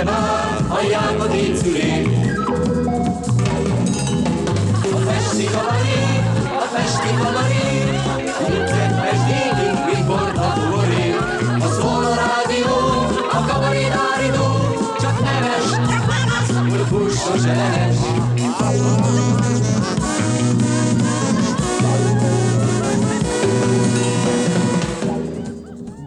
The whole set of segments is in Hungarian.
ugye már hallják a tétszülék. A festi kabaré, a festi kabaré, Ügyetmes élünk, mikor a tuoré. A szól a rádió, a kabarédáridó, csak neves, hogy fussos elemes.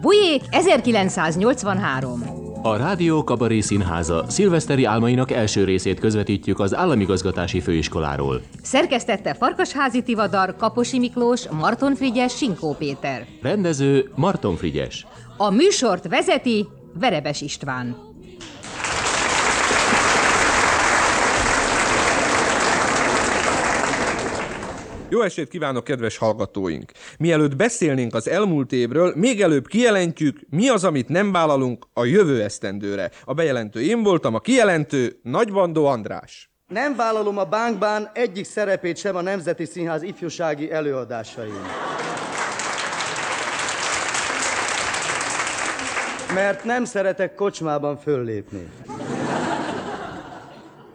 Bujék 1983. A Rádió Kabaré Színháza szilveszteri álmainak első részét közvetítjük az Államigazgatási Főiskoláról. Szerkesztette Farkasházi Tivadar, Kaposi Miklós, Marton Frigyes, Sinkó Péter. Rendező Marton Frigyes. A műsort vezeti Verebes István. Jó estét kívánok, kedves hallgatóink! Mielőtt beszélnénk az elmúlt évről, még előbb kijelentjük, mi az, amit nem vállalunk a jövő esztendőre. A bejelentő én voltam, a kijelentő Nagybandó András. Nem vállalom a bánkbán egyik szerepét sem a Nemzeti Színház ifjúsági előadásain. Mert nem szeretek kocsmában föllépni.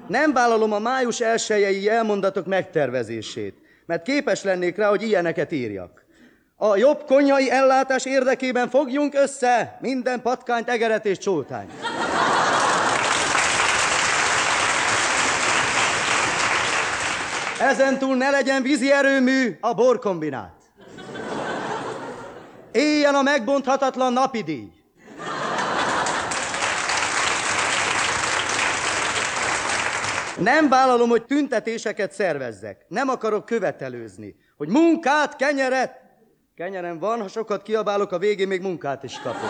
Nem vállalom a május elsőjei elmondatok megtervezését, mert képes lennék rá, hogy ilyeneket írjak. A jobb konyhai ellátás érdekében fogjunk össze minden patkányt, egeret és csótányt. Ezen túl ne legyen vízi erőmű a borkombinát. Éljen a megbonthatatlan napidíj. Nem vállalom, hogy tüntetéseket szervezzek. Nem akarok követelőzni. Hogy munkát, kenyeret. Kenyerem van, ha sokat kiabálok, a végén még munkát is kapok.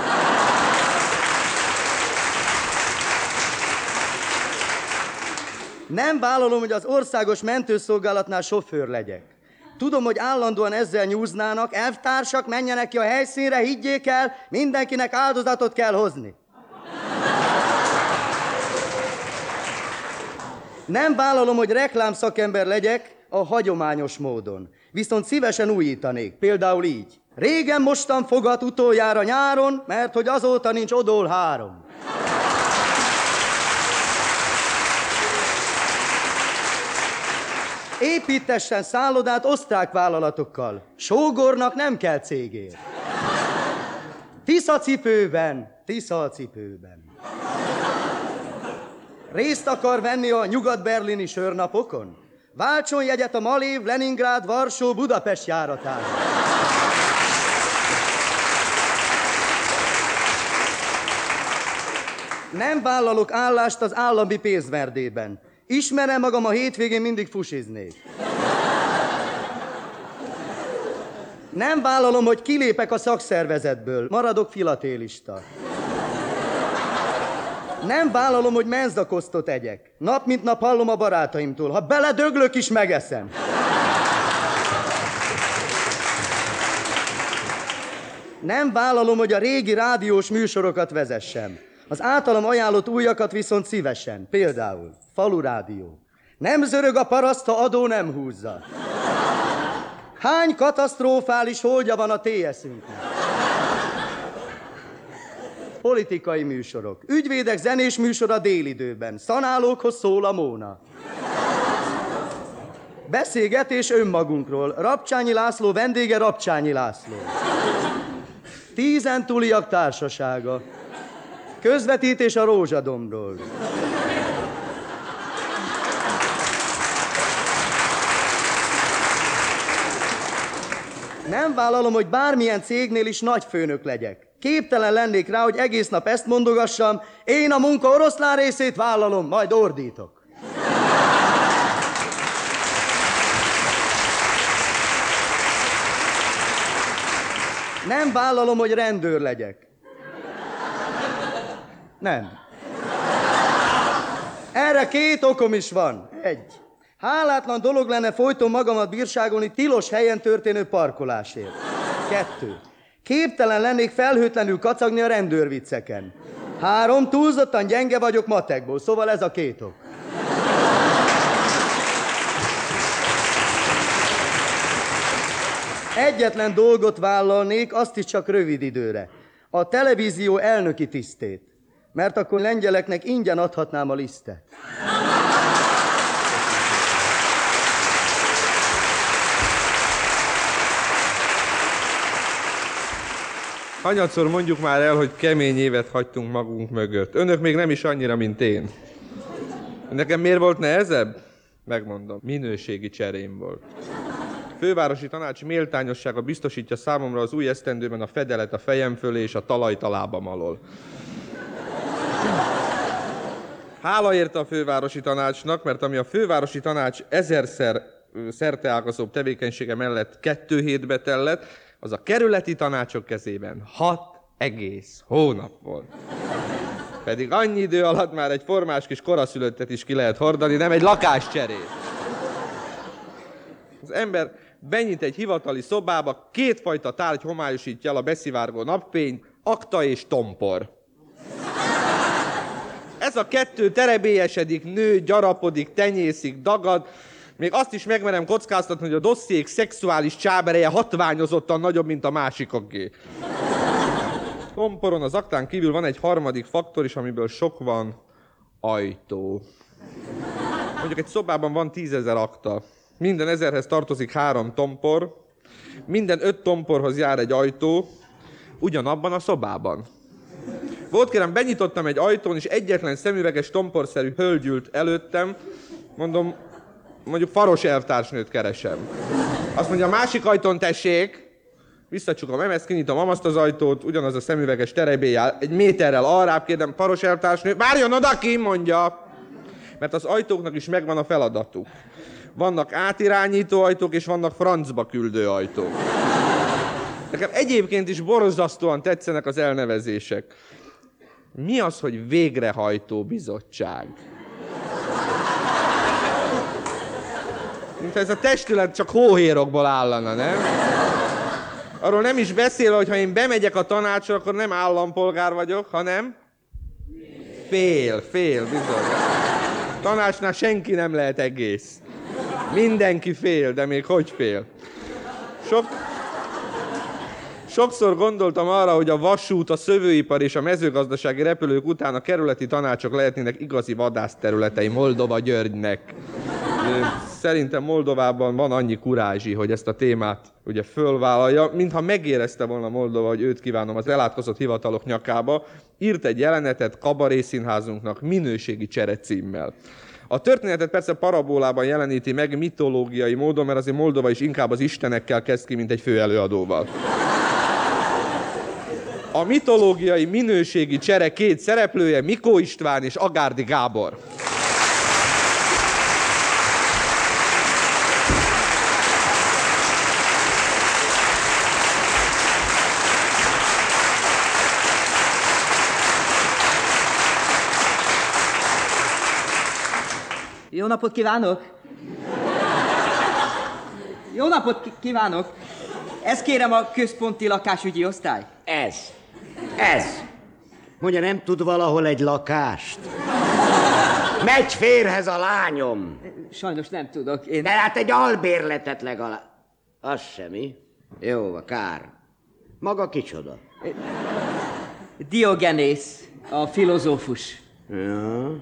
Nem vállalom, hogy az országos mentőszolgálatnál sofőr legyek. Tudom, hogy állandóan ezzel nyúznának, elvtársak, menjenek ki a helyszínre, higgyék el, mindenkinek áldozatot kell hozni. Nem vállalom, hogy reklámszakember legyek a hagyományos módon. Viszont szívesen újítanék, például így. Régen mostan fogat utoljára nyáron, mert hogy azóta nincs odol három. Építessen szállodát osztrák vállalatokkal. Sógornak nem kell cégért. Tisza cipőben, tisza cipőben. Részt akar venni a nyugat-berlini sörnapokon? Váltson jegyet a Malév, Leningrád, Varsó, Budapest járatára. Nem vállalok állást az állami pénzverdében. Ismerem magam, a hétvégén mindig fusiznék. Nem vállalom, hogy kilépek a szakszervezetből. Maradok filatélista. Nem vállalom, hogy menzakosztot egyek. Nap mint nap hallom a barátaimtól. Ha beledöglök is, megeszem. Nem vállalom, hogy a régi rádiós műsorokat vezessem. Az általam ajánlott újakat viszont szívesen. Például Falu Rádió. Nem zörög a paraszt, ha adó nem húzza. Hány katasztrofális holdja van a TS-ünknek? Politikai műsorok. Ügyvédek zenés műsora délidőben. Szanálókhoz szól a Móna. Beszélgetés önmagunkról. Rapcsányi László vendége Rapcsányi László. Tízen társasága. Közvetítés a Rózsadomról. Nem vállalom, hogy bármilyen cégnél is nagy főnök legyek. Képtelen lennék rá, hogy egész nap ezt mondogassam, én a munka oroszlán részét vállalom, majd ordítok. Nem vállalom, hogy rendőr legyek. Nem. Erre két okom is van. Egy. Hálátlan dolog lenne folyton magamat bírságolni tilos helyen történő parkolásért. Kettő. Képtelen lennék felhőtlenül kacagni a rendőrvicceken. Három, túlzottan gyenge vagyok matekból, szóval ez a két ok. Egyetlen dolgot vállalnék, azt is csak rövid időre. A televízió elnöki tisztét. Mert akkor lengyeleknek ingyen adhatnám a lisztet. Hanyatszor mondjuk már el, hogy kemény évet hagytunk magunk mögött. Önök még nem is annyira, mint én. Nekem miért volt nehezebb? Megmondom, minőségi cserém volt. Fővárosi tanács méltányossága biztosítja számomra az új esztendőben a fedelet a fejem fölé és a talajt a lábam alól. Hála érte a fővárosi tanácsnak, mert ami a fővárosi tanács ezerszer szerteágazóbb tevékenysége mellett kettő hétbe tellett, az a kerületi tanácsok kezében hat egész hónap volt. Pedig annyi idő alatt már egy formás kis koraszülöttet is ki lehet hordani, nem egy lakáscserét. Az ember benyit egy hivatali szobába, kétfajta tárgy homályosítja el a beszivárgó napfény, akta és tompor. Ez a kettő terebélyesedik, nő, gyarapodik, tenyészik, dagad. Még azt is megmerem kockáztatni, hogy a dossziék szexuális csábereje hatványozottan nagyobb, mint a másikoké. Tomporon az aktán kívül van egy harmadik faktor is, amiből sok van. Ajtó. Mondjuk egy szobában van tízezer akta. Minden ezerhez tartozik három tompor. Minden öt tomporhoz jár egy ajtó. Ugyanabban a szobában. Volt kérem, benyitottam egy ajtón, és egyetlen szemüveges tomporszerű hölgy ült előttem. Mondom, mondjuk faros elvtársnőt keresem. Azt mondja, a másik ajtón tessék. Visszacsukom emezt, kinyitom amaszt az ajtót, ugyanaz a szemüveges terebélyel, egy méterrel arrább kérdem, paros elvtársnő, várjon oda ki, mondja. Mert az ajtóknak is megvan a feladatuk. Vannak átirányító ajtók, és vannak francba küldő ajtók. Nekem egyébként is borzasztóan tetszenek az elnevezések. Mi az, hogy végrehajtó bizottság? Mint ez a testület csak hóhérokból állana, nem? Arról nem is beszélve, hogy ha én bemegyek a tanácsra, akkor nem állampolgár vagyok, hanem fél, fél, bizony. Tanácsnál senki nem lehet egész. Mindenki fél, de még hogy fél. Sok, Sokszor gondoltam arra, hogy a vasút, a szövőipar és a mezőgazdasági repülők után a kerületi tanácsok lehetnének igazi vadászterületei Moldova Györgynek. Szerintem Moldovában van annyi kurázsi, hogy ezt a témát ugye fölvállalja, mintha megérezte volna Moldova, hogy őt kívánom az elátkozott hivatalok nyakába, írt egy jelenetet kabaré színházunknak minőségi csere címmel. A történetet persze parabólában jeleníti meg mitológiai módon, mert azért Moldova is inkább az istenekkel kezd ki, mint egy főelőadóval. A mitológiai minőségi csere két szereplője Mikó István és Agárdi Gábor. Jó napot kívánok! Jó napot kívánok! Ezt kérem a központi lakásügyi osztály. Ez. Ez. Mondja, nem tud valahol egy lakást? Megy férhez a lányom. Sajnos nem tudok. Én De hát egy albérletet legalább. Az semmi. Jó, a kár. Maga kicsoda? Diogenész, a filozófus. Ja.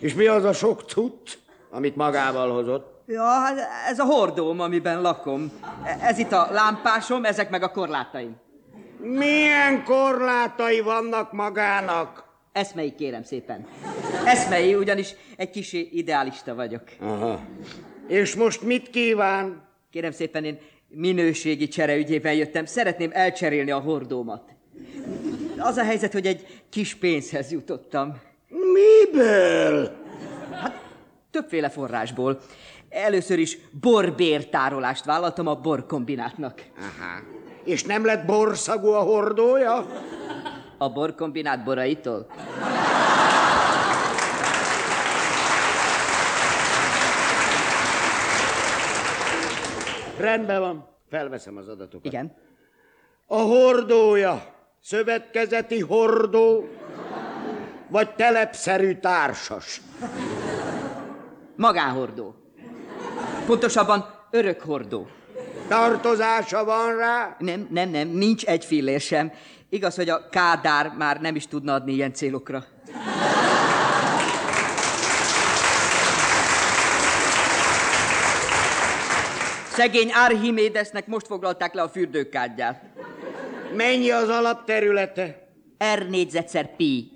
És mi az a sok cucc, amit magával hozott? Ja, hát ez a hordóm, amiben lakom. E- Ez itt a lámpásom, ezek meg a korlátaim. Milyen korlátai vannak magának? Eszmei kérem szépen. Eszmei, ugyanis egy kicsi idealista vagyok. Aha. És most mit kíván? Kérem szépen, én minőségi csereügyében jöttem. Szeretném elcserélni a hordómat. Az a helyzet, hogy egy kis pénzhez jutottam. Miből? Többféle forrásból. Először is borbértárolást vállaltam a borkombinátnak. Aha. És nem lett borszagú a hordója? A borkombinát boraitól? Rendben van. Felveszem az adatokat. Igen. A hordója szövetkezeti hordó, vagy telepszerű társas? Magánhordó. Pontosabban örökhordó. Tartozása van rá? Nem, nem, nem, nincs egy fillér sem. Igaz, hogy a Kádár már nem is tudna adni ilyen célokra. Szegény Archimédesnek most foglalták le a fürdőkádját. Mennyi az alapterülete? R négyzetszer pi.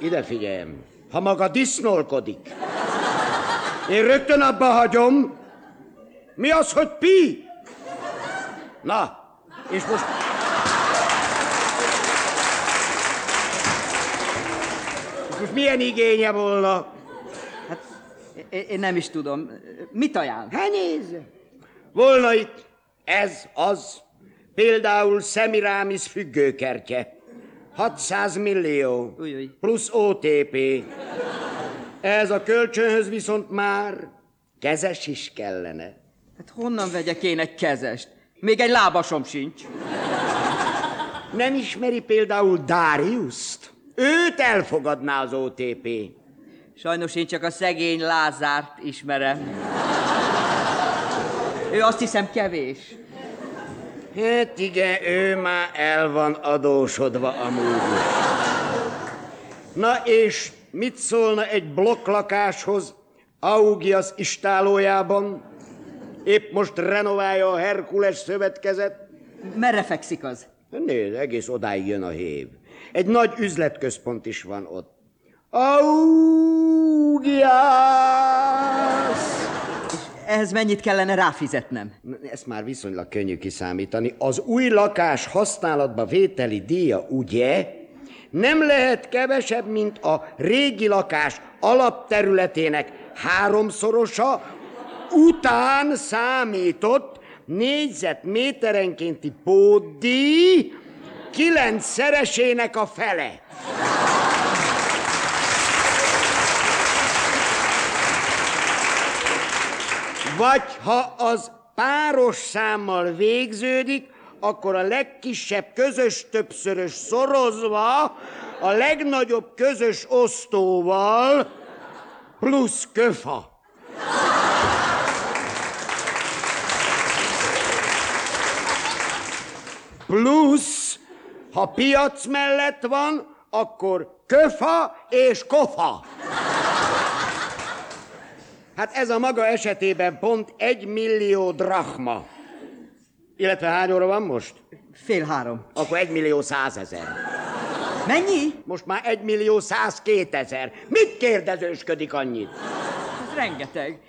Ide figyeljem. Ha maga disznolkodik, én rögtön abba hagyom. Mi az, hogy pi? Na, és most... És most milyen igénye volna? Én én nem is tudom. Mit ajánl? Hát nézze. Volna itt ez, az, például Semiramis függőkertje. 600 millió, Új, új. plusz OTP. Ez a kölcsönhöz viszont már kezes is kellene. Hát honnan vegyek én egy kezest? Még egy lábasom sincs. Nem ismeri például Dariuszt? Őt elfogadná az OTP. Sajnos én csak a szegény Lázárt ismerem. Ő azt hiszem kevés. Hát igen, ő már el van adósodva amúgy. Na és mit szólna egy blokklakáshoz Augias istálójában? Épp most renoválja a Herkules szövetkezet. Merre fekszik az? Nézd, egész odáig jön a hév. Egy nagy üzletközpont is van ott. Augias! Ehhez mennyit kellene ráfizetnem? Ezt már viszonylag könnyű kiszámítani. Az új lakás használatba vételi díja, ugye, nem lehet kevesebb, mint a régi lakás alapterületének háromszorosa, után számított négyzetméterenkénti pótdíj kilencszeresének a fele. Vagy ha az páros számmal végződik, akkor a legkisebb közös többszörös szorozva a legnagyobb közös osztóval plusz köfa. Plusz, ha piac mellett van, akkor köfa és kofa. Hát ez a maga esetében pont egy millió drachma. Illetve hány óra van most? Fél három. Akkor egy millió százezer. Mennyi? Most már egy millió száz kétezer. Mit kérdezősködik annyit? Ez rengeteg.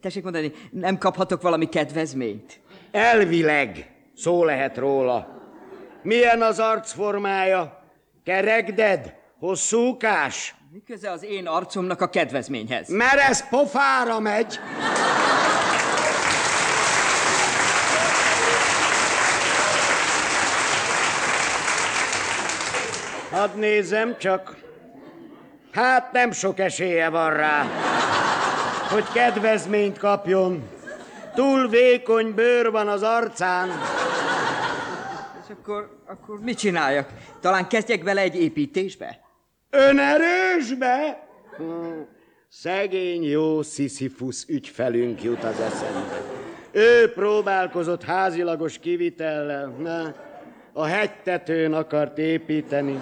Tessék mondani, nem kaphatok valami kedvezményt? Elvileg szó lehet róla. Milyen az arcformája? Kerekded? Hosszúkás? Mi köze az én arcomnak a kedvezményhez? Mert ez pofára megy. Hadd nézem csak. Hát nem sok esélye van rá, hogy kedvezményt kapjon. Túl vékony bőr van az arcán. És akkor, akkor mit csináljak? Talán kezdjek vele egy építésbe? Önerősbe? Hm, Szegény jó Sisyphus ügyfelünk jut az eszembe. Ő próbálkozott házilagos kivitellel. Na, a hegytetőn akart építeni.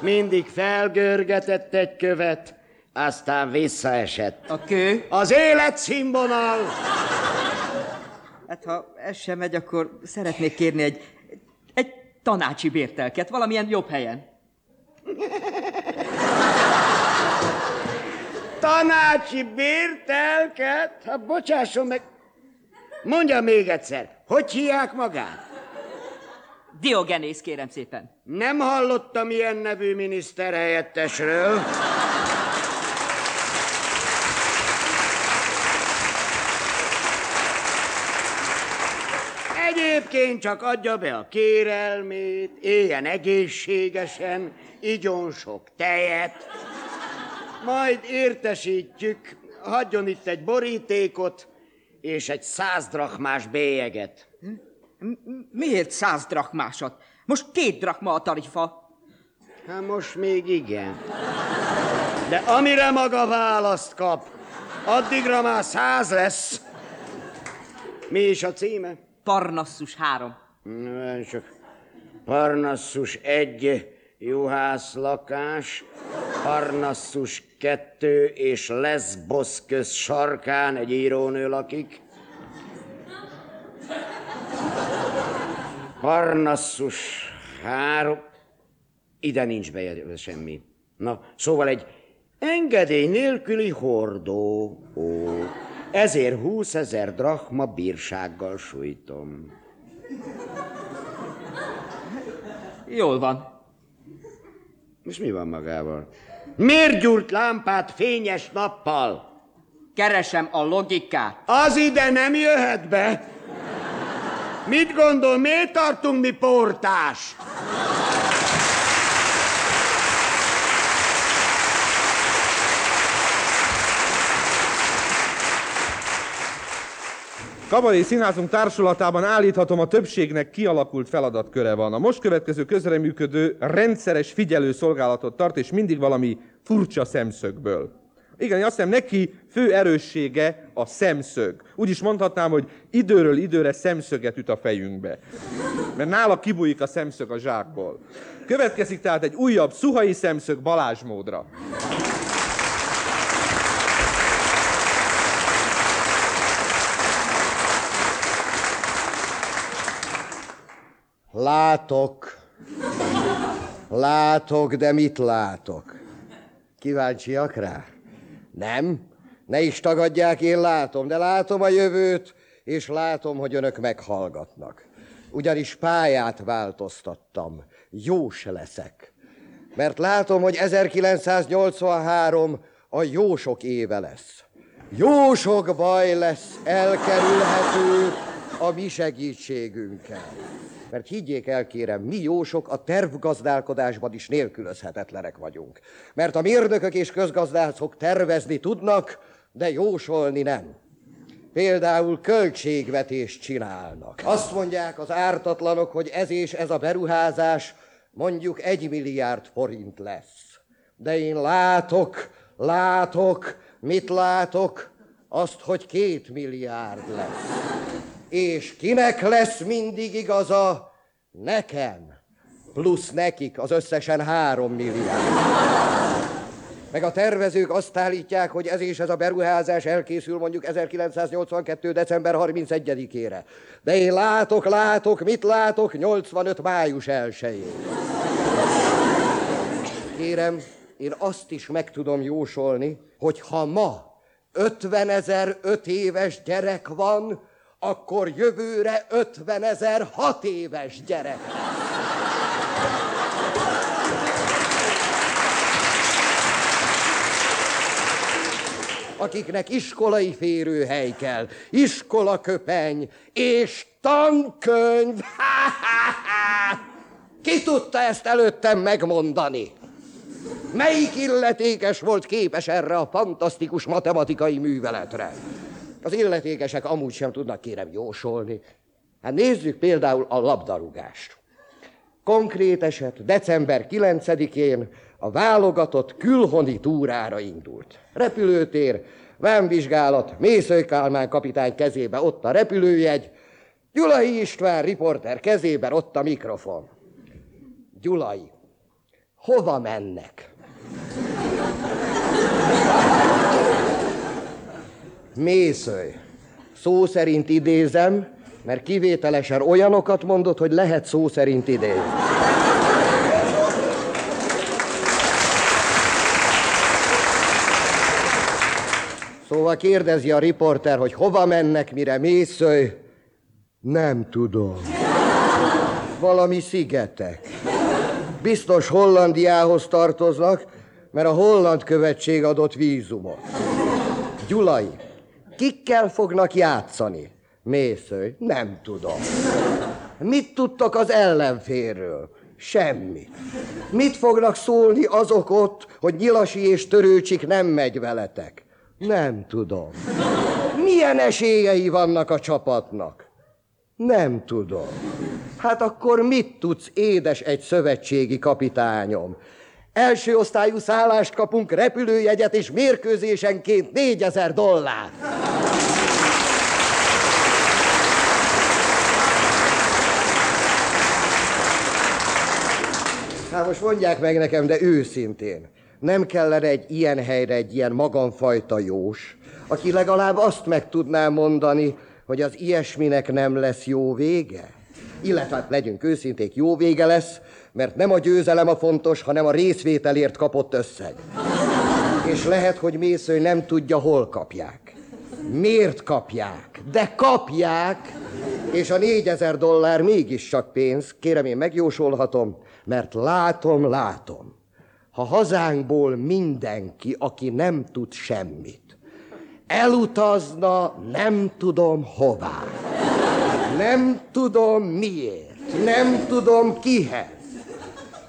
Mindig felgörgetett egy követ, aztán visszaesett. A kő? Az életszínvonal! Hát ha ez sem megy, akkor szeretnék kérni egy, egy tanácsi bértelket, valamilyen jobb helyen. Tanácsi bértelket? Hát bocsásson meg. Mondja még egyszer, hogy hívják magát? Diogenész, kérem szépen. Nem hallottam ilyen nevű miniszterhelyettesről. Egyébként csak adja be a kérelmét, éljen egészségesen, igyon sok tejet, majd értesítjük, hagyjon itt egy borítékot és egy száz drachmás bélyeget. Miért száz drachmásat? Most két drachma a tarifa. Hát most még igen. De amire maga választ kap, addigra már száz lesz. Mi is a címe? Parnassus három. Na, csak Parnassus egy, juhász lakás, Parnassus kettő és Lesbos köz sarkán egy írónő lakik. Parnassus három, ide nincs bejelölve semmi. Na, szóval egy engedély nélküli hordó. Ó, ezért 20 ezer drachma bírsággal sújtom. Jól van. És mi van magával? Miért gyúrt lámpát fényes nappal? Keresem a logikát. Az ide nem jöhet be. Mit gondol, miért tartunk mi portást? Kabaré Színházunk társulatában állíthatom a többségnek kialakult feladatköre van. A most következő közreműködő rendszeres figyelő szolgálatot tart, és mindig valami furcsa szemszögből. Igen, azt hiszem, neki fő erőssége a szemszög. Úgy is mondhatnám, hogy időről időre szemszöget üt a fejünkbe. Mert nála kibújik a szemszög a zsákból. Következik tehát egy újabb szuhai szemszög Balázs módra. Látok. Látok, de mit látok? Kíváncsiak rá? Nem? Ne is tagadják, én látom, de látom a jövőt, és látom, hogy önök meghallgatnak. Ugyanis pályát változtattam. Jós leszek. Mert látom, hogy 1983 a jósok éve lesz. Jósok baj lesz elkerülhető a mi segítségünkkel. Mert higgyék el, kérem, mi jósok a tervgazdálkodásban is nélkülözhetetlenek vagyunk. Mert a mérnökök és közgazdászok tervezni tudnak, de jósolni nem. Például költségvetést csinálnak. Azt mondják az ártatlanok, hogy ez és ez a beruházás mondjuk egy milliárd forint lesz. De én látok, látok, mit látok? Azt, hogy két milliárd lesz. És kinek lesz mindig igaza? Nekem. Plusz nekik az összesen három milliárd. Meg a tervezők azt állítják, hogy ez és ez a beruházás elkészül mondjuk 1982. december 31-ére. De én látok, látok, mit látok 85. május 1 Kérem, én azt is meg tudom jósolni, hogy ha ma 50 ezer öt éves gyerek van, akkor jövőre 50 ezer hat éves gyerek. akiknek iskolai férőhely kell, iskola köpeny és tankönyv. Ki tudta ezt előttem megmondani? Melyik illetékes volt képes erre a fantasztikus matematikai műveletre? Az illetékesek amúgy sem tudnak kérem jósolni. Hát nézzük például a labdarúgást. Konkrét eset december 9-én a válogatott külhoni túrára indult. Repülőtér, vámvizsgálat, Mészői Kálmán kapitány kezébe ott a repülőjegy, Gyulai István riporter kezében ott a mikrofon. Gyulai, hova mennek? Mészöly. Szó szerint idézem, mert kivételesen olyanokat mondott, hogy lehet szó szerint idézni. Szóval kérdezi a riporter, hogy hova mennek, mire mészöly. Nem tudom. Valami szigetek. Biztos Hollandiához tartoznak, mert a holland követség adott vízumot. Gyulai, kikkel fognak játszani? Mészöly, nem tudom. Mit tudtok az ellenférről? Semmit. Mit fognak szólni azok ott, hogy Nyilasi és Törőcsik nem megy veletek? Nem tudom. Milyen esélyei vannak a csapatnak? Nem tudom. Hát akkor mit tudsz, édes egy szövetségi kapitányom? Első osztályú szállást kapunk, repülőjegyet és mérkőzésenként 4000 dollár. Hát most mondják meg nekem, de őszintén, nem kellene egy ilyen helyre egy ilyen magamfajta jós, aki legalább azt meg tudná mondani, hogy az ilyesminek nem lesz jó vége? Illetve hát legyünk őszinték, jó vége lesz, mert nem a győzelem a fontos, hanem a részvételért kapott összeg. És lehet, hogy Mésző nem tudja, hol kapják. Miért kapják? De kapják! És a négyezer dollár mégis csak pénz, kérem én megjósolhatom, mert látom, látom. Ha hazánkból mindenki, aki nem tud semmit, elutazna nem tudom hová. Nem tudom miért, nem tudom kihez.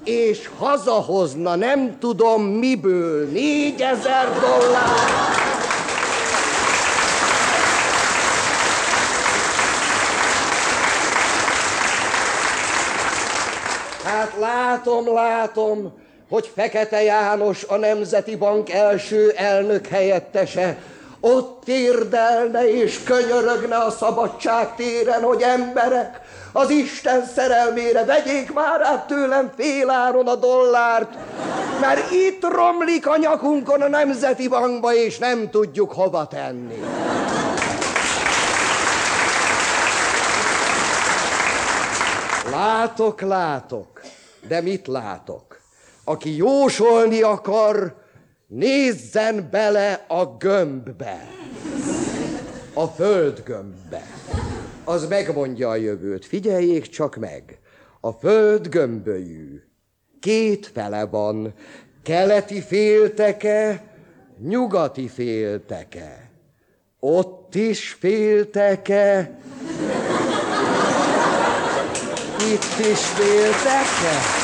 És hazahozna nem tudom miből négyezer dollár. Hát látom, látom, hogy Fekete János a Nemzeti Bank első elnök helyettese ott térdelne és könyörögne a szabadság téren, hogy emberek az Isten szerelmére vegyék már át tőlem féláron a dollárt, mert itt romlik a nyakunkon a Nemzeti Bankba, és nem tudjuk hova tenni. Látok, látok, de mit látok? Aki jósolni akar, nézzen bele a gömbbe, a földgömbbe. Az megmondja a jövőt. Figyeljék csak meg. A föld gömbölyű. Két fele van. Keleti félteke, nyugati félteke. Ott is félteke, itt is félteke.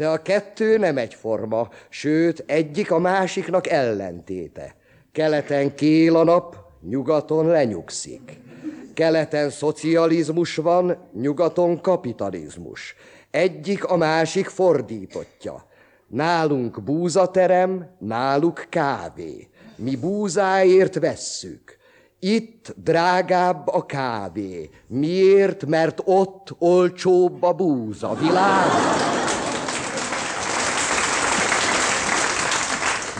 De a kettő nem egyforma, sőt, egyik a másiknak ellentéte. Keleten kél a nap, nyugaton lenyugszik. Keleten szocializmus van, nyugaton kapitalizmus. Egyik a másik fordítottja. Nálunk búzaterem, náluk kávé. Mi búzáért vesszük. Itt drágább a kávé. Miért? Mert ott olcsóbb a búza. Világos?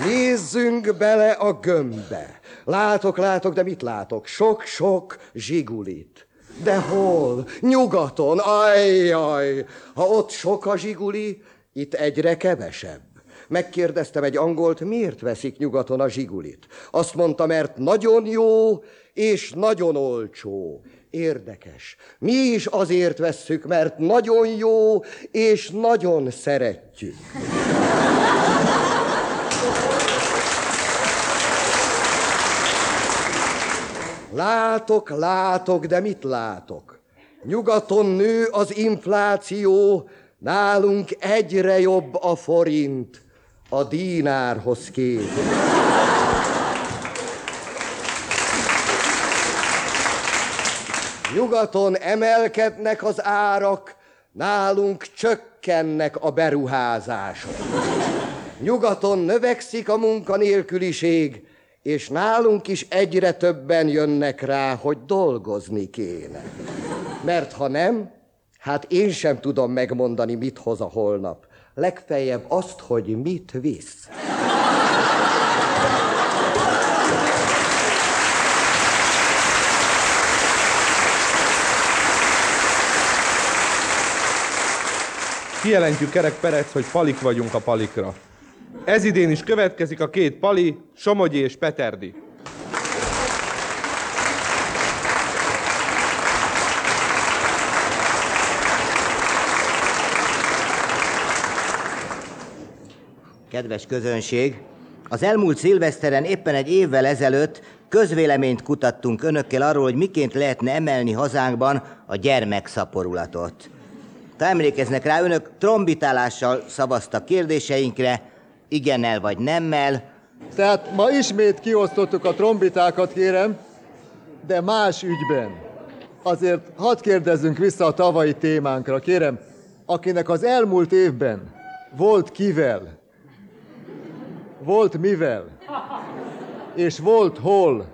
Nézzünk bele a gömbbe. Látok, látok, de mit látok? Sok-sok zsigulit. De hol? Nyugaton, ajjaj! Ha ott sok a zsiguli, itt egyre kevesebb. Megkérdeztem egy angolt, miért veszik nyugaton a zsigulit. Azt mondta, mert nagyon jó és nagyon olcsó. Érdekes. Mi is azért vesszük, mert nagyon jó és nagyon szeretjük. Látok, látok, de mit látok? Nyugaton nő az infláció, nálunk egyre jobb a forint a dínárhoz képest. Nyugaton emelkednek az árak, nálunk csökkennek a beruházások. Nyugaton növekszik a munkanélküliség, és nálunk is egyre többen jönnek rá, hogy dolgozni kéne. Mert ha nem, hát én sem tudom megmondani, mit hoz a holnap. Legfeljebb azt, hogy mit visz. Kijelentjük Kerek Perec, hogy palik vagyunk a palikra. Ez idén is következik a két pali, Somogyi és Peterdi. Kedves közönség, az elmúlt szilveszteren éppen egy évvel ezelőtt közvéleményt kutattunk önökkel arról, hogy miként lehetne emelni hazánkban a gyermekszaporulatot. Ha emlékeznek rá, önök trombitálással szavaztak kérdéseinkre, igennel vagy nemmel. Tehát ma ismét kiosztottuk a trombitákat, kérem, de más ügyben. Azért hadd kérdezzünk vissza a tavalyi témánkra. Kérem, akinek az elmúlt évben volt kivel, volt mivel, és volt hol,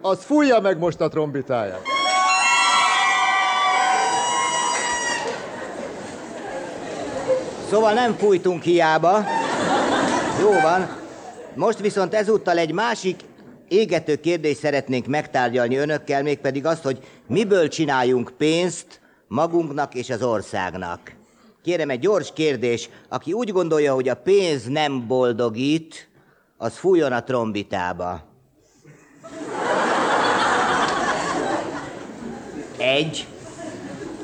az fújja meg most a trombitáját. Szóval nem fújtunk hiába. Jó van. Most viszont ezúttal egy másik égető kérdést szeretnénk megtárgyalni önökkel, mégpedig azt, hogy miből csináljunk pénzt magunknak és az országnak. Kérem, egy gyors kérdés. Aki úgy gondolja, hogy a pénz nem boldogít, az fújjon a trombitába. Egy.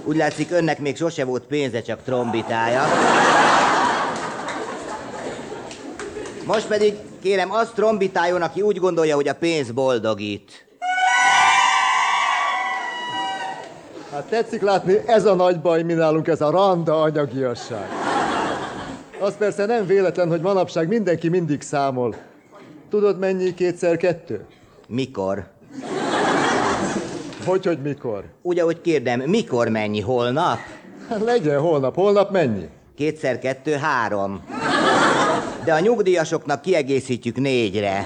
Úgy látszik, önnek még sose volt pénze, csak trombitája. Most pedig kérem, azt trombitáljon, aki úgy gondolja, hogy a pénz boldogít. Hát tetszik látni, ez a nagy baj, mi nálunk ez a randa anyagiasság. Az persze nem véletlen, hogy manapság mindenki mindig számol. Tudod, mennyi kétszer kettő? Mikor? Hogy, hogy mikor? Úgy, ahogy kérdem, mikor mennyi? Holnap? Hát legyen holnap. Holnap mennyi? Kétszer kettő, három. De a nyugdíjasoknak kiegészítjük négyre.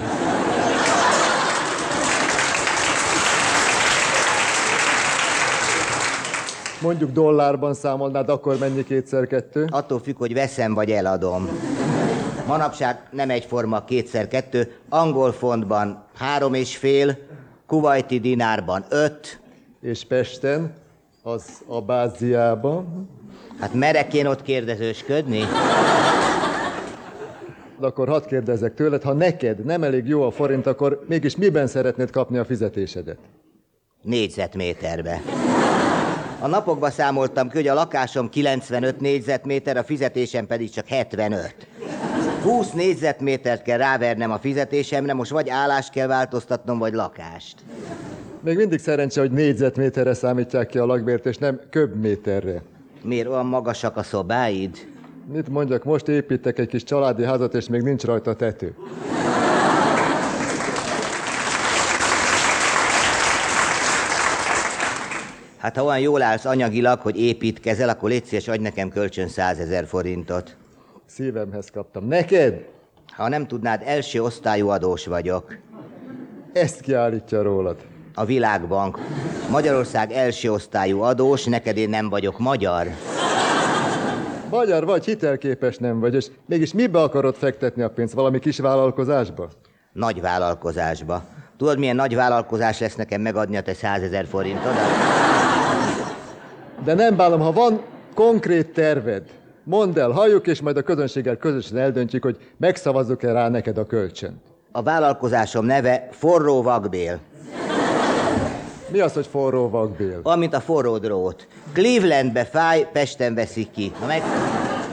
Mondjuk dollárban számolnád, akkor mennyi kétszer kettő? Attól függ, hogy veszem vagy eladom. Manapság nem egyforma kétszer kettő, angol fontban három és fél, kuwaiti dinárban öt. És Pesten, az Abáziában? Hát merek én ott kérdezősködni? De akkor hadd kérdezzek tőled, ha neked nem elég jó a forint, akkor mégis miben szeretnéd kapni a fizetésedet? Négyzetméterbe. A napokban számoltam ki, hogy a lakásom 95 négyzetméter, a fizetésem pedig csak 75. 20 négyzetmétert kell rávernem a fizetésemre, most vagy állást kell változtatnom, vagy lakást. Még mindig szerencse, hogy négyzetméterre számítják ki a lakbért, és nem köbméterre. Miért olyan magasak a szobáid? Mit mondjak, most építek egy kis családi házat, és még nincs rajta tető. Hát ha olyan jól állsz anyagilag, hogy építkezel, akkor légy szíves, adj nekem kölcsön 100 ezer forintot. Szívemhez kaptam. Neked? Ha nem tudnád, első osztályú adós vagyok. Ezt kiállítja rólad. A Világbank. Magyarország első osztályú adós, neked én nem vagyok magyar. Magyar vagy, hitelképes nem vagy, és mégis mibe akarod fektetni a pénzt? Valami kis vállalkozásba? Nagy vállalkozásba. Tudod, milyen nagy vállalkozás lesz nekem megadni a te százezer forintodat? De nem bálom, ha van konkrét terved, mondd el, halljuk, és majd a közönséggel közösen eldöntjük, hogy megszavazzuk-e rá neked a kölcsönt. A vállalkozásom neve Forró Vakbél. Mi az, hogy forró vakbél? Amint a forró drót. Clevelandbe fáj, Pesten veszik ki. Na meg,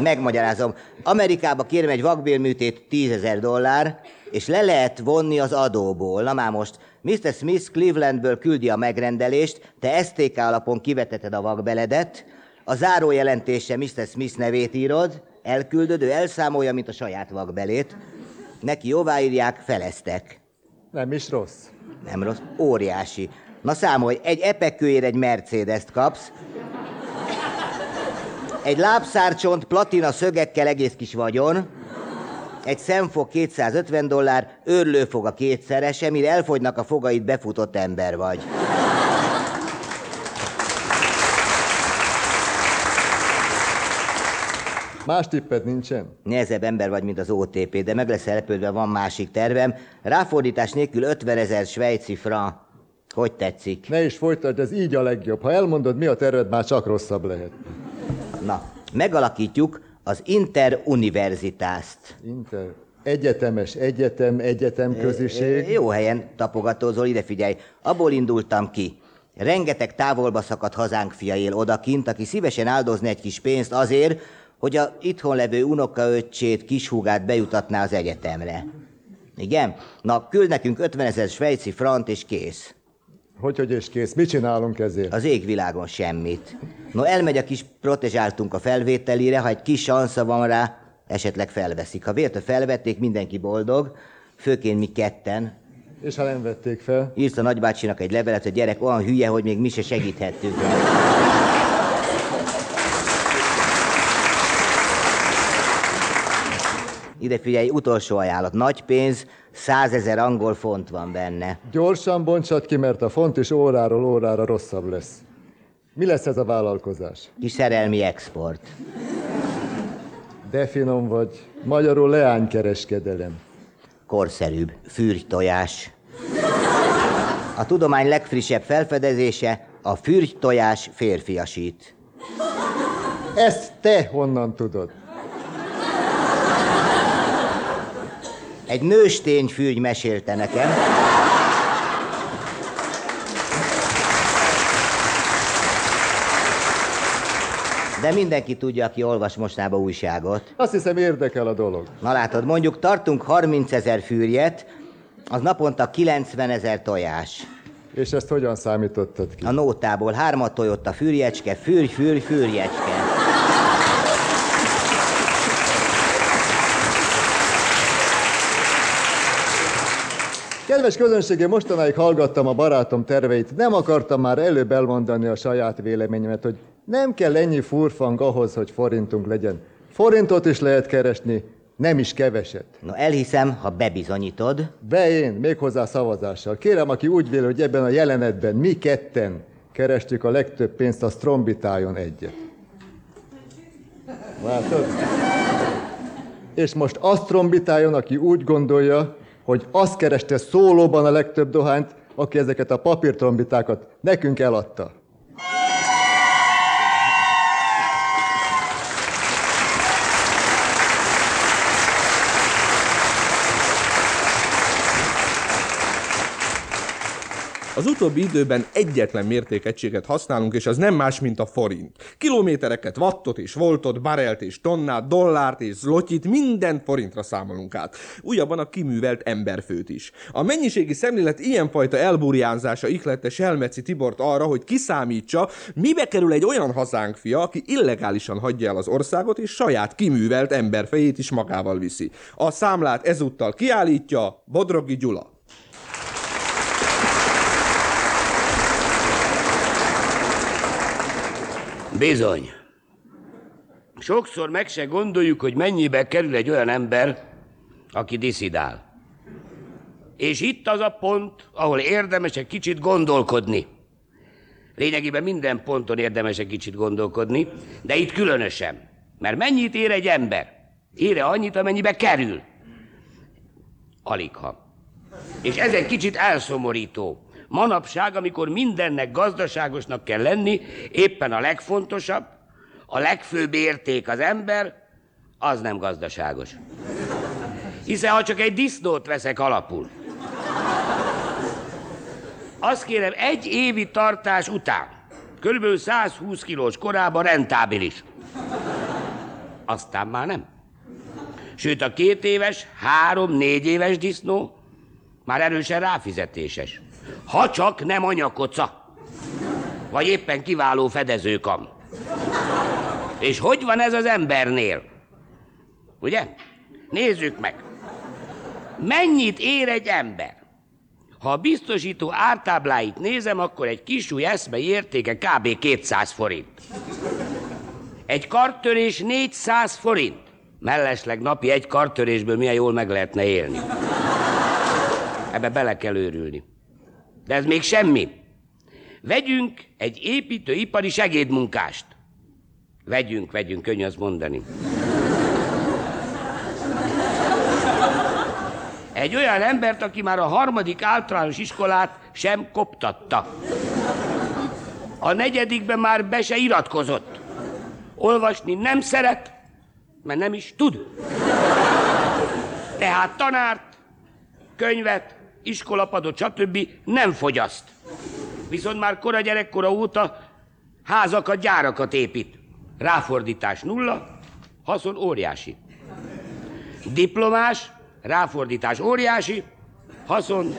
megmagyarázom. Amerikába kérem egy vakbélműtét 10 ezer dollár, és le lehet vonni az adóból. Na már most, Mr. Smith Clevelandből küldi a megrendelést, te STK alapon kiveteted a vakbeledet, a zárójelentése Mr. Smith nevét írod, elküldöd, ő elszámolja, mint a saját vakbelét. Neki jóváírják, feleztek. Nem is rossz. Nem rossz, óriási. Na számolj, egy epekőért egy Mercedes-t kapsz, egy lábszárcsont platina szögekkel egész kis vagyon, egy szemfog 250 dollár, őrlőfog a kétszerese, mire elfogynak a fogaid, befutott ember vagy. Más tipped nincsen? Nehezebb ember vagy, mint az OTP, de meg lesz lepődve, van másik tervem. Ráfordítás nélkül 50 ezer svájci franc. Hogy tetszik? Ne is folytasd, ez így a legjobb. Ha elmondod, mi a terved, már csak rosszabb lehet. Na, megalakítjuk az interuniverzitást. Inter. Egyetemes, egyetem, egyetem köziség. Jó helyen tapogatózol, ide figyelj. Abból indultam ki. Rengeteg távolba szakadt hazánk fia él odakint, aki szívesen áldozni egy kis pénzt azért, hogy a itthon levő unokaöccsét, kishúgát bejutatná az egyetemre. Igen? Na, küld nekünk 50 ezer svájci frant, és kész. Hogy, hogy és kész? Mit csinálunk ezért? Az égvilágon semmit. No, elmegy a kis protezsáltunk a felvételire, ha egy kis sansza van rá, esetleg felveszik. Ha vért felvették, mindenki boldog, főként mi ketten. És ha nem vették fel? Írsz a nagybácsinak egy levelet, hogy gyerek olyan hülye, hogy még mi se segíthettünk. Ide figyelj, utolsó ajánlat. Nagy pénz, százezer angol font van benne. Gyorsan bontsad ki, mert a font is óráról órára rosszabb lesz. Mi lesz ez a vállalkozás? Kis szerelmi export. De finom vagy. Magyarul leánykereskedelem. Korszerűbb. Fürgytojás. A tudomány legfrissebb felfedezése a fürgytojás férfiasít. Ezt te honnan tudod? Egy nőstény fürgy mesélte nekem. De mindenki tudja, aki olvas mostanában újságot. Azt hiszem érdekel a dolog. Na látod, mondjuk tartunk 30 ezer fűrjet, az naponta 90 ezer tojás. És ezt hogyan számítottad ki? A nótából hármat tojott a fűrjecske, fűrj, fűrj, fűrjecske. Kedves közönségé, mostanáig hallgattam a barátom terveit, nem akartam már előbb elmondani a saját véleményemet, hogy nem kell ennyi furfang ahhoz, hogy forintunk legyen. Forintot is lehet keresni, nem is keveset. No, elhiszem, ha bebizonyítod. Be én, méghozzá szavazással. Kérem, aki úgy vél, hogy ebben a jelenetben mi ketten kerestük a legtöbb pénzt, az trombitáljon egyet. Látod? És most azt trombitáljon, aki úgy gondolja, hogy azt kereste szólóban a legtöbb dohányt, aki ezeket a papírtrombitákat nekünk eladta. Az utóbbi időben egyetlen mértékegységet használunk, és az nem más, mint a forint. Kilométereket, wattot és voltot, barelt és tonnát, dollárt és zlotyit, minden forintra számolunk át. Újabban a kiművelt emberfőt is. A mennyiségi szemlélet ilyenfajta elburjánzása ihlette Selmeci Tibort arra, hogy kiszámítsa, mibe kerül egy olyan hazánk fia, aki illegálisan hagyja el az országot, és saját kiművelt emberfejét is magával viszi. A számlát ezúttal kiállítja Bodrogi Gyula. Bizony. Sokszor meg se gondoljuk, hogy mennyibe kerül egy olyan ember, aki diszidál. És itt az a pont, ahol érdemes egy kicsit gondolkodni. Lényegében minden ponton érdemes egy kicsit gondolkodni, de itt különösen. Mert mennyit ér egy ember? Ére annyit, amennyibe kerül. Aligha. És ez egy kicsit elszomorító. Manapság, amikor mindennek gazdaságosnak kell lenni, éppen a legfontosabb, a legfőbb érték az ember, az nem gazdaságos. Hiszen ha csak egy disznót veszek alapul, azt kérem, egy évi tartás után, körülbelül 120 kilós korában rentábilis. Aztán már nem. Sőt, a két éves, három-négy éves disznó már erősen ráfizetéses. Ha csak nem anyakoca. Vagy éppen kiváló fedezőkam. És hogy van ez az embernél? Ugye? Nézzük meg. Mennyit ér egy ember? Ha a biztosító ártábláit nézem, akkor egy kisúly eszmei értéke kb. 200 forint. Egy karttörés 400 forint. Mellesleg napi egy karttörésből milyen jól meg lehetne élni. Ebbe bele kell őrülni. De ez még semmi. Vegyünk egy építőipari segédmunkást. Vegyünk, vegyünk, könnyű azt mondani. Egy olyan embert, aki már a harmadik általános iskolát sem koptatta. A negyedikben már be se iratkozott. Olvasni nem szeret, mert nem is tud. Tehát tanárt, könyvet, iskolapadot, stb. nem fogyaszt. Viszont már kora gyerekkora óta házakat, gyárakat épít. Ráfordítás nulla, haszon óriási. Diplomás, ráfordítás óriási, haszon...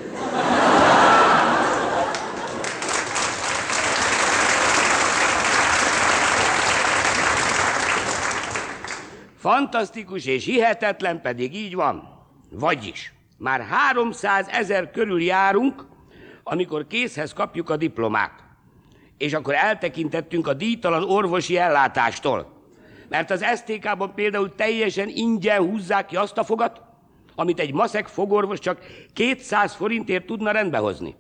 Fantasztikus és hihetetlen pedig így van. Vagyis Már 300 ezer körül járunk, amikor készhez kapjuk a diplomát. És akkor eltekintettünk a díjtalan orvosi ellátástól. Mert az STK-ban például teljesen ingyen húzzák ki azt a fogat, amit egy maszek fogorvos csak 200 forintért tudna rendbehozni.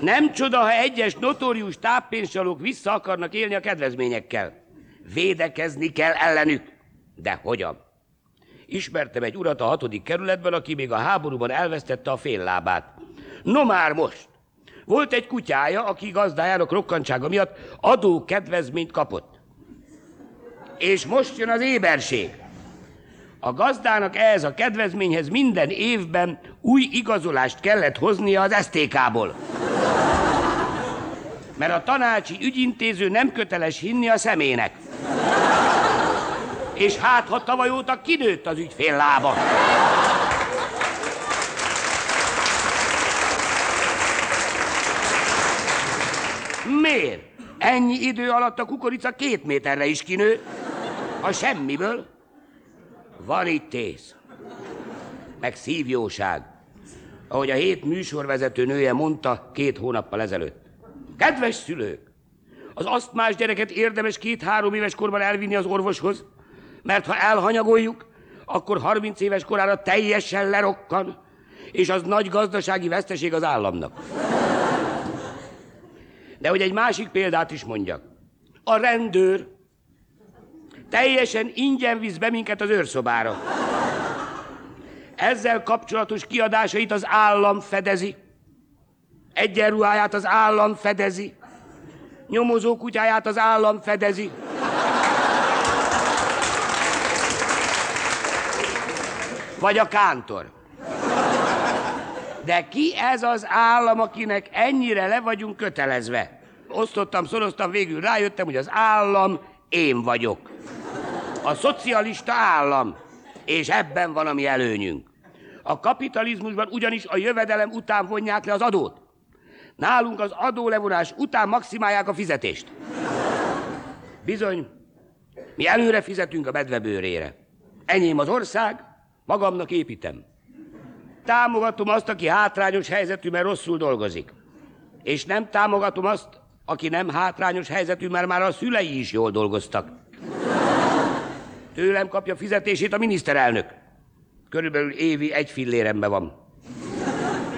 Nem csoda, ha egyes notórius táppénzsalók vissza akarnak élni a kedvezményekkel. Védekezni kell ellenük. De hogyan? Ismertem egy urat a hatodik kerületben, aki még a háborúban elvesztette a fél lábát. No már most! Volt egy kutyája, aki gazdájának rokkantsága miatt adó kedvezményt kapott. És most jön az éberség. A gazdának ehhez a kedvezményhez minden évben új igazolást kellett hoznia az STK-ból. Mert a tanácsi ügyintéző nem köteles hinni a szemének. És hát, ha tavaly óta kinőtt az ügyfél lába. Miért? Ennyi idő alatt a kukorica két méterre is kinő. A semmiből. Van itt ész. Meg szívjóság. Ahogy a hét műsorvezető nője mondta két hónappal ezelőtt. Kedves szülők! Az asztmás gyereket érdemes két-három éves korban elvinni az orvoshoz, mert ha elhanyagoljuk, akkor 30 éves korára teljesen lerokkan, és az nagy gazdasági veszteség az államnak. De hogy egy másik példát is mondjak. A rendőr teljesen ingyen visz be minket az őrszobára. Ezzel kapcsolatos kiadásait az állam fedezi. Egyenruháját az állam fedezi. Nyomozó kutyáját az állam fedezi. Vagy a kántor. De ki ez az állam, akinek ennyire le vagyunk kötelezve? Osztottam, szoroztam, végül rájöttem, hogy az állam én vagyok. A szocialista állam. És ebben van a mi előnyünk. A kapitalizmusban ugyanis a jövedelem után vonják le az adót. Nálunk az adólevonás után maximálják a fizetést. Bizony, mi előre fizetünk a medvebőrére. Enyém az ország, magamnak építem. Támogatom azt, aki hátrányos helyzetű, mert rosszul dolgozik. És nem támogatom azt, aki nem hátrányos helyzetű, mert már a szülei is jól dolgoztak. Tőlem kapja fizetését a miniszterelnök. Körülbelül évi egy fillérembe van.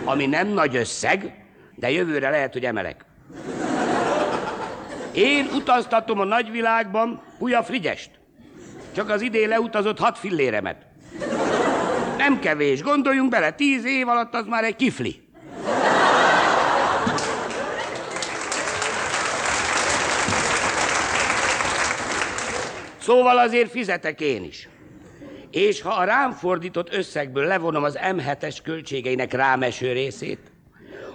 Ami nem nagy összeg, de jövőre lehet, hogy emelek. Én utaztatom a nagyvilágban Puja Frigyest. Csak az idén leutazott hat filléremet. Nem kevés, gondoljunk bele, tíz év alatt az már egy kifli. Szóval azért fizetek én is. És ha a rám fordított összegből levonom az M7-es költségeinek rámeső részét,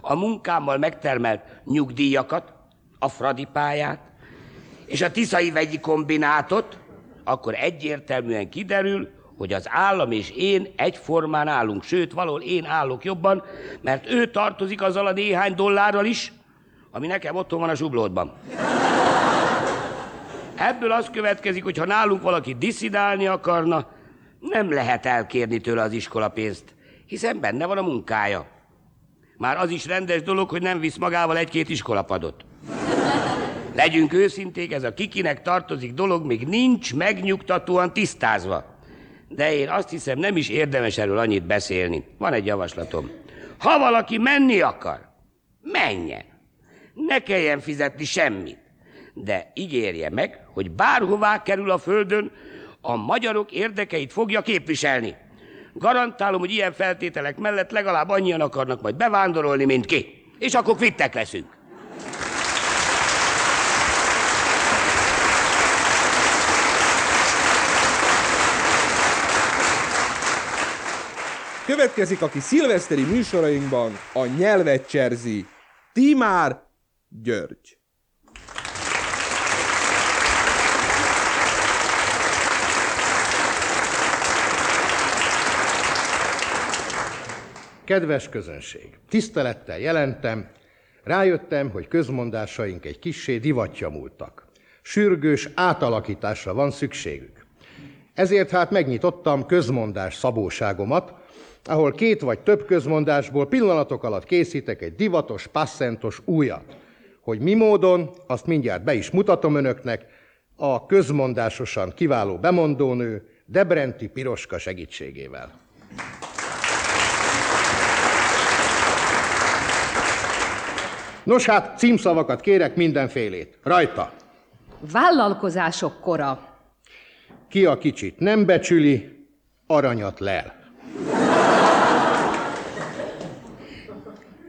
a munkámmal megtermelt nyugdíjakat, a Fradi pályát, és a Tiszai vegyi kombinátot, akkor egyértelműen kiderül, hogy az állam és én egyformán állunk, sőt, valahol én állok jobban, mert ő tartozik azzal a néhány dollárral is, ami nekem otthon van a zsublódban. Ebből az következik, hogy ha nálunk valaki diszidálni akarna, nem lehet elkérni tőle az iskolapénzt, hiszen benne van a munkája. Már az is rendes dolog, hogy nem visz magával egy-két iskolapadot. Legyünk őszinték, ez a kikinek tartozik dolog még nincs megnyugtatóan tisztázva. De én azt hiszem, nem is érdemes erről annyit beszélni. Van egy javaslatom. Ha valaki menni akar, menjen. Ne kelljen fizetni semmit. De ígérje meg, hogy bárhová kerül a földön, a magyarok érdekeit fogja képviselni. Garantálom, hogy ilyen feltételek mellett legalább annyian akarnak majd bevándorolni, mint ki. És akkor kvittek leszünk. Következik, aki szilveszteri műsorainkban a nyelvet cserzi. Timár György. Kedves közönség, tisztelettel jelentem, rájöttem, hogy közmondásaink egy kissé divatja múltak. Sürgős átalakításra van szükségük. Ezért hát megnyitottam közmondás szabóságomat, ahol két vagy több közmondásból pillanatok alatt készítek egy divatos, passzentos újat. Hogy mi módon, azt mindjárt be is mutatom önöknek, a közmondásosan kiváló bemondónő Debrenti Piroska segítségével. Nos hát, címszavakat kérek mindenfélét. Rajta. Vállalkozások kora. Ki a kicsit nem becsüli, aranyat lel.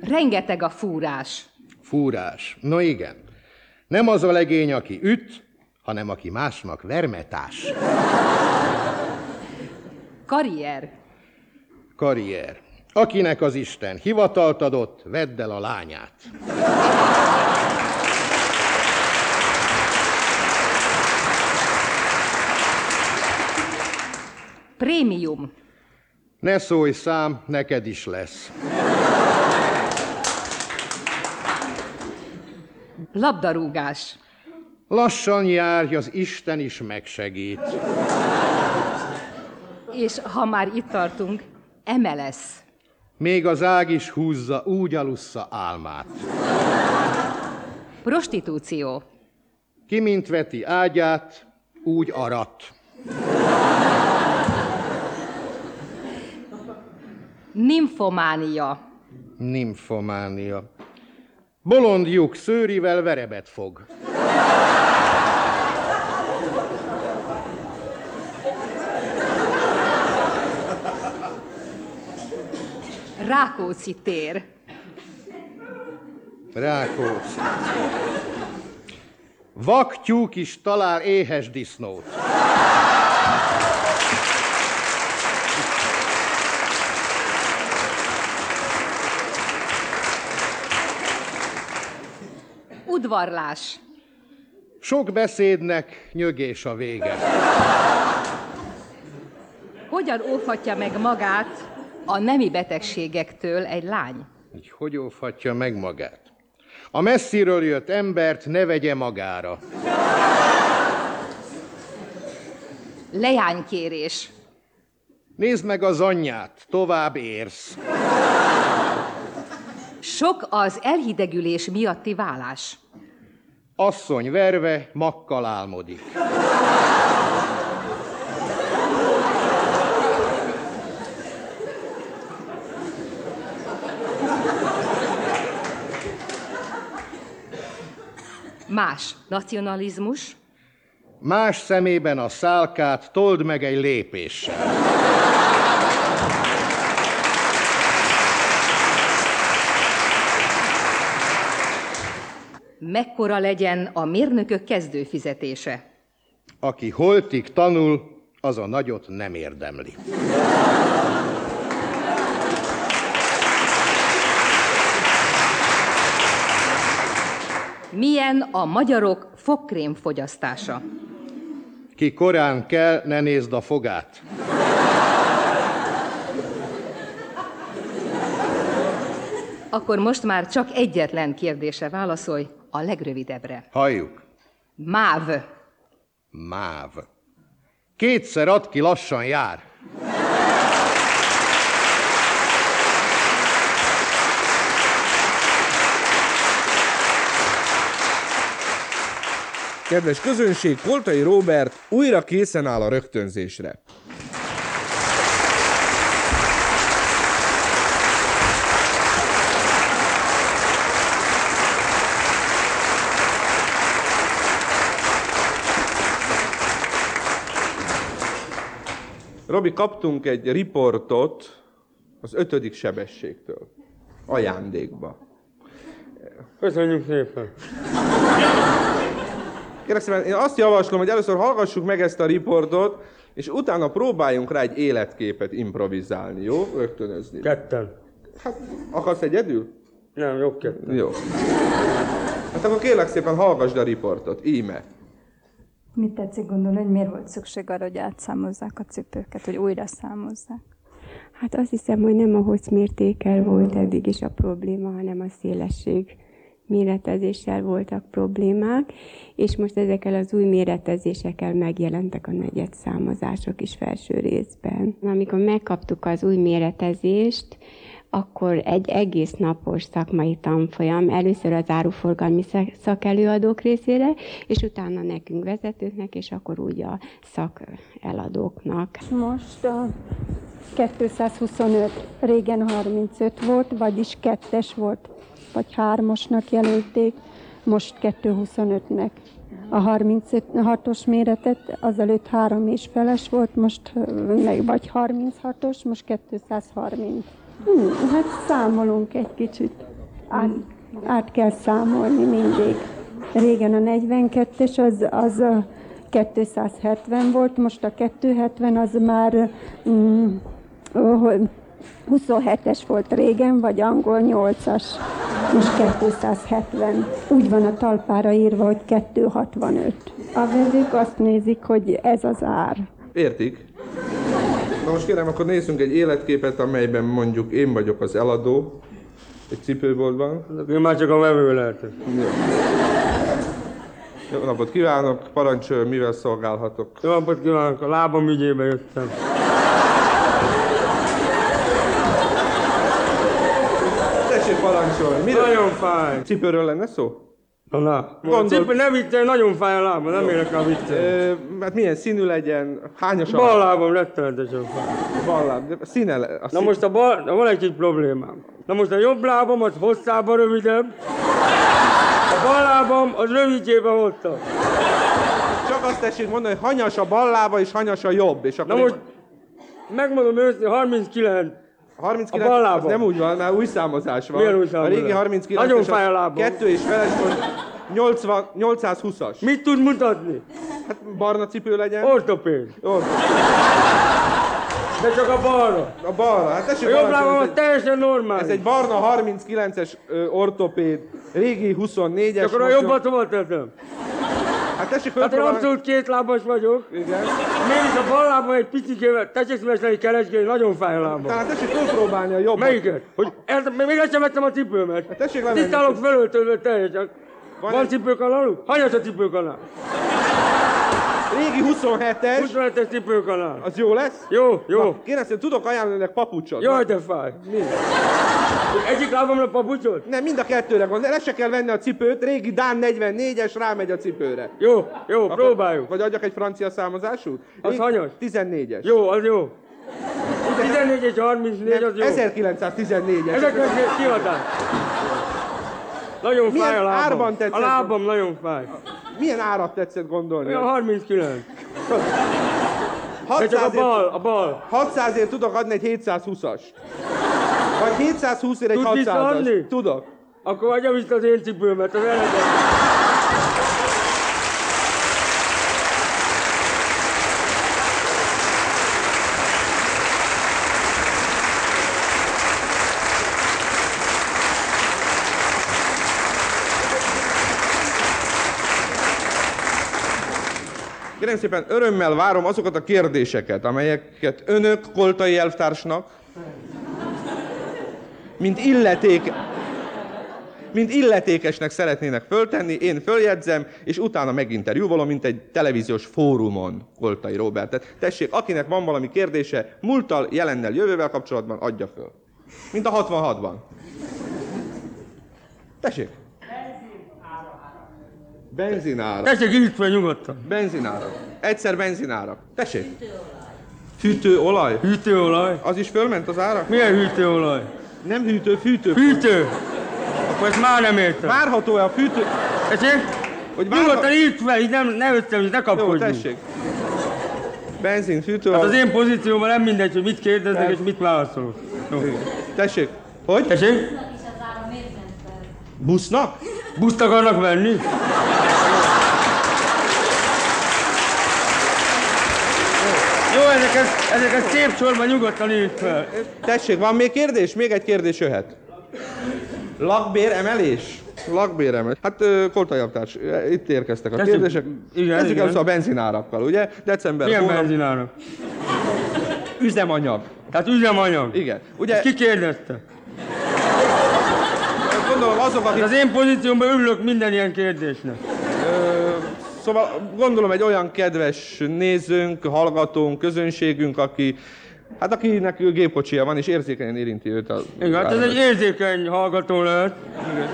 Rengeteg a fúrás. Fúrás. No igen. Nem az a legény, aki üt, hanem aki másnak vermetás. Karrier. Karrier. Akinek az Isten hivatalt adott, vedd el a lányát. Prémium. Ne szólj szám, neked is lesz. Labdarúgás. Lassan járj, az Isten is megsegít. És ha már itt tartunk, MLS. Még az ág is húzza, úgy alussza álmát. Prostitúció. Ki mint veti ágyát, úgy arat. Nymfománia. Nymfománia. Bolond lyuk szőrivel verebet fog. Rákóczi tér. Rákóczi. Vak tyúk is talál éhes disznót. Udvarlás. Sok beszédnek nyögés a vége. Hogyan óvhatja meg magát a nemi betegségektől egy lány? Így hogy óvhatja meg magát? A messziről jött embert ne vegye magára. Leánykérés. Nézd meg az anyját, tovább érsz. Sok az elhidegülés miatti válás. Asszony verve, makkal álmodik. Más nacionalizmus. Más szemében a szálkát told meg egy lépéssel. Mekkora legyen a mérnökök kezdőfizetése? Aki holtig tanul, az a nagyot nem érdemli. Milyen a magyarok fogkrém fogyasztása? Ki korán kell, ne nézd a fogát. Akkor most már csak egyetlen kérdésre válaszolj, a legrövidebbre. Halljuk. MÁV. Máv. Kétszer ad ki, lassan jár. Kedves közönség, Koltai Róbert újra készen áll a rögtönzésre. Robi, kaptunk egy riportot az ötödik sebességtől. Ajándékba. Köszönjük szépen. Kérlek szépen, én azt javaslom, hogy először hallgassuk meg ezt a riportot, és utána próbáljunk rá egy életképet improvizálni, jó? Rögtönözni. Ketten. Hát, akarsz egyedül? Nem, jobb ketten. Jó. Hát akkor kérlek szépen hallgassd a riportot, íme. Mit tetszik gondolni, hogy miért volt szükség arra, hogy átszámozzák a cipőket, hogy újra számozzák? Hát azt hiszem, hogy nem a hosszmértékkel volt eddig is a probléma, hanem a szélesség méretezéssel voltak problémák, és most ezekkel az új méretezésekkel megjelentek a negyed számozások is felső részben. Amikor megkaptuk az új méretezést, akkor egy egész napos szakmai tanfolyam, először az áruforgalmi szakelőadók részére, és utána nekünk vezetőknek, és akkor úgy a szakeladóknak. Most a 225, régen 35 volt, vagyis kettes volt, vagy hármasnak jelölték, most 225-nek. A 36-os méretet azelőtt három és feles volt, most meg vagy 36-os, most 230. Hm, hát számolunk egy kicsit. Át, át kell számolni mindig. Régen a 42-es az, az 270 volt, most a 270 az már mm, 27-es volt régen, vagy angol 8-as, most 270. Úgy van a talpára írva, hogy 265. A vezők azt nézik, hogy ez az ár. Értik? Na most kérem, akkor nézzünk egy életképet, amelyben mondjuk én vagyok az eladó, egy cipőboltban. Én már csak a vevő lehetek. Jó napot kívánok, parancsol, mivel szolgálhatok? Jó napot kívánok, a lábam ügyébe jöttem. Parancsolni. Mire? Nagyon fáj. Cipőről lenne szó? Na, na. Gondol... Cipő, ne viccelj, nagyon fáj a lábam, nem érek a viccelni. Hát milyen színű legyen, hányas a... Bal lábam rettenetesen fáj. Bal láb, színe... le- A Na most a bal, na van egy kis problémám. Na most a jobb lábam az hosszában rövidebb, a bal lábam az rövidjében hosszabb. Csak azt tessék mondani, hogy hanyas a bal lába és hanyas a jobb. És akkor Na most, megmondom őszintén, 39. 39, a bal lábam. nem úgy van, mert új számozás van. Milyen új A számozás? régi 39 Nagyon a fáj a lábam. Kettő és feles most 80, 820-as. Mit tud mutatni? Hát barna cipő legyen. Ortopéd. Or- De csak a balra. A balra, hát tessék A jobb lábam ez az egy- teljesen normális. Ez egy barna 39-es ö, ortopéd, régi 24-es. Akkor a jobbat hova tettem? Hát tessék Hát én abszolút kétlábas vagyok. Igen. Mégis a bal lábam egy picikével, tessék szívesen keresgélni, nagyon fáj a lábam. Tehát tessék fölpróbálni a jobbat. Melyiket? Hogy el, még sem vettem a cipőmet. Hát tessék lemenni. Tisztálok felöltözve teljesen. Van Van, egy- cipőkanaluk? Hanyas a cipőkanál? Régi 27-es. 27-es cipőkanál. Az jó lesz? Jó, jó. Na, szépen, tudok ajánlani önnek papucsot. Jaj, de fáj. Mi? Egyik lábamra papucsot? Nem, mind a kettőre van. Le se kell venni a cipőt, régi Dán 44-es rámegy a cipőre. Jó, jó, próbáljuk. Vagy adjak egy francia számozású? Az Régi- hanyas? 14-es. Jó, az jó. 14 és 34 az jó. 1914-es. Ezeknek kihatás. Nagyon Milyen fáj a lábam. árban tetszett? A lábam nagyon fáj. Milyen árat tetszett gondolni? Olyan 39. De 600 csak a bal, a bal. 600 ért tudok adni egy 720-as. Vagy 720 ért egy Tudsz 600-as. visszaadni? Tudok. Akkor adja vissza az én cipőmet, az eredet. Kérem szépen, örömmel várom azokat a kérdéseket, amelyeket önök koltai elvtársnak, mint illeték, mint illetékesnek szeretnének föltenni, én följegyzem, és utána meginterjúvolom, mint egy televíziós fórumon Koltai Robertet. Tessék, akinek van valami kérdése múlttal, jelennel, jövővel kapcsolatban, adja föl. Mint a 66-ban. Tessék. Benzinára. Tessék, írd fel nyugodtan. Benzinárak. Egyszer benzinárak. Tessék. Hűtőolaj? Hűtőolaj. Az is fölment az ára? Milyen hűtőolaj? Nem hűtő, fűtő. Hűtő. Akkor ezt már nem értem. Várható-e a fűtő? Tessék? Hogy Nyugodtan írd fel, így nem, ne össze, ne Jó, kapkodjunk. tessék. Benzin, fűtő. Hát az én pozícióban nem mindegy, hogy mit kérdeznek Tehát- és mit válaszolok. Jó. Tessék. Hogy? Tessék? Busznak? Buszt akarnak venni? Jó, ezeket, ezeket szép sorban nyugodtan írd fel. Tessék, van még kérdés? Még egy kérdés jöhet. Lakbér emelés? Lakbér emelés. Hát ö, Koltai Aptárs, ö, itt érkeztek a kérdések. Igen, Kezdjük igen. először a benzinárakkal, ugye? December Milyen hónap- benzinának? Üzemanyag. Tehát üzemanyag. Igen. Ugye? Ugye Ki kérdezte? Gondolom azok, akik... Az én pozíciómban örülök minden ilyen kérdésnek. Ö, szóval gondolom egy olyan kedves nézőnk, hallgatónk, közönségünk, aki Hát akinek gépkocsija van, és érzékenyen érinti őt a... Igen, hát ez egy érzékeny hallgató lehet. Igen.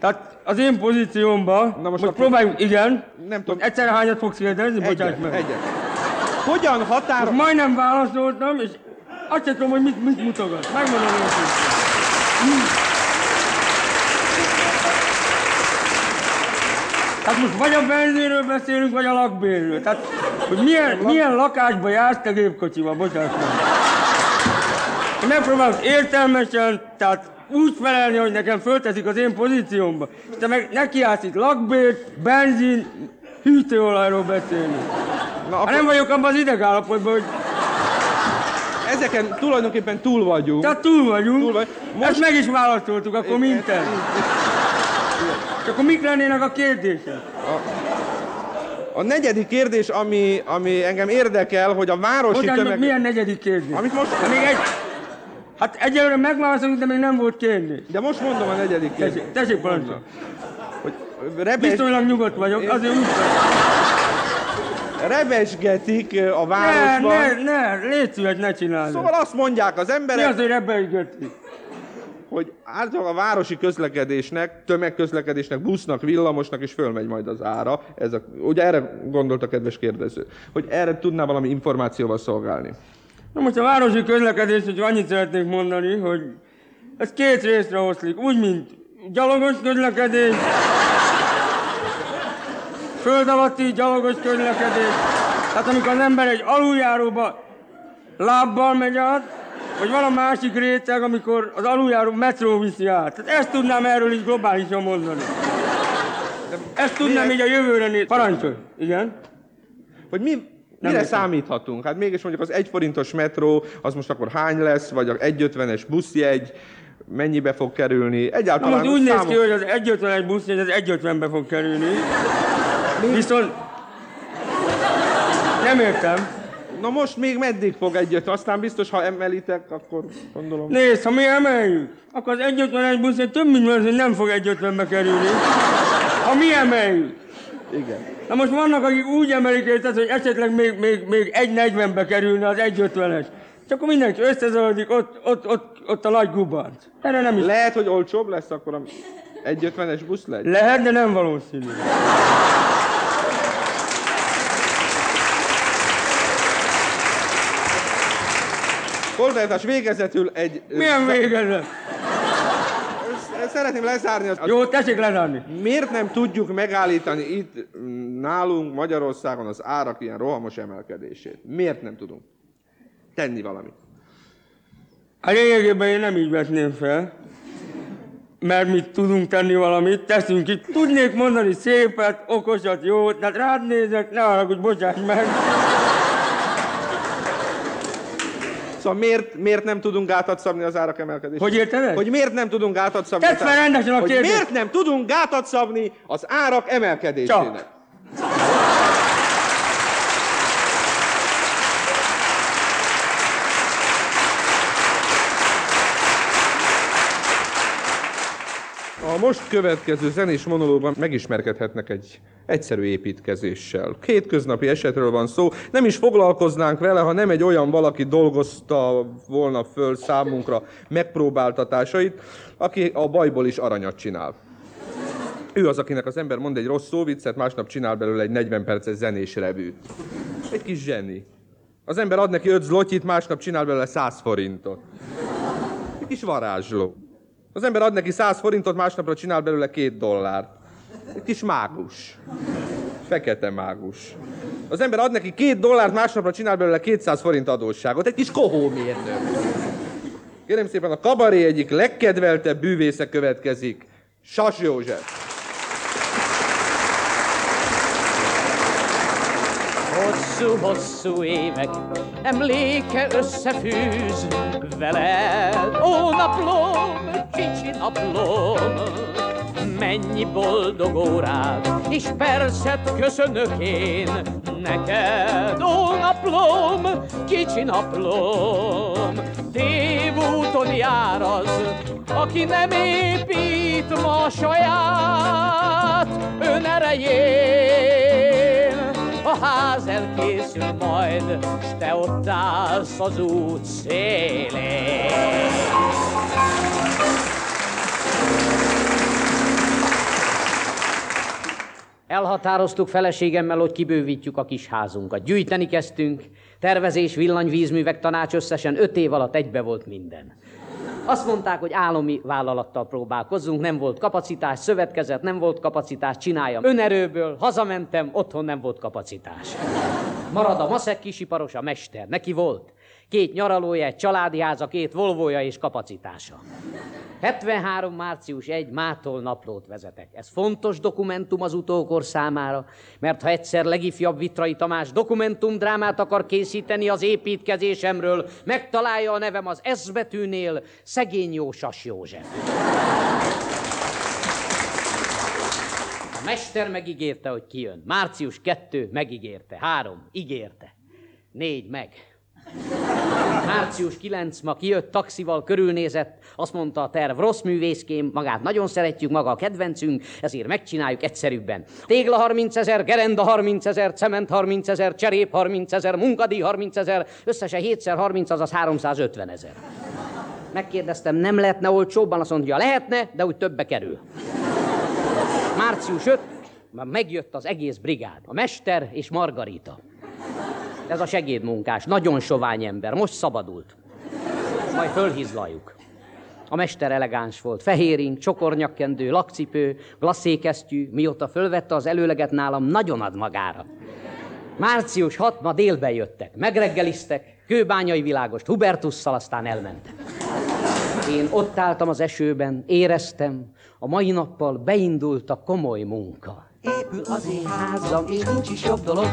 Tehát az én pozíciómban, Na most, most próbáljunk, igen. Nem tudom. Egyszer hányat fogsz kérdezni? Bocsáss meg. Egyet. Hogyan határ... Most majdnem válaszoltam, és azt sem tudom, hogy mit, mit mutogat. Megmondom őszintén. Tehát most vagy a benzinről beszélünk, vagy a lakbérről. Tehát, hogy milyen, milyen lakásba jársz te gépkocsival, bocsáss meg. Én megpróbálok értelmesen, tehát úgy felelni, hogy nekem fölteszik az én pozíciómba. És te meg nekiállsz itt lakbért, benzin, hűtőolajról beszélni. Na, akkor... hát nem vagyok abban az idegállapotban, hogy ezeken tulajdonképpen túl vagyunk. Tehát túl vagyunk. Túl vagy. Most... Ezt meg is válaszoltuk, akkor minden. És akkor mik lennének a kérdések? A, a negyedik kérdés, ami, ami engem érdekel, hogy a városi Hogyan, tömeg... milyen negyedik kérdés? Amit most... Hát még egy... Hát egyelőre megválaszolunk, de még nem volt kérdés. De most mondom a negyedik kérdést. Tessék, tessék parancsolj. Rebes... Biztosan nyugodt vagyok, Én... azért úgy Rebesgetik a városban. Ne, ne, ne, légy szíves, ne csináld. Szóval azt mondják az emberek... Mi az, hogy rebesgetik? Hogy általában a városi közlekedésnek, tömegközlekedésnek, busznak, villamosnak is fölmegy majd az ára. Ez a, ugye erre gondolt a kedves kérdező, hogy erre tudná valami információval szolgálni. Na most a városi közlekedés, hogy annyit szeretnék mondani, hogy ez két részre oszlik, úgy, mint gyalogos közlekedés, föld alatti gyalogos közlekedés, tehát amikor az ember egy aluljáróba lábbal megy át, vagy van a másik réteg, amikor az aluljáró metró viszi át. Tehát ezt tudnám erről is globálisan mondani. Ezt tudnám így a jövőre nézni. Parancsolj. Igen? Hogy mi, nem Mire számíthatunk? Hát mégis mondjuk az egy forintos metró, az most akkor hány lesz, vagy az 1,50-es buszjegy, mennyibe fog kerülni? Egyáltalán Na, úgy néz ki, hogy az 1,51 buszjegy az 1,50-be fog kerülni. Mi? Viszont nem értem. Na most még meddig fog egyet? Aztán biztos, ha emelitek, akkor gondolom... Nézd, ha mi emeljük, akkor az 1,51 busz több mint hogy nem fog 1,50-be kerülni. Ha mi emeljük. Igen. Na most vannak, akik úgy emelik ezt, hogy esetleg még, még, még 1,40-be kerülne az 1,50-es. Csak akkor mindenki összezajlik, ott, ott, ott, ott a nagy gubanc. Erre nem is... Lehet, hogy olcsóbb lesz akkor a 1,50-es busz legy? Lehet, de nem valószínű. Kolbáltás végezetül egy... Milyen végezet? Szeretném lezárni az... Jó, tessék lezárni. Miért nem tudjuk megállítani itt nálunk Magyarországon az árak ilyen rohamos emelkedését? Miért nem tudunk tenni valamit? A lényegében én nem így vetném fel, mert mit tudunk tenni valamit, teszünk itt. Tudnék mondani szépet, okosat, jót, tehát rád nézek, ne haragudj, bocsáss meg. Szóval miért, miért nem tudunk gátat szabni az árak emelkedésére? Hogy érted Hogy miért nem tudunk gátat szabni Tedd fel rendesen a kérdést! miért nem tudunk gátat szabni az árak emelkedésének? Csak. Most következő zenés monológban megismerkedhetnek egy egyszerű építkezéssel. Két köznapi esetről van szó, nem is foglalkoznánk vele, ha nem egy olyan valaki dolgozta volna föl számunkra megpróbáltatásait, aki a bajból is aranyat csinál. Ő az, akinek az ember mond egy rossz szóviccet, másnap csinál belőle egy 40 perces zenés revűt. Egy kis zseni. Az ember ad neki 5 zlotyit, másnap csinál belőle 100 forintot. Egy kis varázsló. Az ember ad neki 100 forintot, másnapra csinál belőle két dollárt. Egy kis mágus. Fekete mágus. Az ember ad neki két dollárt, másnapra csinál belőle 200 forint adósságot. Egy kis kohómérnök. Kérem szépen, a kabaré egyik legkedveltebb bűvésze következik. Sas József. Hosszú-hosszú évek emléke összefűz veled. Ó, naplom, kicsi naplom, mennyi boldog órát, és percet köszönök én neked. Ó, naplom, kicsi naplom, tévúton jár az, aki nem épít ma saját önerején. Ház elkészül majd, s te ott állsz az út szélén. Elhatároztuk feleségemmel, hogy kibővítjük a kis házunkat. Gyűjteni kezdtünk, tervezés, villanyvízművek tanács összesen öt év alatt egybe volt minden. Azt mondták, hogy állami vállalattal próbálkozzunk, nem volt kapacitás, szövetkezet, nem volt kapacitás, csináljam önerőből, hazamentem, otthon nem volt kapacitás. Marad a maszek kisiparos, a mester, neki volt. Két nyaralója, egy családi háza, két volvója és kapacitása. 73. március 1. Mától naplót vezetek. Ez fontos dokumentum az utókor számára, mert ha egyszer legifjabb Vitrai Tamás dokumentumdrámát akar készíteni az építkezésemről, megtalálja a nevem az S betűnél, szegény jó Sas József. A mester megígérte, hogy kijön. Március 2 megígérte. 3 ígérte. 4 meg. Március 9 ma kijött, taxival körülnézett, azt mondta a terv, rossz művészkém, magát nagyon szeretjük, maga a kedvencünk, ezért megcsináljuk egyszerűbben. Tégla 30 ezer, gerenda 30 ezer, cement 30 ezer, cserép 30 ezer, munkadíj 30 ezer, összesen 7 30, azaz 350 ezer. Megkérdeztem, nem lehetne olcsóbban, azt mondja, lehetne, de úgy többe kerül. Március 5, már megjött az egész brigád, a mester és Margarita. Ez a segédmunkás, nagyon sovány ember, most szabadult. Majd fölhizlaljuk. A mester elegáns volt, fehérink, csokornyakkendő, lakcipő, glasszékesztyű, mióta fölvette az előleget nálam, nagyon ad magára. Március 6, ma délben jöttek, megreggeliztek, kőbányai világost, Hubertusszal, aztán elmentek. Én ott álltam az esőben, éreztem, a mai nappal beindult a komoly munka. Épül az én házam, és nincs is jobb dolog,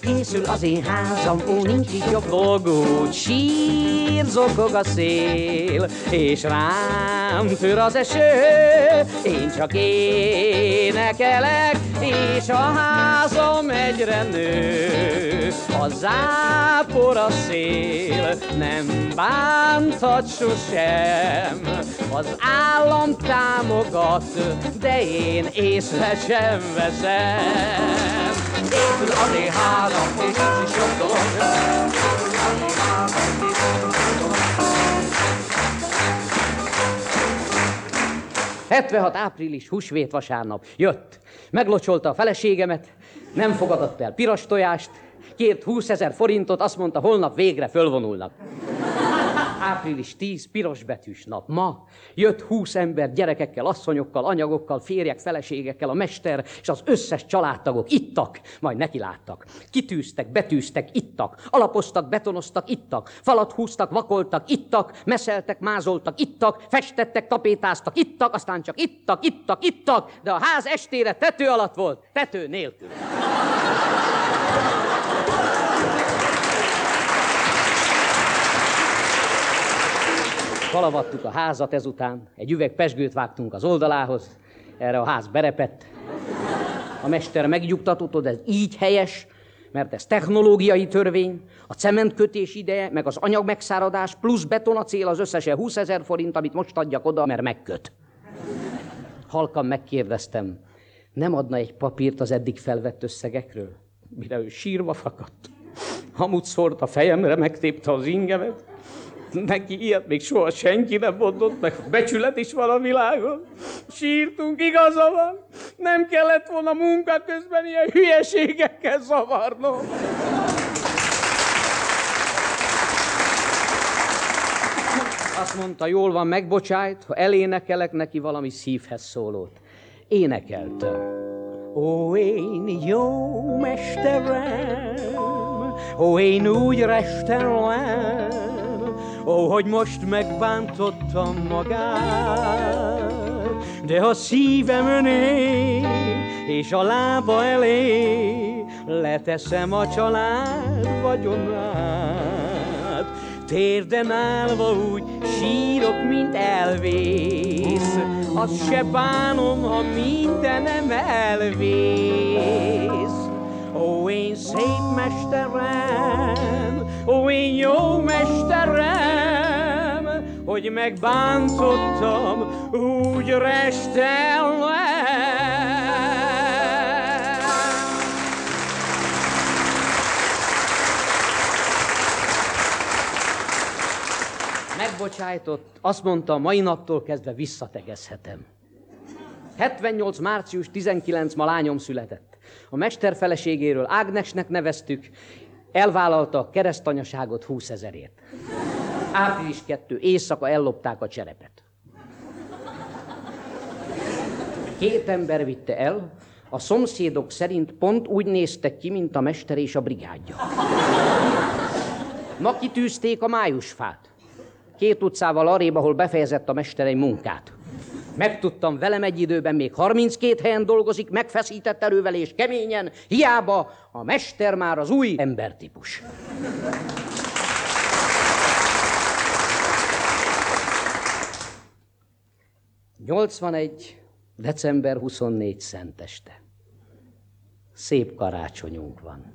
Készül az én házam, ó, nincs is jobb dolg, úgy sír, zokog a szél, és rám tör az eső, én csak énekelek, és a házam egyre nő. A zápor a szél nem bántat sosem, az állam támogat, de én észre sem veszem. Épül az én házam, és nincs is jobb dolog. 76. április, húsvét vasárnap. Jött. Meglocsolta a feleségemet, nem fogadott el piros tojást, kért 20 ezer forintot, azt mondta, holnap végre fölvonulnak április 10, piros betűs nap. Ma jött 20 ember gyerekekkel, asszonyokkal, anyagokkal, férjek, feleségekkel, a mester és az összes családtagok ittak, majd nekiláttak. Kitűztek, betűztek, ittak, alapoztak, betonoztak, ittak, falat húztak, vakoltak, ittak, meszeltek, mázoltak, ittak, festettek, tapétáztak, ittak, aztán csak ittak, ittak, ittak, de a ház estére tető alatt volt, tető nélkül. Kalavattuk a házat ezután, egy üveg pesgőt vágtunk az oldalához, erre a ház berepett. A mester megnyugtatott, hogy ez így helyes, mert ez technológiai törvény, a cementkötés ideje, meg az anyag megszáradás, plusz betonacél az összesen 20 ezer forint, amit most adjak oda, mert megköt. Halkan megkérdeztem, nem adna egy papírt az eddig felvett összegekről? Mire ő sírva fakadt. Hamut szórt a fejemre, megtépte az ingemet, Neki ilyet még soha senki nem mondott, meg becsület is van a világon. Sírtunk, igaza van. Nem kellett volna munka közben ilyen hülyeségekkel zavarnom. Azt mondta, jól van, megbocsájt, ha elénekelek neki valami szívhez szólót. Énekelte. Ó, én jó mesterem, ó, én úgy restelem, Ó, hogy most megbántottam magát, de a szívem öné, és a lába elé leteszem a család vagyonát. Térden állva úgy sírok, mint elvész, azt se bánom, ha mindenem elvész. Ó, én szép mesterem, ó, én jó mesterem, hogy megbántottam úgy restelve. Megbocsájtott, azt mondta, mai naptól kezdve visszategezhetem. 78. március 19 ma lányom született. A mester feleségéről Ágnesnek neveztük, elvállalta a keresztanyaságot 20 ezerért. Április 2. Éjszaka ellopták a cserepet. Két ember vitte el, a szomszédok szerint pont úgy néztek ki, mint a mester és a brigádja. Ma kitűzték a májusfát. Két utcával arrébb, ahol befejezett a mester egy munkát. Megtudtam, velem egy időben még 32 helyen dolgozik, megfeszített erővel és keményen, hiába a mester már az új embertípus. Nyolcvanegy, december 24 szenteste. Szép karácsonyunk van.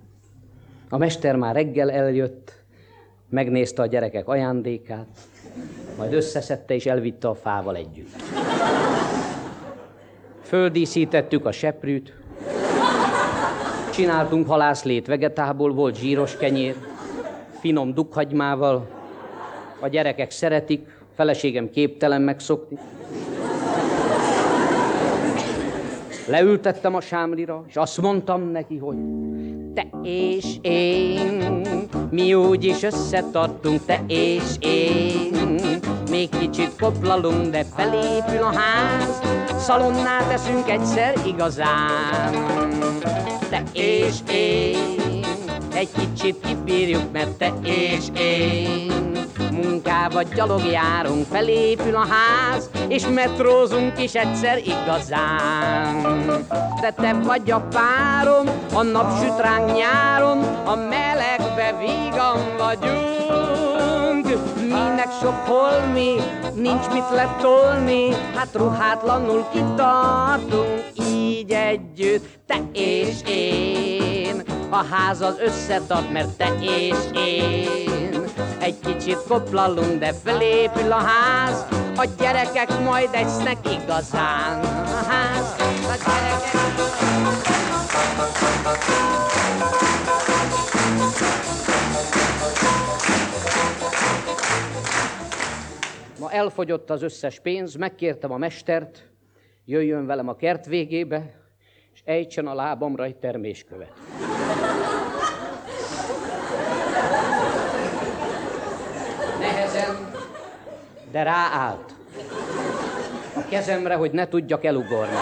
A mester már reggel eljött, megnézte a gyerekek ajándékát, majd összeszedte és elvitte a fával együtt. Földíszítettük a seprűt, csináltunk halászlét vegetából, volt zsíros kenyér, finom dukhagymával, a gyerekek szeretik, feleségem képtelen megszokni. Leültettem a sámlira, és azt mondtam neki, hogy te és én, mi úgy is összetartunk, te és én. Még kicsit koplalunk, de felépül a ház, szalonná teszünk egyszer igazán. Te és én, egy kicsit kibírjuk, mert te és én. Munkába gyalog járunk, felépül a ház, és metrózunk is egyszer igazán. De te vagy a párom, a nap süt ránk nyáron, a melegbe vígan vagyunk. Minek sok holmi, nincs mit letolni, hát ruhátlanul kitartunk így együtt, te és én. A ház az összetart, mert te és én. Egy kicsit koplalunk, de felépül a ház, a gyerekek majd esznek igazán. A ház, a gyerekek... elfogyott az összes pénz, megkértem a mestert, jöjjön velem a kert végébe, és ejtsen a lábamra egy terméskövet. Nehezen, de ráállt. A kezemre, hogy ne tudjak elugorni.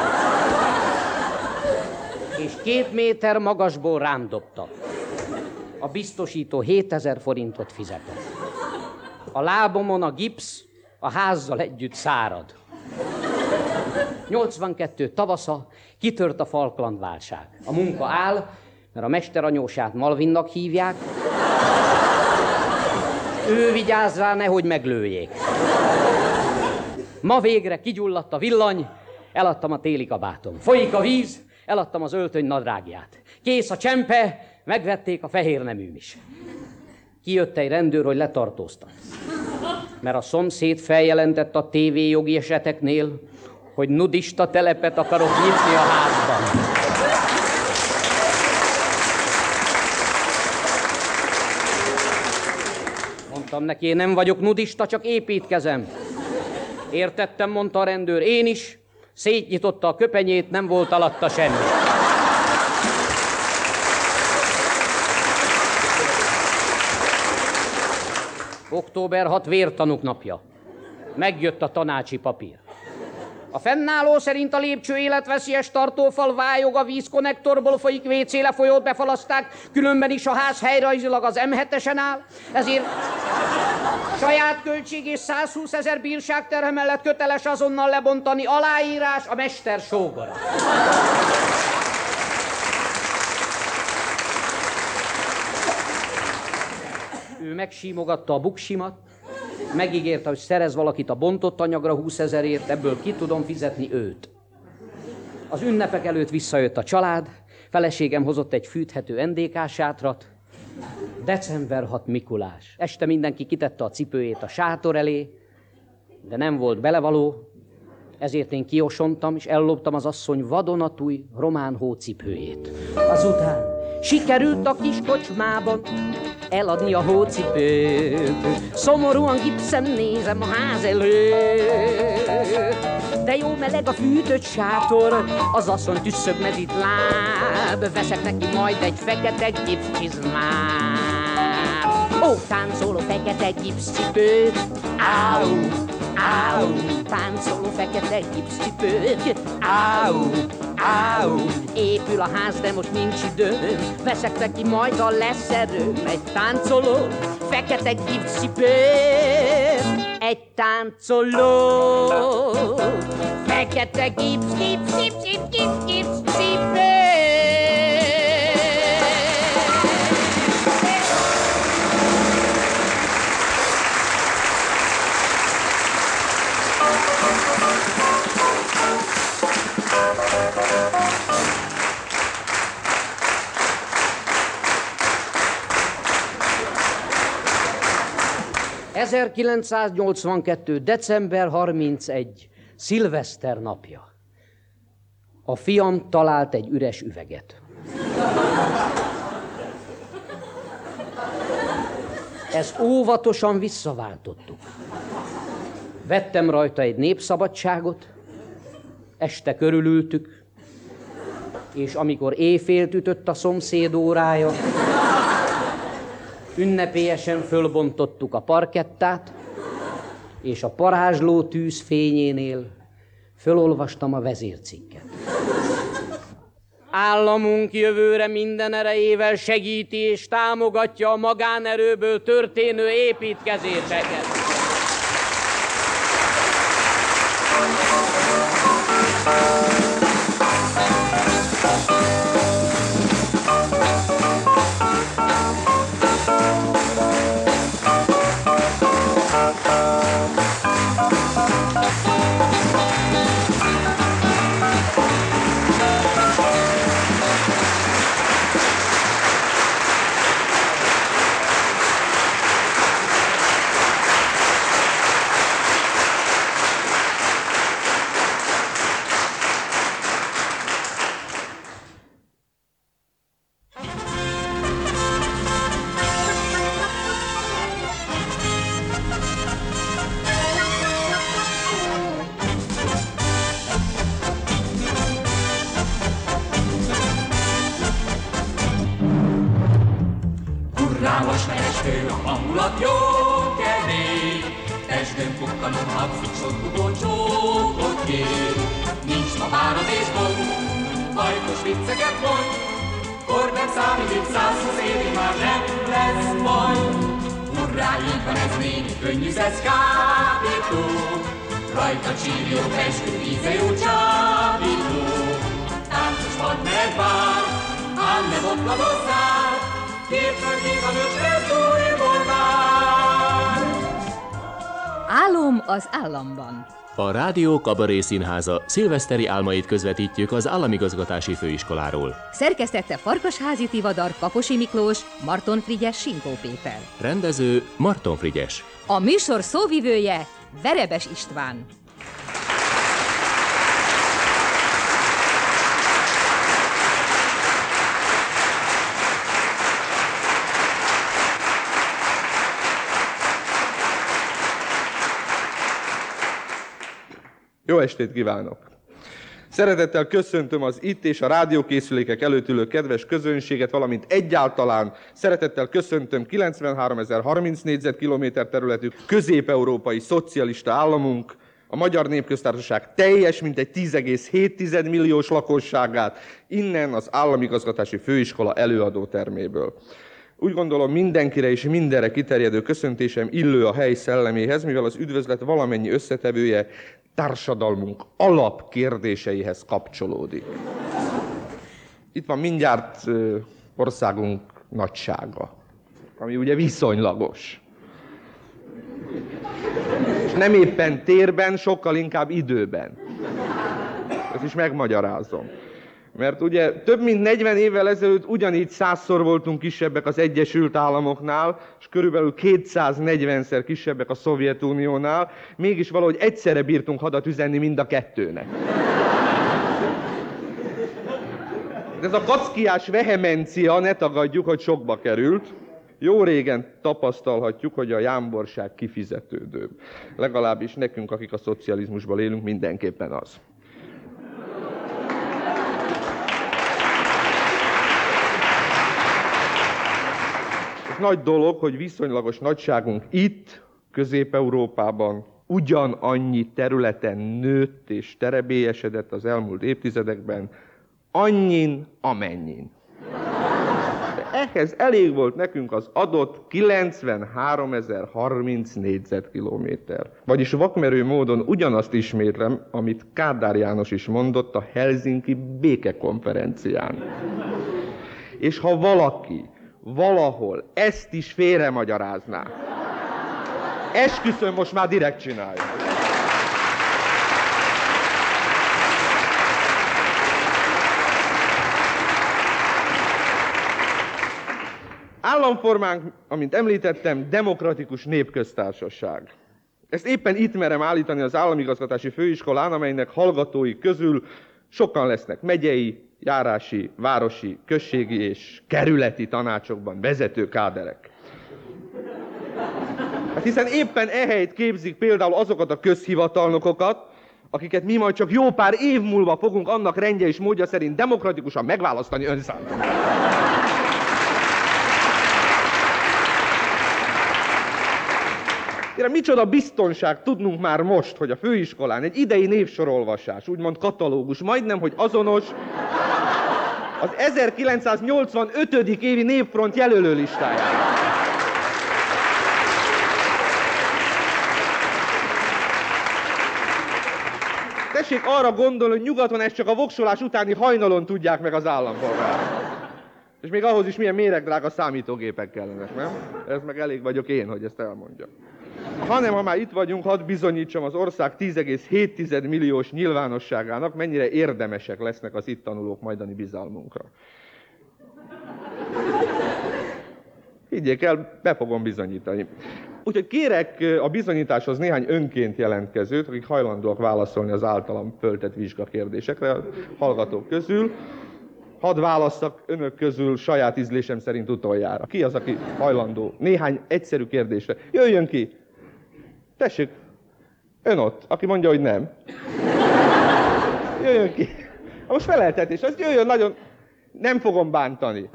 És két méter magasból rám dobta. A biztosító 7000 forintot fizetett. A lábomon a gipsz a házzal együtt szárad. 82 tavasza, kitört a Falkland válság. A munka áll, mert a mesteranyósát Malvinnak hívják. Ő vigyáz rá, nehogy meglőjék. Ma végre kigyulladt a villany, eladtam a téli kabátom. Folyik a víz, eladtam az öltöny nadrágját. Kész a csempe, megvették a fehér neműm is. Kijött egy rendőr, hogy letartóztat. Mert a szomszéd feljelentett a TV jogi eseteknél, hogy nudista telepet akarok nyitni a házban. Mondtam neki, én nem vagyok nudista, csak építkezem. Értettem, mondta a rendőr, én is. Szétnyitotta a köpenyét, nem volt alatta semmi. Október 6 vértanuk napja. Megjött a tanácsi papír. A fennálló szerint a lépcső életveszélyes tartófal vályog, a vízkonnektorból folyik WC lefolyót befalaszták, különben is a ház helyrajzilag az M7-esen áll, ezért saját költség és 120 ezer bírság terhe mellett köteles azonnal lebontani aláírás a mester sógora. Ő megsímogatta a buksimat, megígérte, hogy szerez valakit a bontott anyagra 20 ezerért, ebből ki tudom fizetni őt. Az ünnepek előtt visszajött a család, feleségem hozott egy fűthető NDK sátrat, december 6 Mikulás. Este mindenki kitette a cipőjét a sátor elé, de nem volt belevaló, ezért én kiosontam, és elloptam az asszony vadonatúj román hócipőjét. Azután sikerült a kis kocsmában eladni a hócipőt. Szomorúan gipszem nézem a ház előtt. De jó meleg a fűtött sátor, az asszony tüsszög mezit láb. Veszek neki majd egy fekete gipszcsizmát. Ó, táncoló fekete gipszcipőt, áú, áú, táncoló fekete gipszcipőt, áú, áú. Épül a ház, de most nincs időm, veszek neki majd a lesz erőm. Egy táncoló fekete gipszcipőt, egy táncoló fekete gipsz, gipsz, gipsz, gipsz, gipsz, gipsz, cipő. ...1982. december 31. szilveszter napja. A fiam talált egy üres üveget. Ezt óvatosan visszaváltottuk. Vettem rajta egy népszabadságot, este körülültük, és amikor éjfélt ütött a szomszéd órája, ünnepélyesen fölbontottuk a parkettát, és a parázsló tűz fényénél fölolvastam a vezércikket. Államunk jövőre minden erejével segíti és támogatja a magánerőből történő építkezéseket. Rádió Kabaré Színháza szilveszteri álmait közvetítjük az Államigazgatási Főiskoláról. Szerkesztette Farkasházi Tivadar, Kaposi Miklós, Marton Frigyes, Sinkó Péter. Rendező Marton Frigyes. A műsor szóvivője Verebes István. Jó estét kívánok! Szeretettel köszöntöm az itt és a rádiókészülékek előtt ülő kedves közönséget, valamint egyáltalán szeretettel köszöntöm 93.030 négyzetkilométer területű közép-európai szocialista államunk, a Magyar Népköztársaság teljes, mintegy 10,7 milliós lakosságát, innen az Államigazgatási Főiskola előadó terméből. Úgy gondolom mindenkire és mindenre kiterjedő köszöntésem illő a hely szelleméhez, mivel az üdvözlet valamennyi összetevője társadalmunk alapkérdéseihez kapcsolódik. Itt van mindjárt országunk nagysága, ami ugye viszonylagos. És nem éppen térben, sokkal inkább időben. Ezt is megmagyarázom. Mert ugye több mint 40 évvel ezelőtt ugyanígy százszor voltunk kisebbek az Egyesült Államoknál, és körülbelül 240-szer kisebbek a Szovjetuniónál, mégis valahogy egyszerre bírtunk hadat üzenni mind a kettőnek. Ez a kackiás vehemencia, ne tagadjuk, hogy sokba került. Jó régen tapasztalhatjuk, hogy a jámborság kifizetődőbb. Legalábbis nekünk, akik a szocializmusban élünk, mindenképpen az. Nagy dolog, hogy viszonylagos nagyságunk itt, Közép-Európában ugyanannyi területen nőtt és terebélyesedett az elmúlt évtizedekben, annyin, amennyin. De ehhez elég volt nekünk az adott 93.030 négyzetkilométer. Vagyis vakmerő módon ugyanazt ismétlem, amit Kádár János is mondott a Helsinki békekonferencián. És ha valaki valahol ezt is félremagyarázná, esküszöm, most már direkt csinálja. Államformánk, amint említettem, demokratikus népköztársaság. Ezt éppen itt merem állítani az államigazgatási főiskolán, amelynek hallgatói közül sokan lesznek megyei, járási, városi, községi és kerületi tanácsokban vezető káderek. Hát hiszen éppen ehelyt képzik például azokat a közhivatalnokokat, akiket mi majd csak jó pár év múlva fogunk annak rendje és módja szerint demokratikusan megválasztani önszántan. Kérem, micsoda biztonság tudnunk már most, hogy a főiskolán egy idei névsorolvasás, úgymond katalógus, majdnem, hogy azonos az 1985. évi névfront jelölő listáján. Tessék arra gondolni, hogy nyugaton ezt csak a voksolás utáni hajnalon tudják meg az állampolgárok. És még ahhoz is milyen méregdrága számítógépek kellenek, nem? Ez meg elég vagyok én, hogy ezt elmondjam. Hanem, ha már itt vagyunk, hadd bizonyítsam az ország 10,7 milliós nyilvánosságának, mennyire érdemesek lesznek az itt tanulók majdani bizalmunkra. Higgyék el, be fogom bizonyítani. Úgyhogy kérek a bizonyításhoz néhány önként jelentkezőt, akik hajlandóak válaszolni az általam föltett vizsgakérdésekre a hallgatók közül. Hadd válasszak önök közül saját ízlésem szerint utoljára. Ki az, aki hajlandó? Néhány egyszerű kérdésre. Jöjjön ki! Tessék, ön ott, aki mondja, hogy nem. Jöjjön ki. Most feleltetés, az jöjjön nagyon... Nem fogom bántani.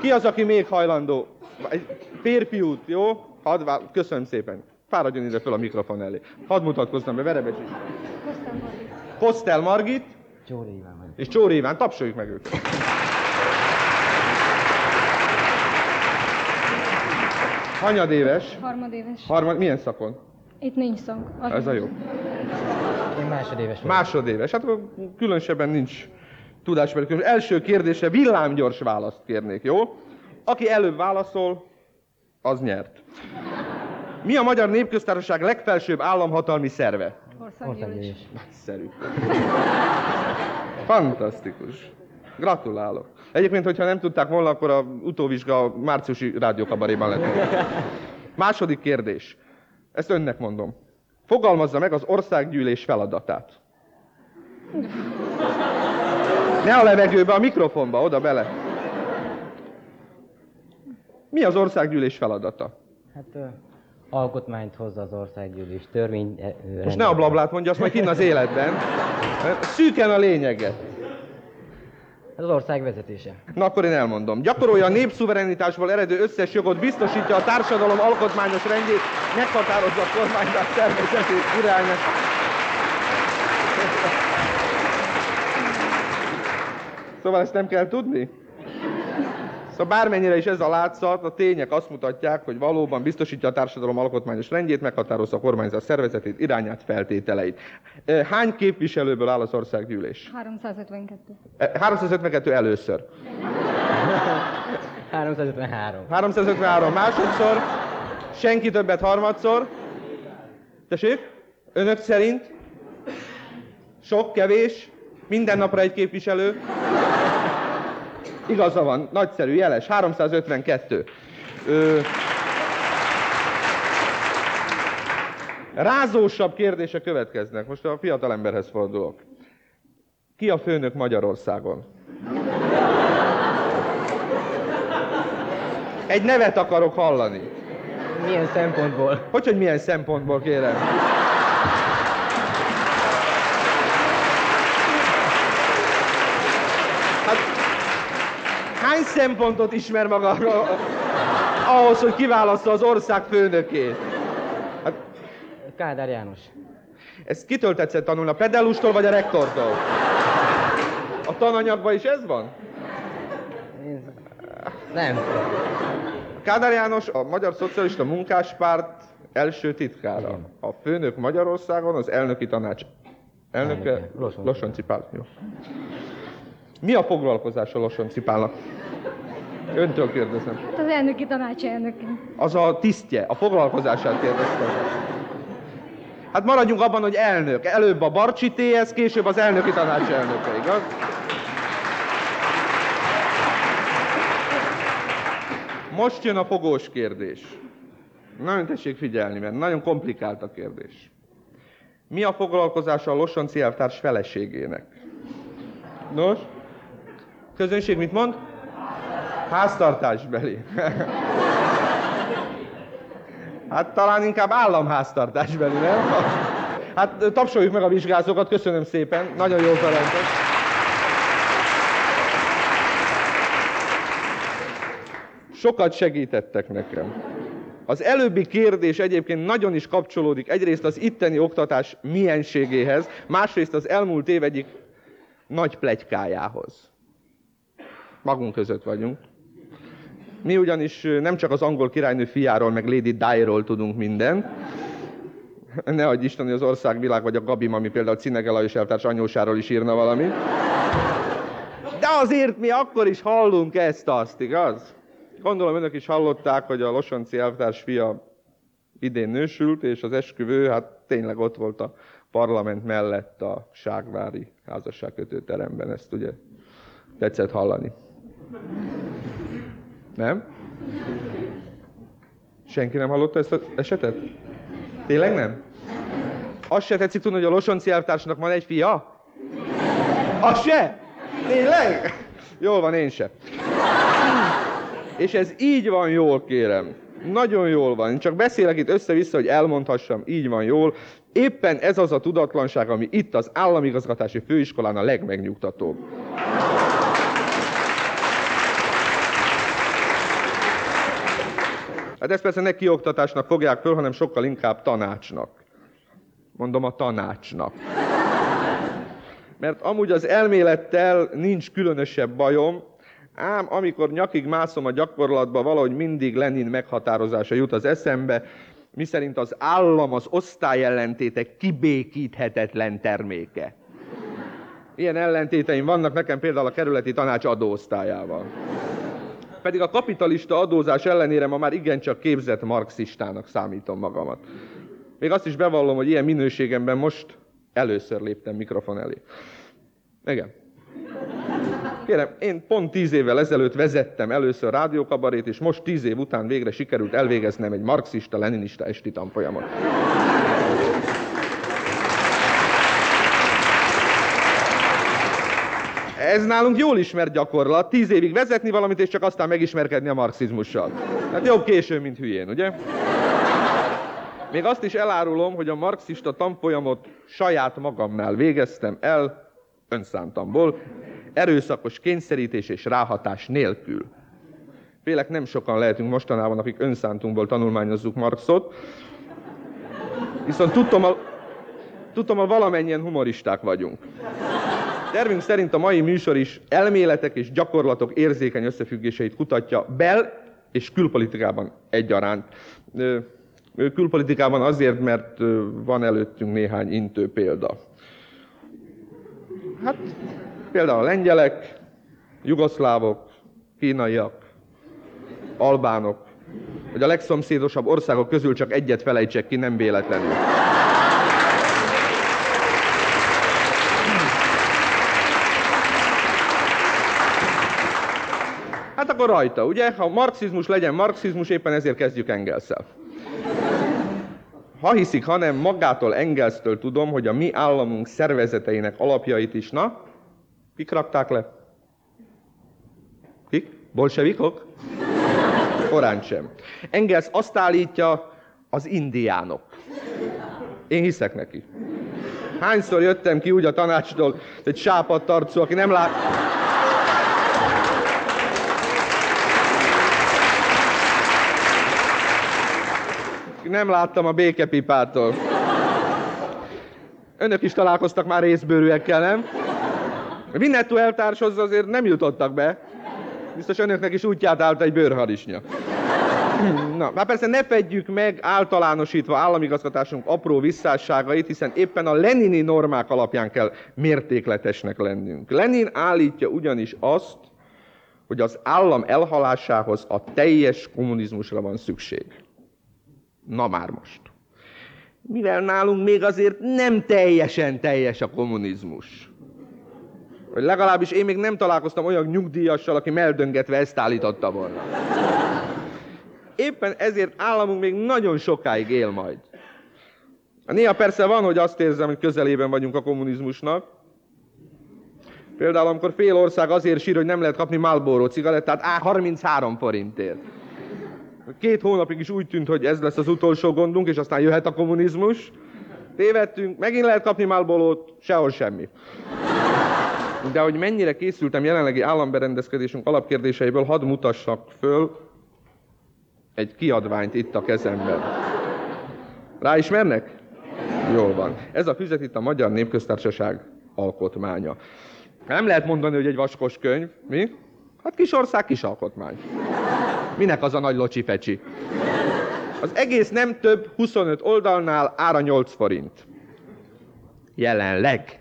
Ki az, aki még hajlandó? Egy férfiút, jó? Hadd vál... Köszönöm szépen. Fáradjon ide föl a mikrofon elé. Hadd mutatkozzam be, Verebecs is. Kosztel Margit. Csóri Iván. És Csóri Iván, tapsoljuk meg őket. Hanyad éves? Harmadéves. Harmad, milyen szakon? Itt nincs szak. Ez a jó. Én másodéves vagyok. Másodéves. Hát akkor különösebben nincs tudásbeli különbség. Első kérdése villámgyors választ kérnék, jó? Aki előbb válaszol, az nyert. Mi a Magyar Népköztársaság legfelsőbb államhatalmi szerve? Országgyűlés. Nagyszerű. Fantasztikus. Gratulálok. Egyébként, hogyha nem tudták volna, akkor a utóvizsga a márciusi rádiókabaréban lett. Második kérdés. Ezt önnek mondom. Fogalmazza meg az országgyűlés feladatát. Ne a levegőbe, a mikrofonba, oda bele. Mi az országgyűlés feladata? Hát ö, alkotmányt hozza az országgyűlés, törvény... ö, Most ne a blablát mondja, azt majd kinn az életben. Szűken a lényeget. Ez az ország vezetése. Na akkor én elmondom. Gyakorolja a népszuverenitásból eredő összes jogot, biztosítja a társadalom alkotmányos rendjét, meghatározza a kormányzás szervezetét, irányát. Szóval ezt nem kell tudni? Szóval bármennyire is ez a látszat, a tények azt mutatják, hogy valóban biztosítja a társadalom alkotmányos rendjét, meghatározza a kormányzat szervezetét, irányát, feltételeit. Hány képviselőből áll az országgyűlés? 352. Eh, 352 először. 353. 353 másodszor, senki többet harmadszor. Tessék? Önök szerint? Sok, kevés? Minden napra egy képviselő. Igaza van, nagyszerű, jeles, 352. Ö... Rázósabb kérdések következnek. Most a fiatalemberhez fordulok. Ki a főnök Magyarországon? Egy nevet akarok hallani. Milyen szempontból? Hogy, hogy milyen szempontból, kérem? Hány szempontot ismer maga ahhoz, hogy kiválassza az ország főnökét? Hát, Kádár János. ezt kitől tetszett tanulni? A pedellustól vagy a rektortól? A tananyagban is ez van? Nem. Kádár János a Magyar Szocialista Munkáspárt első titkára. A főnök Magyarországon az elnöki tanács. Elnöke Losonci Pál. Jó. Mi a foglalkozása Losonci Pálnak? Öntől kérdezem. Hát az elnöki tanács elnöke. Az a tisztje, a foglalkozását kérdeztem. Hát maradjunk abban, hogy elnök. Előbb a Barcsi TS, később az elnöki tanács elnöke, igaz? Most jön a fogós kérdés. Nagyon tessék figyelni, mert nagyon komplikált a kérdés. Mi a foglalkozása a Losonci elvtárs feleségének? Nos? Közönség mit mond? Háztartásbeli. hát talán inkább államháztartásbeli, nem? Hát tapsoljuk meg a vizsgázókat, köszönöm szépen, nagyon jó feleltek. Sokat segítettek nekem. Az előbbi kérdés egyébként nagyon is kapcsolódik egyrészt az itteni oktatás mienségéhez, másrészt az elmúlt év egyik nagy plegykájához. Magunk között vagyunk. Mi ugyanis nem csak az angol királynő fiáról, meg Lady Di-ról tudunk mindent, ne adj Isten, hogy az országvilág vagy a Gabi Mami például Cinege Lajos elvtárs anyósáról is írna valamit. De azért mi akkor is hallunk ezt-azt, igaz? Gondolom önök is hallották, hogy a Losonci elvtárs fia idén nősült, és az esküvő, hát tényleg ott volt a parlament mellett a Ságvári házasságkötő teremben. Ezt ugye tetszett hallani. Nem? Senki nem hallotta ezt az esetet? Tényleg nem? Azt se tetszik tudni, hogy a Losonci elvtársnak van egy fia? Az se? Tényleg? Jól van, én se. És ez így van jól, kérem. Nagyon jól van. Én csak beszélek itt össze-vissza, hogy elmondhassam, így van jól. Éppen ez az a tudatlanság, ami itt az államigazgatási főiskolán a legmegnyugtatóbb. Hát ezt persze ne kioktatásnak fogják föl, hanem sokkal inkább tanácsnak. Mondom a tanácsnak. Mert amúgy az elmélettel nincs különösebb bajom, ám amikor nyakig mászom a gyakorlatba, valahogy mindig Lenin meghatározása jut az eszembe, miszerint az állam az osztályellentétek kibékíthetetlen terméke. Ilyen ellentéteim vannak nekem például a kerületi tanács adóosztályával. Pedig a kapitalista adózás ellenére ma már igencsak képzett marxistának számítom magamat. Még azt is bevallom, hogy ilyen minőségemben most először léptem mikrofon elé. Igen. Kérem, én pont tíz évvel ezelőtt vezettem először rádiókabarét, és most tíz év után végre sikerült elvégeznem egy marxista, leninista esti tanfolyamot. Ez nálunk jól ismert gyakorlat, tíz évig vezetni valamit, és csak aztán megismerkedni a marxizmussal. Hát jobb későn, mint hülyén, ugye? Még azt is elárulom, hogy a marxista tanfolyamot saját magamnál végeztem el, önszántamból, erőszakos kényszerítés és ráhatás nélkül. Félek nem sokan lehetünk mostanában, akik önszántunkból tanulmányozzuk Marxot, viszont tudtam, a, tudtam, a valamennyien humoristák vagyunk. Tervünk szerint a mai műsor is elméletek és gyakorlatok érzékeny összefüggéseit kutatja bel- és külpolitikában egyaránt. Külpolitikában azért, mert van előttünk néhány intő példa. Hát például a lengyelek, jugoszlávok, kínaiak, albánok, hogy a legszomszédosabb országok közül csak egyet felejtsek ki, nem véletlenül. Akkor rajta, ugye? Ha marxizmus legyen marxizmus, éppen ezért kezdjük Engelszel. Ha hiszik, hanem magától Engelstől tudom, hogy a mi államunk szervezeteinek alapjait is, na, kik rakták le? Kik? Bolsevikok? Korán sem. Engels azt állítja, az indiánok. Én hiszek neki. Hányszor jöttem ki úgy a tanácstól, egy sápadt arcú, aki nem lát... Nem láttam a békepipától. Önök is találkoztak már részbőrűekkel, nem? Vinnetto eltárshoz azért nem jutottak be. Biztos önöknek is útját állt egy bőrharisnya. Na, már persze ne fedjük meg általánosítva államigazgatásunk apró visszásságait, hiszen éppen a lenini normák alapján kell mértékletesnek lennünk. Lenin állítja ugyanis azt, hogy az állam elhalásához a teljes kommunizmusra van szükség. Na már most. Mivel nálunk még azért nem teljesen teljes a kommunizmus. Vagy legalábbis én még nem találkoztam olyan nyugdíjassal, aki meldöngetve ezt állította volna. Éppen ezért államunk még nagyon sokáig él majd. Néha persze van, hogy azt érzem, hogy közelében vagyunk a kommunizmusnak. Például, amikor fél ország azért sír, hogy nem lehet kapni Marlboro cigarettát, á, 33 forintért. Két hónapig is úgy tűnt, hogy ez lesz az utolsó gondunk, és aztán jöhet a kommunizmus. Tévedtünk, megint lehet kapni Marlboro-t, sehol semmi. De hogy mennyire készültem jelenlegi államberendezkedésünk alapkérdéseiből, hadd mutassak föl egy kiadványt itt a kezemben. Ráismernek? Jól van. Ez a füzet itt a Magyar Népköztársaság alkotmánya. Nem lehet mondani, hogy egy vaskos könyv. Mi? Hát kis ország, kis alkotmány. Minek az a nagy locsi fecsi? Az egész nem több 25 oldalnál ára 8 forint. Jelenleg.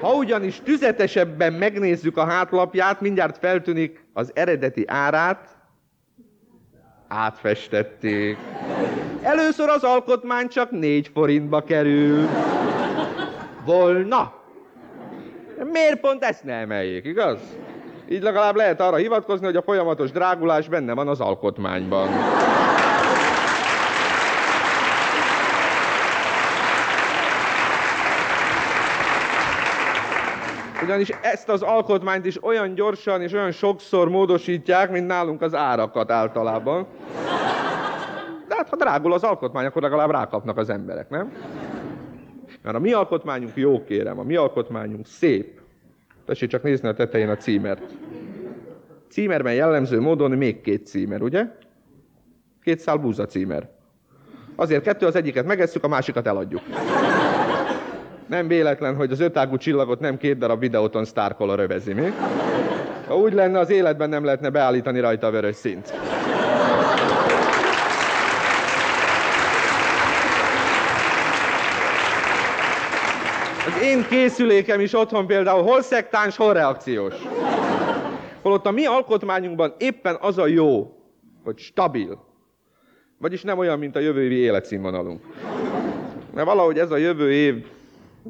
Ha ugyanis tüzetesebben megnézzük a hátlapját, mindjárt feltűnik az eredeti árát, átfestették. Először az alkotmány csak négy forintba kerül. Volna. Miért pont ezt ne emeljék, igaz? Így legalább lehet arra hivatkozni, hogy a folyamatos drágulás benne van az alkotmányban. Ugyanis ezt az alkotmányt is olyan gyorsan és olyan sokszor módosítják, mint nálunk az árakat általában. De hát, ha drágul az alkotmány, akkor legalább rákapnak az emberek, nem? Mert a mi alkotmányunk jó, kérem, a mi alkotmányunk szép. Tessék csak nézni a tetején a címert. Címerben jellemző módon még két címer, ugye? Két szál búza címer. Azért kettő, az egyiket megesszük, a másikat eladjuk. Nem véletlen, hogy az ötágú csillagot nem két darab videóton sztárkola rövezi, mi? Ha úgy lenne, az életben nem lehetne beállítani rajta a vörös szint. Én készülékem is otthon például hol szektáns, hol reakciós. Holott a mi alkotmányunkban éppen az a jó, hogy stabil. Vagyis nem olyan, mint a jövő évi életszínvonalunk. Mert valahogy ez a jövő év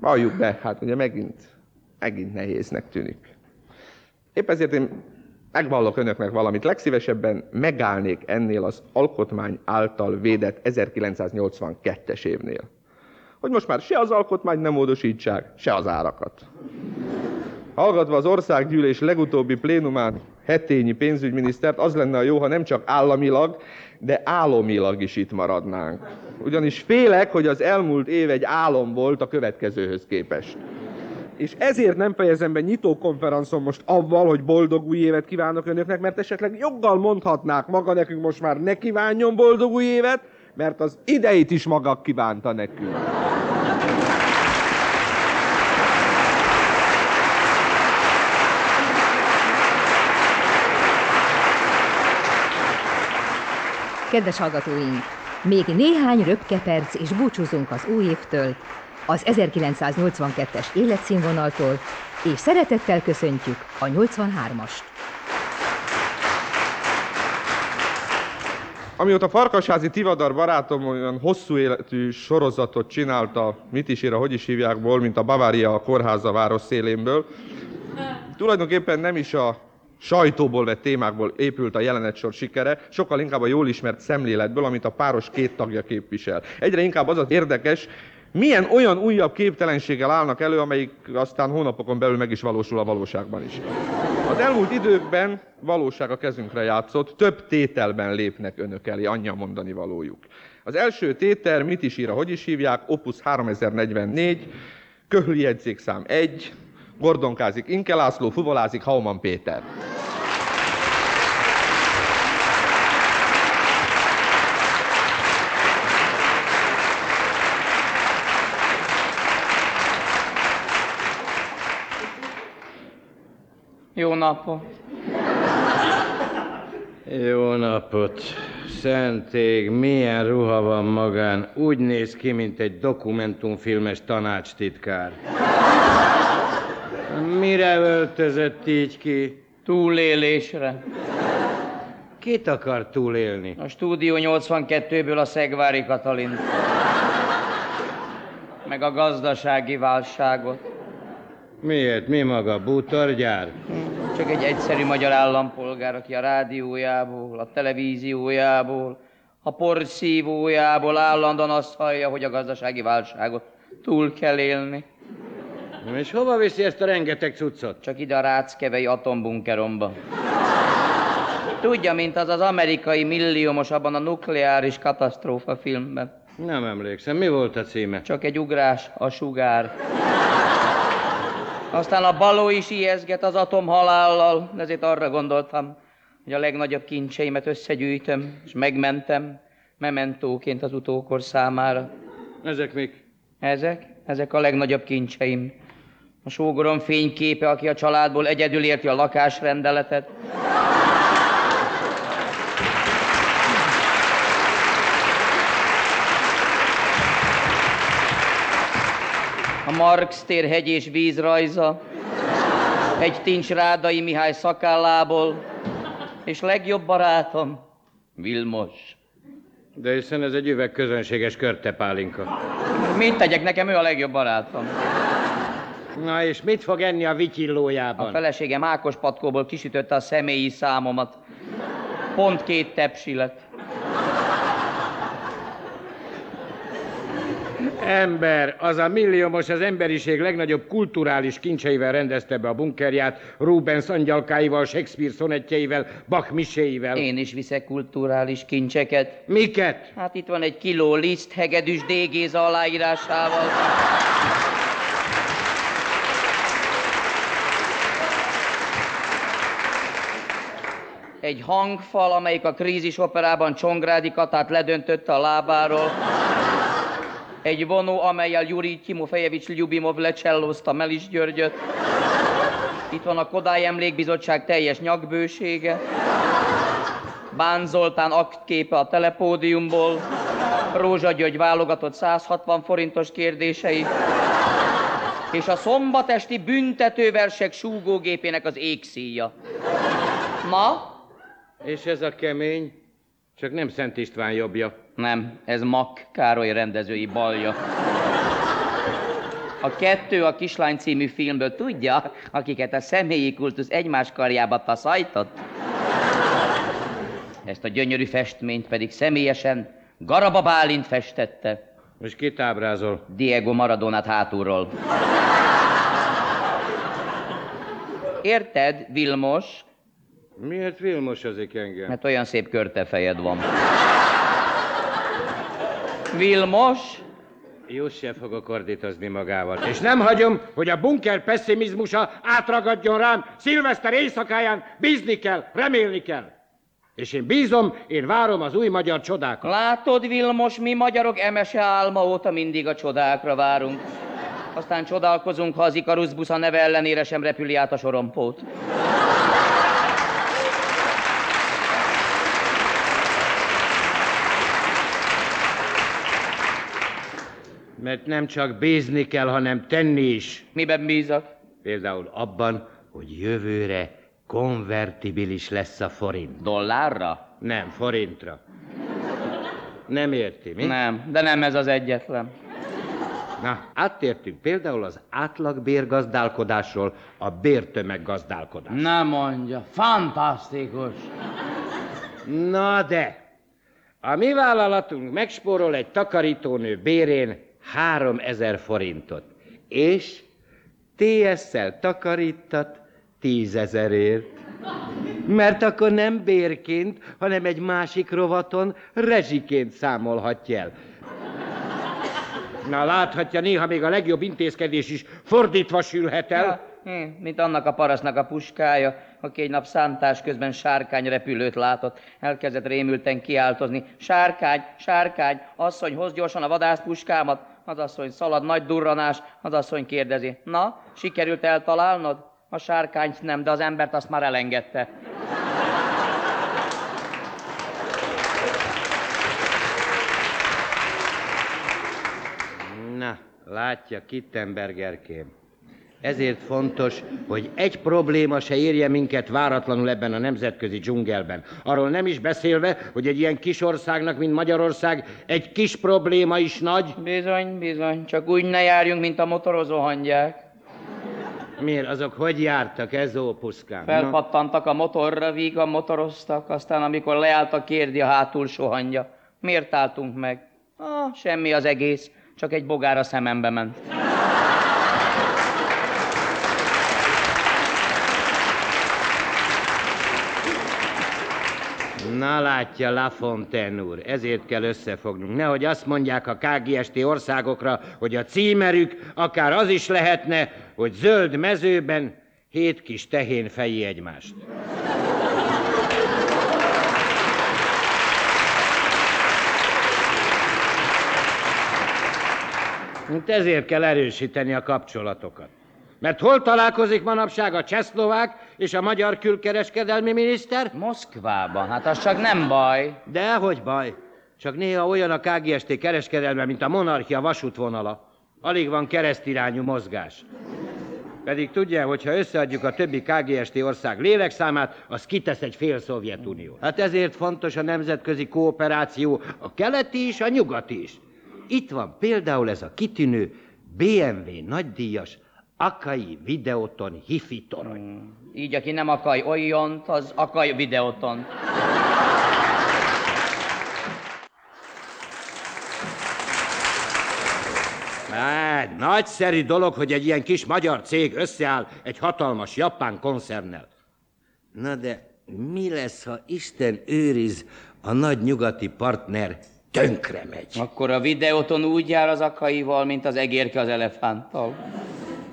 Valljuk be, hát ugye megint, megint nehéznek tűnik. Épp ezért én megvallok önöknek valamit. Legszívesebben megállnék ennél az alkotmány által védett 1982-es évnél. Hogy most már se az alkotmány nem módosítsák, se az árakat. Hallgatva az országgyűlés legutóbbi plénumán hetényi pénzügyminisztert, az lenne a jó, ha nem csak államilag, de álomilag is itt maradnánk. Ugyanis félek, hogy az elmúlt év egy álom volt a következőhöz képest. És ezért nem fejezem be nyitó konferencion most avval, hogy boldog új évet kívánok önöknek, mert esetleg joggal mondhatnák maga nekünk most már ne kívánjon boldog új évet, mert az ideit is maga kívánta nekünk. Kedves hallgatóink, még néhány röpke perc és búcsúzunk az új évtől, az 1982-es életszínvonaltól, és szeretettel köszöntjük a 83-ast. Amióta Farkasházi Tivadar barátom olyan hosszú életű sorozatot csinálta, mit is ír, hogy is hívják ból, mint a Bavária a kórháza város szélénből, tulajdonképpen nem is a sajtóból vett témákból épült a jelenetsor sikere, sokkal inkább a jól ismert szemléletből, amit a páros két tagja képvisel. Egyre inkább az az érdekes, milyen olyan újabb képtelenséggel állnak elő, amelyik aztán hónapokon belül meg is valósul a valóságban is. Az elmúlt időkben valóság a kezünkre játszott, több tételben lépnek önök elé, annyi a mondani valójuk. Az első tétel, mit is ír, hogy is hívják, Opus 3044, Köhli jegyzékszám 1, Gordonkázik Inke László, fuvolázik Hauman Péter. Jó napot! Jó napot! Szentég, milyen ruha van magán. Úgy néz ki, mint egy dokumentumfilmes tanácstitkár. Mire öltözött így ki? Túlélésre. Kit akar túlélni? A stúdió 82-ből a Szegvári Katalin. Meg a gazdasági válságot. Miért? Mi maga? Bútorgyár? Csak egy egyszerű magyar állampolgár, aki a rádiójából, a televíziójából, a porszívójából állandóan azt hallja, hogy a gazdasági válságot túl kell élni. És hova viszi ezt a rengeteg cuccot? Csak ide a Ráckevei atombunkeromba. Tudja, mint az az amerikai milliómos abban a nukleáris katasztrófa filmben. Nem emlékszem. Mi volt a címe? Csak egy ugrás, a sugár. Aztán a baló is ijeszget az atomhalállal, ezért arra gondoltam, hogy a legnagyobb kincseimet összegyűjtöm, és megmentem mementóként az utókor számára. Ezek mik? Ezek? Ezek a legnagyobb kincseim. A sógorom fényképe, aki a családból egyedül érti a lakásrendeletet. A Marx tér hegy és vízrajza, egy tincs Rádai Mihály szakállából, és legjobb barátom, Vilmos. De hiszen ez egy üveg közönséges körtepálinka. Mit tegyek nekem, ő a legjobb barátom. Na és mit fog enni a vityillójában? A feleségem Ákos patkóból kisütötte a személyi számomat. Pont két tepsi lett. Ember, az a milliómos az emberiség legnagyobb kulturális kincseivel rendezte be a bunkerját, Rubens angyalkáival, Shakespeare szonettjeivel, Bach miséivel. Én is viszek kulturális kincseket. Miket? Hát itt van egy kiló liszt Hegedűs Dégéza aláírásával. Egy hangfal, amelyik a krízis operában Csongrádi Katát ledöntötte a lábáról. Egy vonó, amelyel Juri Timofejevics Lyubimov lecsellózta Melis Györgyöt. Itt van a Kodály Emlékbizottság teljes nyakbősége. Bán Zoltán aktképe a telepódiumból. Rózsa György válogatott 160 forintos kérdései. És a szombatesti büntetőversek súgógépének az égszíja. Na? És ez a kemény? Csak nem Szent István jobbja. Nem, ez Mak Károly rendezői balja. A kettő a Kislány című filmből tudja, akiket a személyi kultusz egymás karjába taszajtott. Ezt a gyönyörű festményt pedig személyesen Garaba Bálint festette. És kit ábrázol? Diego Maradonát hátulról. Érted, Vilmos? Miért Vilmosozik engem? Mert olyan szép körtefejed van. Vilmos? Jósef fogok ordítozni magával. És nem hagyom, hogy a bunker pessimizmusa átragadjon rám. Szilveszter éjszakáján bízni kell, remélni kell. És én bízom, én várom az új magyar csodákat. Látod, Vilmos, mi magyarok emese álma óta mindig a csodákra várunk. Aztán csodálkozunk, ha az Ikarusz busz a neve ellenére sem repüli át a sorompót. Mert nem csak bízni kell, hanem tenni is. Miben bízok? Például abban, hogy jövőre konvertibilis lesz a forint. Dollárra? Nem, forintra. Nem érti, mi? Nem, de nem ez az egyetlen. Na, áttértünk például az átlagbérgazdálkodásról a bértömeggazdálkodás. Nem mondja, fantasztikus. Na de, a mi vállalatunk megspórol egy takarítónő bérén 3000 forintot, és TS-szel takarítat 10 ezerért. Mert akkor nem bérként, hanem egy másik rovaton rezsiként számolhatja el. Na láthatja, néha még a legjobb intézkedés is fordítva sülhet el. Ja, hm, mint annak a parasznak a puskája, aki egy nap szántás közben sárkány repülőt látott. Elkezdett rémülten kiáltozni. Sárkány, sárkány, asszony, hozd gyorsan a vadászpuskámat. Az asszony szalad, nagy durranás. Az asszony kérdezi. Na, sikerült eltalálnod? A sárkányt nem, de az embert azt már elengedte. Na, látja, Kittenbergerkém. Ezért fontos, hogy egy probléma se érje minket váratlanul ebben a nemzetközi dzsungelben. Arról nem is beszélve, hogy egy ilyen kis országnak, mint Magyarország, egy kis probléma is nagy. Bizony, bizony, csak úgy ne járjunk, mint a motorozó hangyák. Miért? Azok hogy jártak, ez ópuszkám? Felpattantak a motorra, vígan motoroztak, aztán amikor leállt kérdi a hátulsó hangja. Miért álltunk meg? Ah, semmi az egész, csak egy bogár a szemembe ment. Na látja, Lafontaine úr, ezért kell összefognunk. Nehogy azt mondják a KGST országokra, hogy a címerük akár az is lehetne, hogy zöld mezőben hét kis tehén fejé egymást. Mint ezért kell erősíteni a kapcsolatokat. Mert hol találkozik manapság a csehszlovák és a magyar külkereskedelmi miniszter? Moszkvában, hát az csak nem baj. Dehogy baj. Csak néha olyan a KGST kereskedelme, mint a monarchia vasútvonala. Alig van keresztirányú mozgás. Pedig tudja, hogy ha összeadjuk a többi KGST ország lélekszámát, az kitesz egy fél Szovjetunió. Hát ezért fontos a nemzetközi kooperáció, a keleti is, a nyugati is. Itt van például ez a kitűnő BMW nagydíjas Akai Videoton hifi torony. Hmm. Így, aki nem akaj olyont, az akaj videóton. Hát, nagyszerű dolog, hogy egy ilyen kis magyar cég összeáll egy hatalmas japán koncernnel. Na de mi lesz, ha Isten őriz, a nagy nyugati partner tönkre megy? Akkor a videóton úgy jár az akaival, mint az egérke az elefánttal.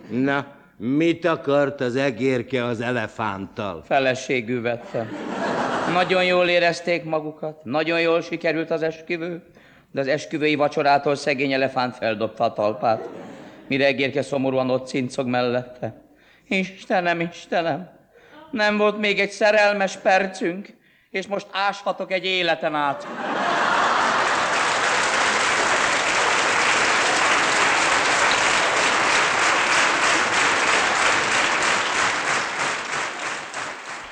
Na, mit akart az egérke az elefánttal? Feleségű vette. Nagyon jól érezték magukat, nagyon jól sikerült az esküvő, de az esküvői vacsorától szegény elefánt feldobta a talpát. Mire egérke szomorúan ott cincog mellette. Istenem, Istenem, nem volt még egy szerelmes percünk, és most áshatok egy életen át.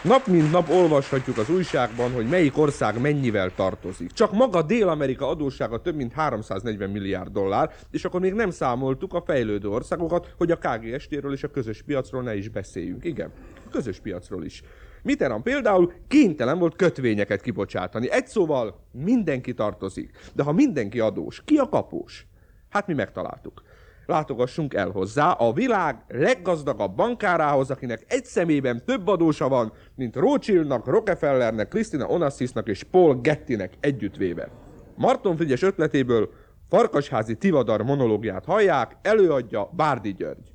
Nap mint nap olvashatjuk az újságban, hogy melyik ország mennyivel tartozik. Csak maga Dél-Amerika adóssága több mint 340 milliárd dollár, és akkor még nem számoltuk a fejlődő országokat, hogy a KGST-ről és a közös piacról ne is beszéljünk. Igen, a közös piacról is. Mitterrand például kénytelen volt kötvényeket kibocsátani. Egy szóval mindenki tartozik. De ha mindenki adós, ki a kapós? Hát mi megtaláltuk látogassunk el hozzá a világ leggazdagabb bankárához, akinek egy szemében több adósa van, mint Rothschildnak, Rockefellernek, Christina Onassisnak és Paul Gettinek együttvéve. Marton Frigyes ötletéből Farkasházi Tivadar monológiát hallják, előadja Bárdi György.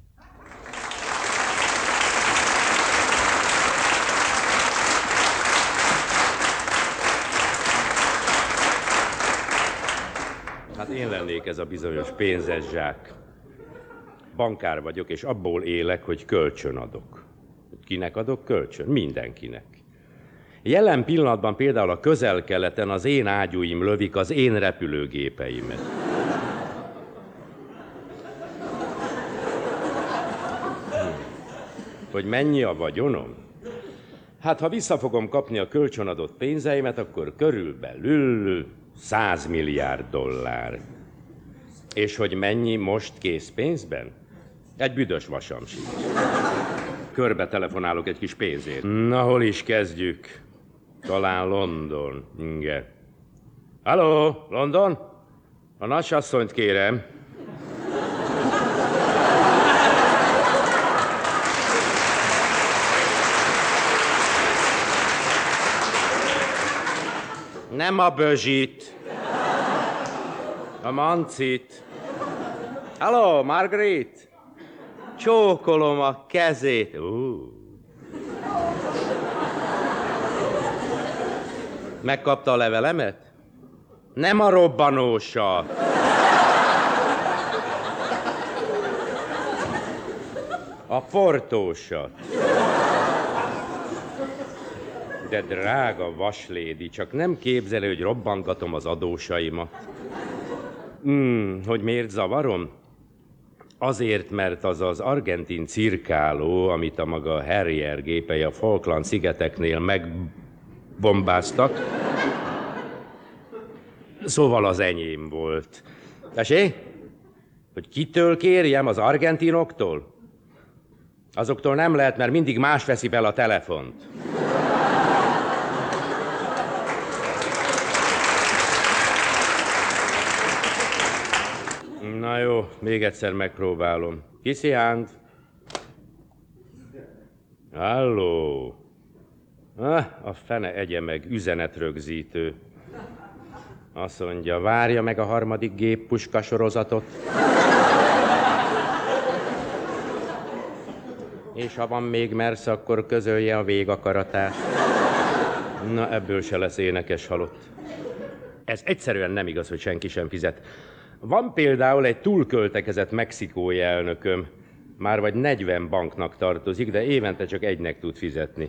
Hát én lennék ez a bizonyos pénzes zsák bankár vagyok, és abból élek, hogy kölcsön adok. Kinek adok kölcsön? Mindenkinek. Jelen pillanatban például a közel-keleten az én ágyúim lövik az én repülőgépeimet. Hogy mennyi a vagyonom? Hát, ha vissza fogom kapni a kölcsönadott pénzeimet, akkor körülbelül 100 milliárd dollár. És hogy mennyi most készpénzben? Egy büdös vasam sincs. Körbe telefonálok egy kis pénzért. Na, hol is kezdjük? Talán London. Igen. Halló, London? A nagyasszonyt kérem. Nem a bözsit. A mancit. Halló, Margaret? Csókolom a kezét. Megkapta a levelemet? Nem a robbanósat. A portósat. De drága vaslédi, csak nem képzeli, hogy robbantgatom az adósaimat. Hmm, hogy miért zavarom? Azért, mert az az argentin cirkáló, amit a maga Harrier gépei a Falkland szigeteknél megbombáztak, szóval az enyém volt. Tessék? Hogy kitől kérjem, az argentinoktól? Azoktól nem lehet, mert mindig más veszi fel a telefont. Na jó, még egyszer megpróbálom. Kisziánt? Halló? Ah, a fene egye meg, üzenetrögzítő. Azt mondja, várja meg a harmadik géppuska sorozatot. És ha van még mersz, akkor közölje a végakaratát. Na, ebből se lesz énekes halott. Ez egyszerűen nem igaz, hogy senki sem fizet. Van például egy túlköltekezett mexikói elnököm, már vagy 40 banknak tartozik, de évente csak egynek tud fizetni.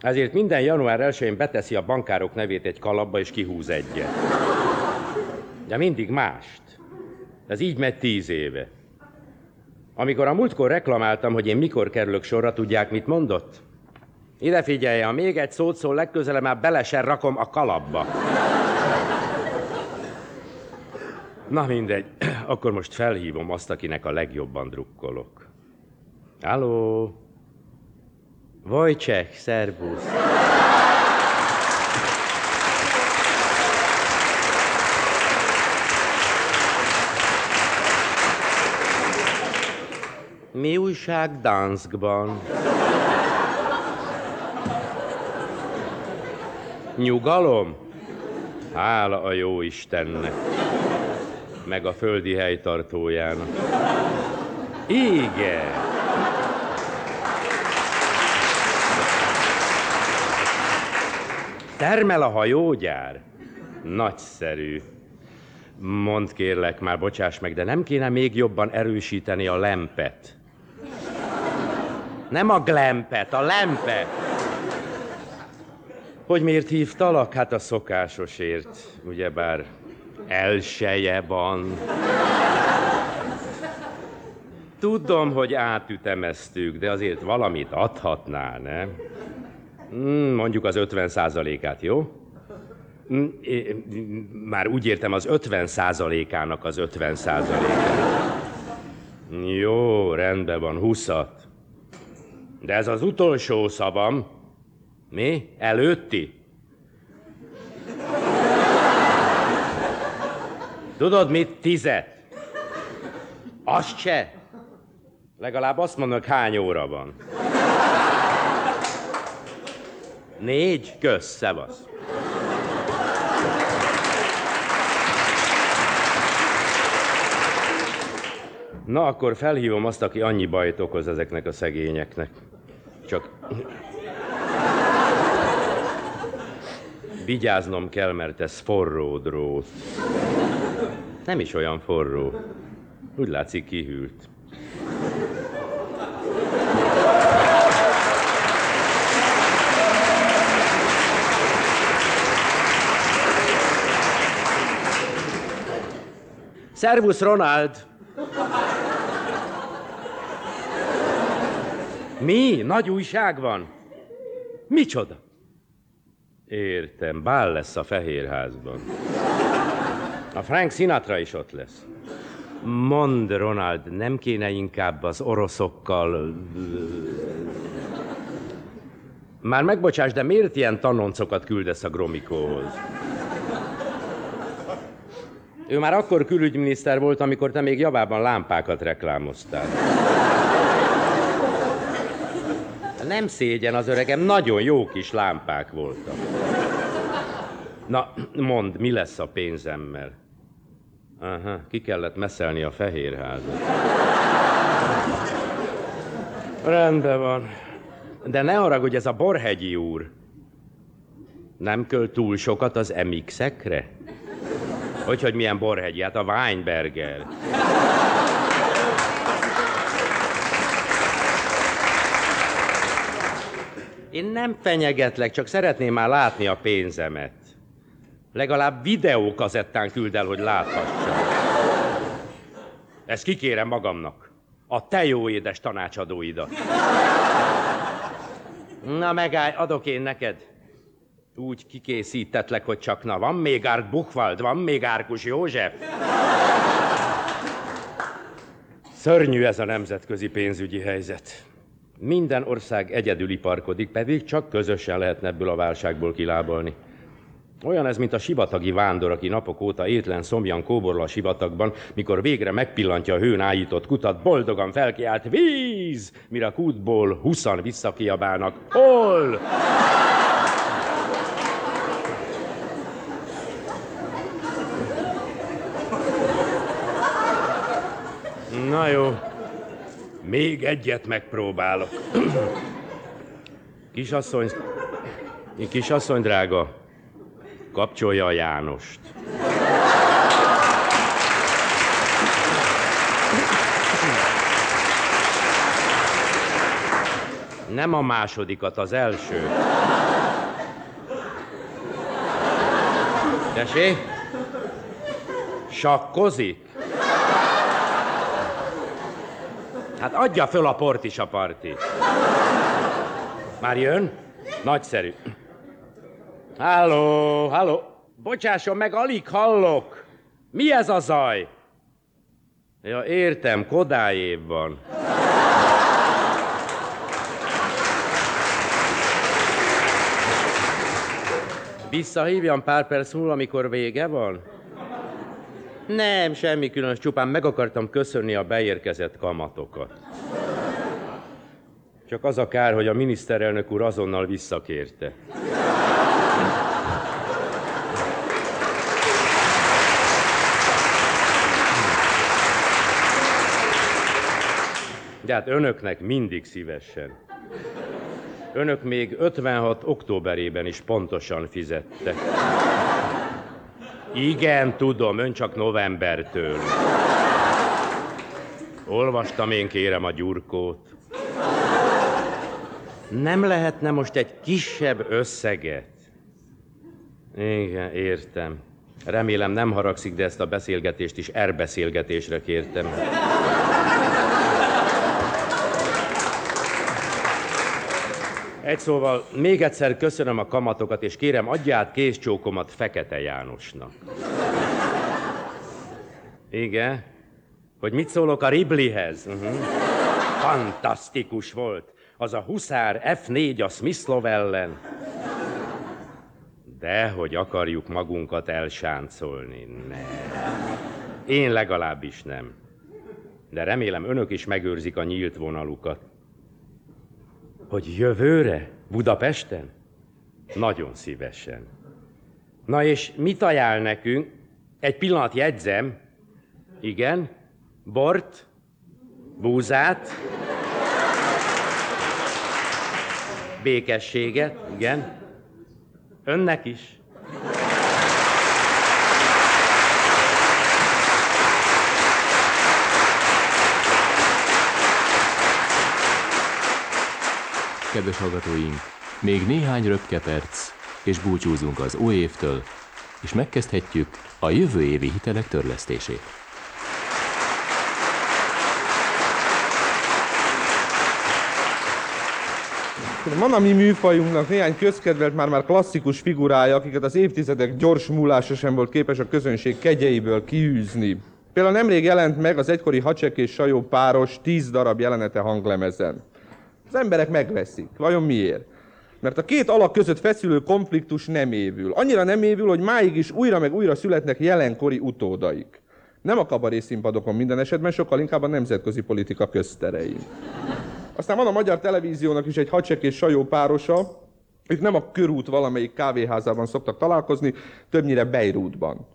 Ezért minden január 1-én beteszi a bankárok nevét egy kalapba és kihúz egyet. De mindig mást. Ez így megy tíz éve. Amikor a múltkor reklamáltam, hogy én mikor kerülök sorra, tudják, mit mondott? Ide figyelje, ha még egy szót szól, legközelebb már bele rakom a kalapba. Na mindegy, akkor most felhívom azt, akinek a legjobban drukkolok. Halló? Wojciech, szervusz. Mi újság Danskban? Nyugalom? Hála a jó Istennek meg a földi helytartójának. Igen. Termel a hajógyár? Nagyszerű. Mond kérlek már, bocsáss meg, de nem kéne még jobban erősíteni a lempet? Nem a glempet, a lempet. Hogy miért hívtalak? Hát a szokásosért, ugyebár elseje van. Tudom, hogy átütemeztük, de azért valamit adhatná, nem? Hmm, mondjuk az 50 százalékát, jó? Hmm, már úgy értem az 50 százalékának az 50 százalékát. Jó, rendben van, 20 De ez az utolsó szavam. Mi? Előtti? Tudod mit? Tizet. Azt se. Legalább azt mondok, hány óra van. Négy? Kösz, szevasz. Na, akkor felhívom azt, aki annyi bajt okoz ezeknek a szegényeknek. Csak... Vigyáznom kell, mert ez forró drót. Nem is olyan forró. Úgy látszik, kihűlt. Szervusz, Ronald! Mi? Nagy újság van? Micsoda? Értem, bál lesz a Fehérházban. A Frank Sinatra is ott lesz. Mond, Ronald, nem kéne inkább az oroszokkal... Már megbocsáss, de miért ilyen tanoncokat küldesz a Gromikóhoz? Ő már akkor külügyminiszter volt, amikor te még javában lámpákat reklámoztál. Nem szégyen az öregem, nagyon jó kis lámpák voltak. Na, mondd, mi lesz a pénzemmel? Aha, ki kellett meszelni a fehérházat. Rendben van. De ne haragudj, ez a Borhegyi úr. Nem köl túl sokat az MX-ekre? Hogy, hogy milyen Borhegyi? Hát a Weinberger. Én nem fenyegetlek, csak szeretném már látni a pénzemet. Legalább videókazettán küld el, hogy láthassam. Ezt kikérem magamnak. A te jó édes tanácsadóidat. Na megállj, adok én neked. Úgy kikészítetlek, hogy csak na, van még Árk Buchwald, van még Árkus József. Szörnyű ez a nemzetközi pénzügyi helyzet. Minden ország egyedül iparkodik, pedig csak közösen lehetne ebből a válságból kilábalni. Olyan ez, mint a sivatagi vándor, aki napok óta étlen szomjan kóborol a sivatagban, mikor végre megpillantja a hőn ájított kutat, boldogan felkiált víz, mire a kútból huszan visszakiabálnak. Hol? Na jó, még egyet megpróbálok. Kisasszony, kisasszony drága, kapcsolja a Jánost. Nem a másodikat, az első. Tessék? Sakkozik? Hát adja föl a port is a parti. Már jön? Nagyszerű. Halló, halló. Bocsásson meg, alig hallok. Mi ez a zaj? Ja, értem, Kodályév van. Visszahívjam pár perc múlva, amikor vége van? Nem, semmi különös, csupán meg akartam köszönni a beérkezett kamatokat. Csak az a kár, hogy a miniszterelnök úr azonnal visszakérte. De önöknek mindig szívesen. Önök még 56 októberében is pontosan fizettek. Igen, tudom, ön csak novembertől. Olvastam én kérem a gyurkót. Nem lehetne most egy kisebb összeget? Igen, értem. Remélem nem haragszik, de ezt a beszélgetést is erbeszélgetésre kértem. Egy szóval, még egyszer köszönöm a kamatokat, és kérem, adja át kézcsókomat Fekete Jánosnak. Igen? Hogy mit szólok a Riblihez? Uh-huh. Fantasztikus volt. Az a huszár F4 a Smyslov ellen. De hogy akarjuk magunkat elsáncolni? Ne. Én legalábbis nem. De remélem önök is megőrzik a nyílt vonalukat. Hogy jövőre? Budapesten? Nagyon szívesen. Na és mit ajánl nekünk? Egy pillanat jegyzem. Igen? Bort? Búzát? Békességet? Igen? Önnek is? Kedves hallgatóink, még néhány röpke perc, és búcsúzunk az új évtől, és megkezdhetjük a jövő évi hitelek törlesztését. Van a mi műfajunknak néhány közkedvelt, már-már klasszikus figurája, akiket az évtizedek gyors múlása sem volt képes a közönség kegyeiből kiűzni. Például nemrég jelent meg az egykori hacsek és sajó páros tíz darab jelenete hanglemezen. Az emberek megveszik. Vajon miért? Mert a két alak között feszülő konfliktus nem évül. Annyira nem évül, hogy máig is újra meg újra születnek jelenkori utódaik. Nem a kabaré színpadokon minden esetben, sokkal inkább a nemzetközi politika közterein. Aztán van a magyar televíziónak is egy hacsek és sajó párosa, ők nem a körút valamelyik kávéházában szoktak találkozni, többnyire Beirutban.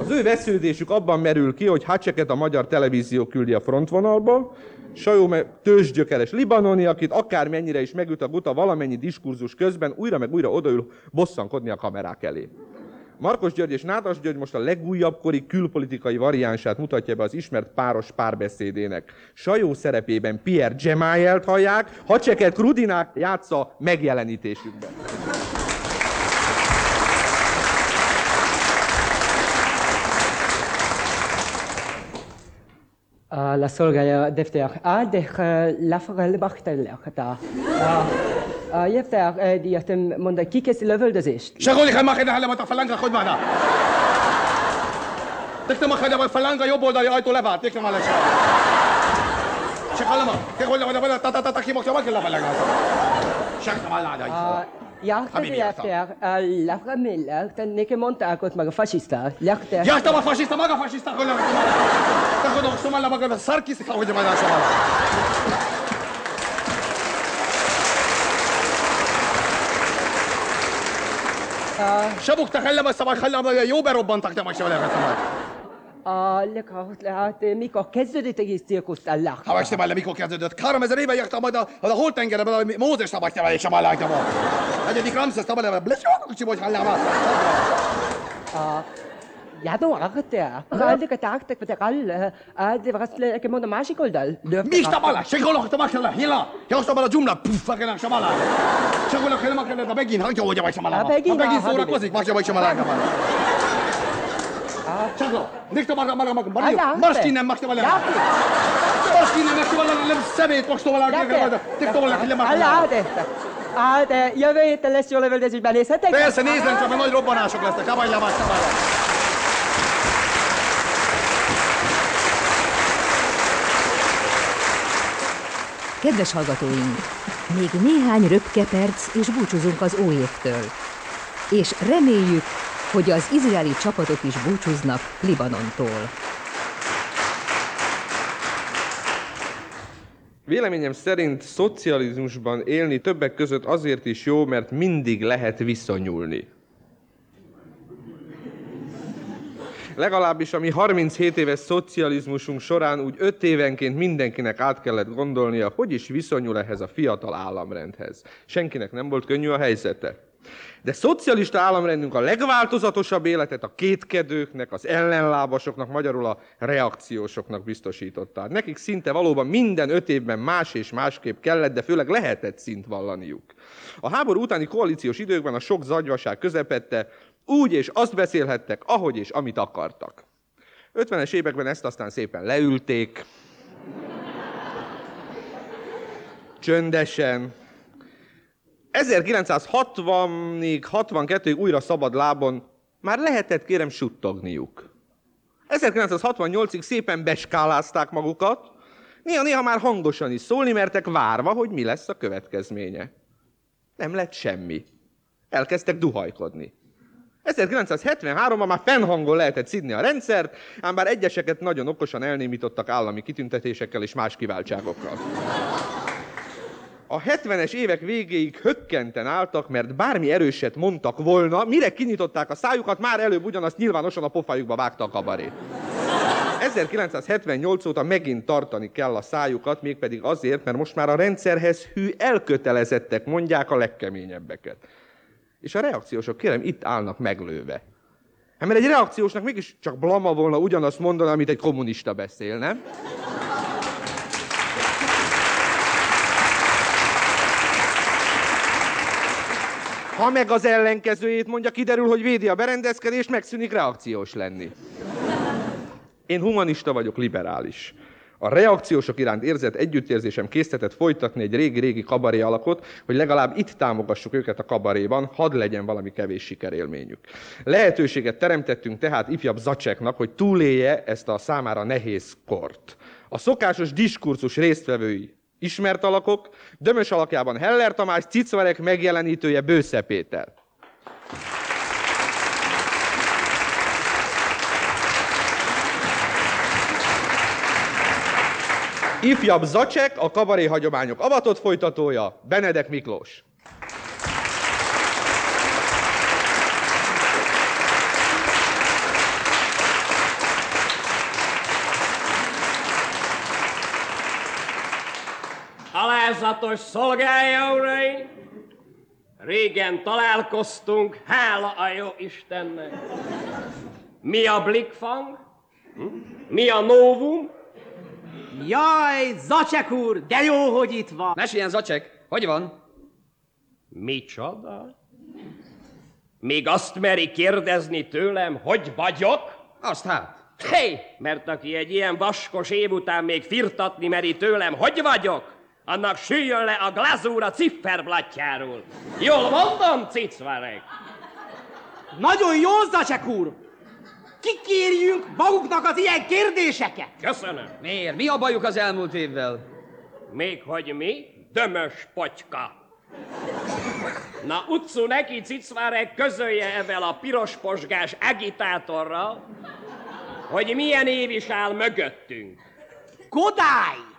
Az ő vesződésük abban merül ki, hogy Hacseket a magyar televízió küldi a frontvonalba, Sajó tőzsgyökeres libanoni, akit akármennyire is megüt a guta valamennyi diskurzus közben, újra meg újra odaül bosszankodni a kamerák elé. Markos György és Nádas György most a legújabb kori külpolitikai variánsát mutatja be az ismert páros párbeszédének. Sajó szerepében Pierre Gemayelt hallják, Hacseket Krudinák játsza megjelenítésükben. للسرعة تفتح أدخ لفر البختر لختا يفتح دي يتم من دقيقة لفل دزيشت شغولي خما خدا هلا بتفلنجا خد معنا تكتم خدا بتفلنجا يو بولداري آيتو لفا تكتم على شغل شغل ما تقول لما نبلا تا تا تا كي مكتوبك لفلنجا شغل ما لا يا حبيبي يا اخ لا فهمي لا تنك مونتا كنت مغا فاشيستا يا اخ يا اخ ما فاشيستا مغا فاشيستا كل تاخذ رسوم على مغا ساركي سيخوي جماعة سبعه شبك تخلى بس ما خلى يوبر وبنطق ما شاء الله A lekahot hát mikor kezdődött egész cirkuszt a lach. Ha este bele, mikor kezdődött? 3000 éve jártam majd a, a holtengerben, a Mózes szabadja vele, és a malágja volt. Egyedik Ramszesz szabadja, blesjó, kicsi vagy hallám. Ja, då är det. Alla ka taktak på det alla. Det var rätt många másikoldal. Mistä bala? Segolok, te makella, hila. Ja osta bala jumla, puff, akena shamala. Segolok, hila makella, da begin, hagyja, hogy vagy. A Begin, begin a szórakozik, makja vagy shamala. Maga, maga. Marst innen, makja bala. Marst innen, makja bala, nem szemét. Tikta bala, hila makja. Alla tehtä. Hát, jövő héten lesz jó lövöldözésben nézhetek? Persze, nézzen csak, mert nagy robbanások lesznek. Kavaj le, makja bala. Kedves hallgatóink, még néhány röpke perc, és búcsúzunk az óévtől. És reméljük, hogy az izraeli csapatok is búcsúznak Libanontól. Véleményem szerint szocializmusban élni többek között azért is jó, mert mindig lehet viszonyulni. Legalábbis a mi 37 éves szocializmusunk során úgy 5 évenként mindenkinek át kellett gondolnia, hogy is viszonyul ehhez a fiatal államrendhez. Senkinek nem volt könnyű a helyzete. De szocialista államrendünk a legváltozatosabb életet a kétkedőknek, az ellenlábasoknak, magyarul a reakciósoknak biztosította. Nekik szinte valóban minden öt évben más és másképp kellett, de főleg lehetett szint vallaniuk. A háború utáni koalíciós időkben a sok zagyvaság közepette úgy és azt beszélhettek, ahogy és amit akartak. 50-es években ezt aztán szépen leülték, csöndesen, 1960-ig, 62-ig újra szabad lábon már lehetett kérem suttogniuk. 1968-ig szépen beskálázták magukat, néha-néha már hangosan is szólni mertek, várva, hogy mi lesz a következménye. Nem lett semmi. Elkezdtek duhajkodni. 1973-ban már fennhangon lehetett szidni a rendszert, ám bár egyeseket nagyon okosan elnémítottak állami kitüntetésekkel és más kiváltságokkal. A 70-es évek végéig hökkenten álltak, mert bármi erőset mondtak volna, mire kinyitották a szájukat, már előbb ugyanazt nyilvánosan a pofájukba vágta a kabaré. 1978 óta megint tartani kell a szájukat, mégpedig azért, mert most már a rendszerhez hű elkötelezettek mondják a legkeményebbeket. És a reakciósok, kérem, itt állnak meglőve. Hát mert egy reakciósnak mégis csak blama volna ugyanazt mondani, amit egy kommunista beszél, nem? Ha meg az ellenkezőjét mondja, kiderül, hogy védi a berendezkedést, megszűnik reakciós lenni. Én humanista vagyok, liberális. A reakciósok iránt érzett együttérzésem késztetett folytatni egy régi-régi kabaré alakot, hogy legalább itt támogassuk őket a kabaréban, hadd legyen valami kevés sikerélményük. Lehetőséget teremtettünk tehát ifjabb Zacseknak, hogy túlélje ezt a számára nehéz kort. A szokásos diskurzus résztvevői ismert alakok, Dömös alakjában Heller Tamás, Cicvarek megjelenítője Bősze Péter. Ifjabb Zacek, a kabaré hagyományok avatott folytatója, Benedek Miklós. Alázatos szolgálja, uraim! Régen találkoztunk, hála a jó Istennek. Mi a blikfang? Hm? Mi a novum? Jaj, Zacek úr, de jó, hogy itt van. Meséljen, Zacek, hogy van? Micsoda? Még azt meri kérdezni tőlem, hogy vagyok? Azt hát. Hé, hey, mert aki egy ilyen vaskos év után még firtatni meri tőlem, hogy vagyok, annak süljön le a glazúr a cifferblatjáról. Jól mondom, cicvarek? Nagyon jó, Zacek úr! Kikérjünk maguknak az ilyen kérdéseket! Köszönöm. Miért? Mi a bajuk az elmúlt évvel? Még hogy mi? Dömös potyka. Na, utcu neki, cicvárek, közölje evel a piros posgás agitátorral, hogy milyen év is áll mögöttünk. Kodály!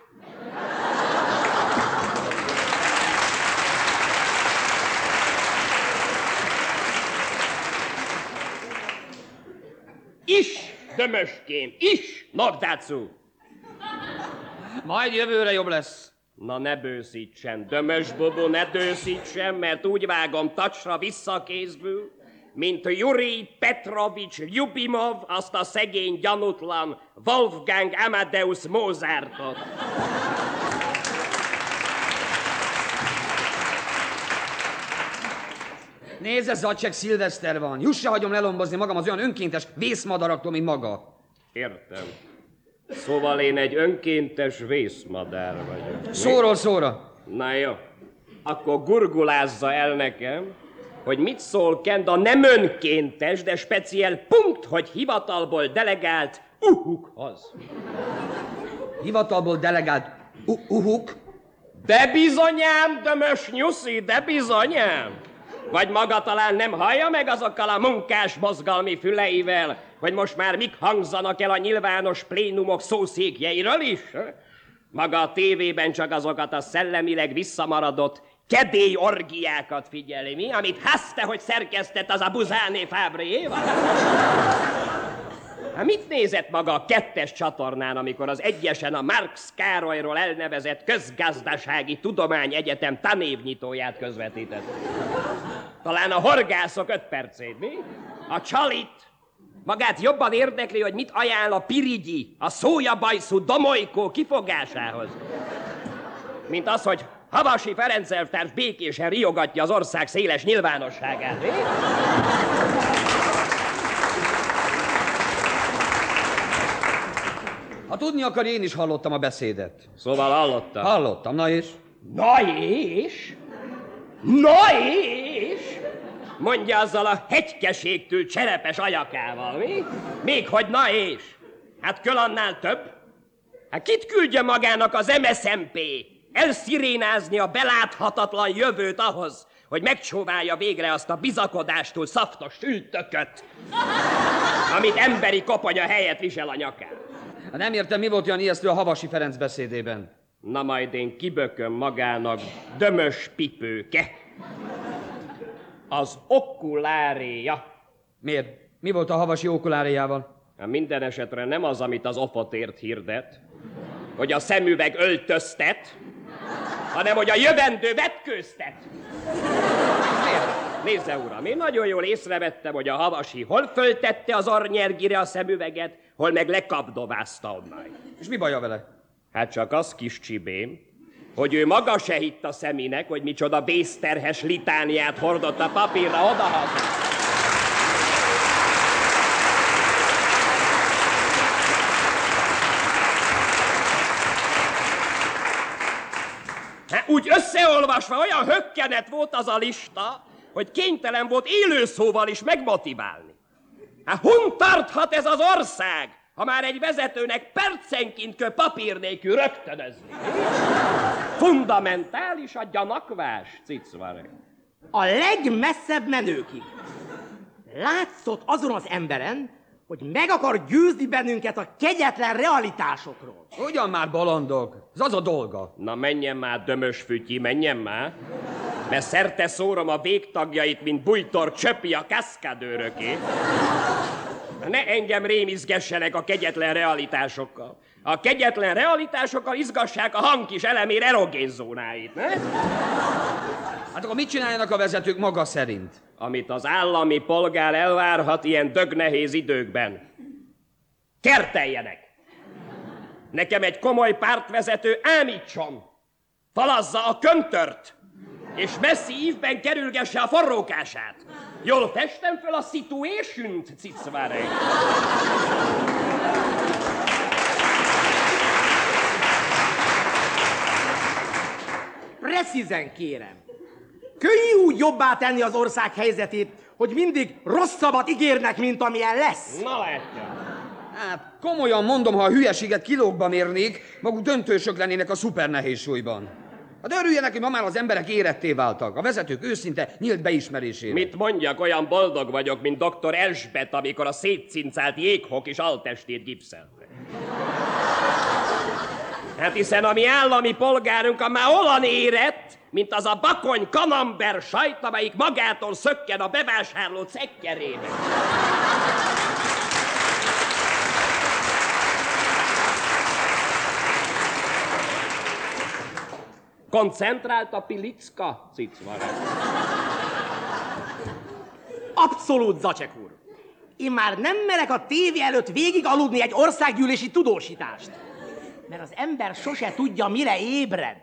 Is, dömöském, is, Nagdácú! Majd jövőre jobb lesz. Na ne bőszítsen, dömös bobo, ne dőszítsen, mert úgy vágom tacsra visszakézből, mint Juri Petrovics Ljubimov, azt a szegény gyanutlan Wolfgang Amadeus Mozartot. Nézze, Zacek, szilveszter van. Jussa hagyom lelombozni magam az olyan önkéntes vészmadaraktól, mint maga. Értem. Szóval én egy önkéntes vészmadár vagyok. Szóról szóra. Na jó. Akkor gurgulázza el nekem, hogy mit szól Kend a nem önkéntes, de speciál punkt, hogy hivatalból delegált uhukhoz. Hivatalból delegált uh uhuk? De bizonyám, dömös nyuszi, de bizonyám! Vagy maga talán nem hallja meg azokkal a munkás mozgalmi füleivel, hogy most már mik hangzanak el a nyilvános plénumok szószékjeiről is? Maga a tévében csak azokat a szellemileg visszamaradott kedély orgiákat figyeli, mi? Amit haszte, hogy szerkesztett az a Buzáné Fábrié? Hát mit nézett maga a kettes csatornán, amikor az egyesen a Marx Károlyról elnevezett közgazdasági tudományegyetem tanévnyitóját közvetített? Talán a horgászok öt percét, mi? A csalit, magát jobban érdekli, hogy mit ajánl a pirigyi, a szójabajszú domolykó kifogásához. Mint az, hogy Havasi Ferenc elvtárs békésen riogatja az ország széles nyilvánosságát. mi? Ha tudni akar, én is hallottam a beszédet. Szóval hallottam. Hallottam, na és? Na és? Na és? Mondja azzal a hegykeségtől cserepes ajakával, mi? Még hogy na és? Hát köl annál több? Hát kit küldje magának az MSZMP? Elszirénázni a beláthatatlan jövőt ahhoz, hogy megcsóválja végre azt a bizakodástól szaftos sültököt, amit emberi kopanya helyett visel a nyakán. Hát Nem értem, mi volt olyan ijesztő a Havasi Ferenc beszédében. Na majd én kibököm magának dömös pipőke. Az okuláréja. Miért? Mi volt a Havasi okuláréjával? Hát minden esetre nem az, amit az ofotért hirdet, hogy a szemüveg öltöztet, hanem hogy a jövendő vetkőztet. Nézze, uram, én nagyon jól észrevettem, hogy a havasi hol föltette az arnyergire a szemüveget, hol meg lekapdovázta onnan. És mi baja vele? Hát csak az kis csibém, hogy ő maga se hitt a szemének, hogy micsoda bészterhes litániát hordott a papírra odahaza. Hát úgy összeolvasva olyan hökkenet volt az a lista, hogy kénytelen volt élő szóval is megmotiválni. Hát hon tarthat ez az ország, ha már egy vezetőnek percenként kell papír nélkül rögtönözni? Fundamentális a gyanakvás, cicvarek. A legmesszebb menőkig. Látszott azon az emberen, hogy meg akar győzni bennünket a kegyetlen realitásokról. Ugyan már bolondog, ez az a dolga. Na menjen már, dömös fütyi, menjen már. Mert szerte szórom a végtagjait, mint bújtor csöpi a kaszkadőröké. Ne engem rémizgessenek a kegyetlen realitásokkal. A kegyetlen realitásokkal izgassák a hangkis elemér erogén zónáit, ne? Hát akkor mit csináljanak a vezetők maga szerint? Amit az állami polgár elvárhat ilyen dögnehéz időkben. Kerteljenek! Nekem egy komoly pártvezető ámítson! Falazza a köntört! És messzi ívben kerülgesse a forrókását! Jól festem föl a situation-t, cicvárek! Precízen kérem. Könnyű úgy jobbá tenni az ország helyzetét, hogy mindig rosszabbat ígérnek, mint amilyen lesz. Na látja. Hát komolyan mondom, ha a hülyeséget kilókba mérnék, maguk döntősök lennének a szupernehéz súlyban. Hát örüljenek, hogy ma már az emberek éretté váltak. A vezetők őszinte, nyílt beismerésére. Mit mondjak, olyan boldog vagyok, mint dr. Elsbet, amikor a szétcincált jéghok és altestét gipszelte. Hát hiszen a mi állami polgárunk már olyan érett, mint az a bakony kanamber sajt, amelyik magától szökken a bevásárló cekkerébe. Koncentrált a pilicka, cicvara. Abszolút, Zacek úr. Én már nem merek a tévé előtt végig aludni egy országgyűlési tudósítást. Mert az ember sose tudja, mire ébred.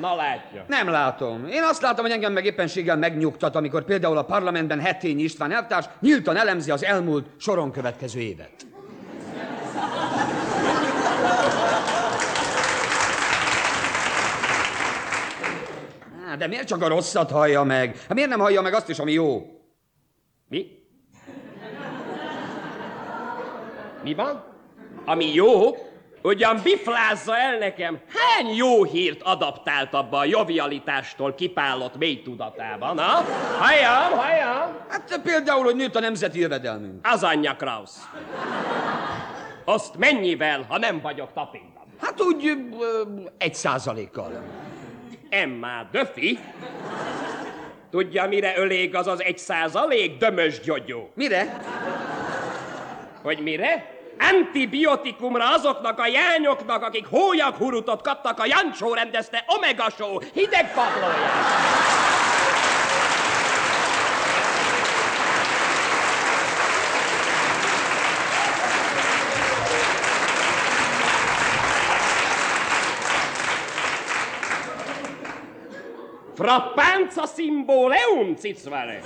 Na látja. Nem látom. Én azt látom, hogy engem meg éppenséggel megnyugtat, amikor például a parlamentben Hetényi István elvtárs nyíltan elemzi az elmúlt soron következő évet. De miért csak a rosszat hallja meg? Hát miért nem hallja meg azt is, ami jó? Mi? Mi van? Ami jó, ugyan biflázza el nekem, hány jó hírt adaptált abba a jovialitástól kipálott mély tudatában, na? Halljam, halljam! Hát például, hogy nőtt a nemzeti jövedelmünk. Az anyja Krausz. Azt mennyivel, ha nem vagyok tapintam? Hát úgy ö, egy százalékkal. Emma Döfi? Tudja, mire ölég az az egy százalék, dömös gyógyó? Mire? Hogy mire? Antibiotikumra azoknak a jányoknak, akik hólyaghurutot kaptak a Jancsó rendezte Omega Show hideg padlóján. Frappanza symboleum, cicvare!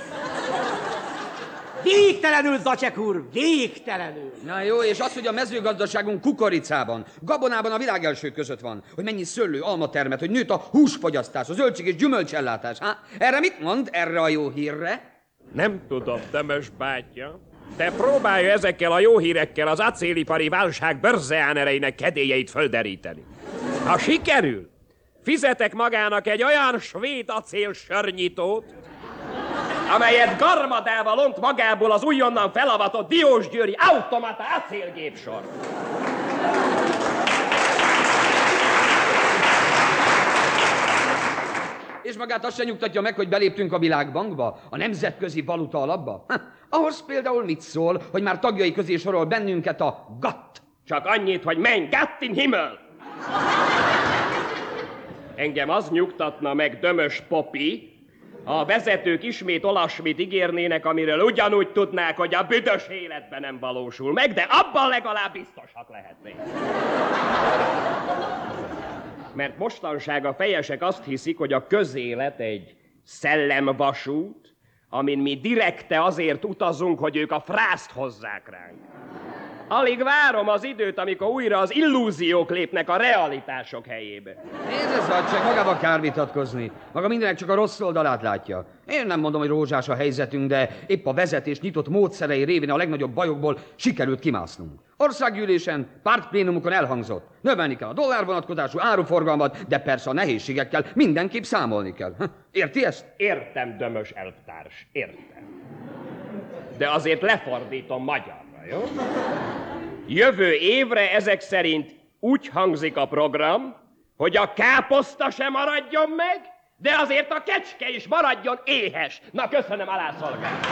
Végtelenül, Zacek úr, végtelenül. Na jó, és az, hogy a mezőgazdaságunk kukoricában, gabonában a világ első között van, hogy mennyi szőlő, alma termet, hogy nőtt a húsfogyasztás, a zöldség és gyümölcsellátás. Há, erre mit mond, erre a jó hírre? Nem tudom, Temes bátyja. Te próbálja ezekkel a jó hírekkel az acélipari válság börzeánereinek kedélyeit földeríteni. Ha sikerül, fizetek magának egy olyan svéd acél sörnyitót, amelyet garmadával ont magából az újonnan felavatott Diósgyőri automata acélgépsor. És magát azt se nyugtatja meg, hogy beléptünk a világbankba, a nemzetközi valuta alapba? Ha, ahhoz például mit szól, hogy már tagjai közé sorol bennünket a GATT? Csak annyit, hogy menj, Gattin Himmel! Engem az nyugtatna meg Dömös Popi, a vezetők ismét olasmit ígérnének, amiről ugyanúgy tudnák, hogy a büdös életben nem valósul meg, de abban legalább biztosak lehetnék. Mert mostanság a fejesek azt hiszik, hogy a közélet egy szellemvasút, amin mi direkte azért utazunk, hogy ők a frászt hozzák ránk. Alig várom az időt, amikor újra az illúziók lépnek a realitások helyébe. Nézd, Zacek, magában kár vitatkozni. Maga mindenek csak a rossz oldalát látja. Én nem mondom, hogy rózsás a helyzetünk, de épp a vezetés nyitott módszerei révén a legnagyobb bajokból sikerült kimásznunk. Országgyűlésen, pártplénumokon elhangzott. Növelni kell a dollár vonatkozású áruforgalmat, de persze a nehézségekkel mindenképp számolni kell. Hm, Érti ezt? Értem, dömös elvtárs, értem. De azért lefordítom magyarra, jó? Jövő évre ezek szerint úgy hangzik a program, hogy a káposzta sem maradjon meg, de azért a kecske is maradjon éhes. Na, köszönöm alászolgást.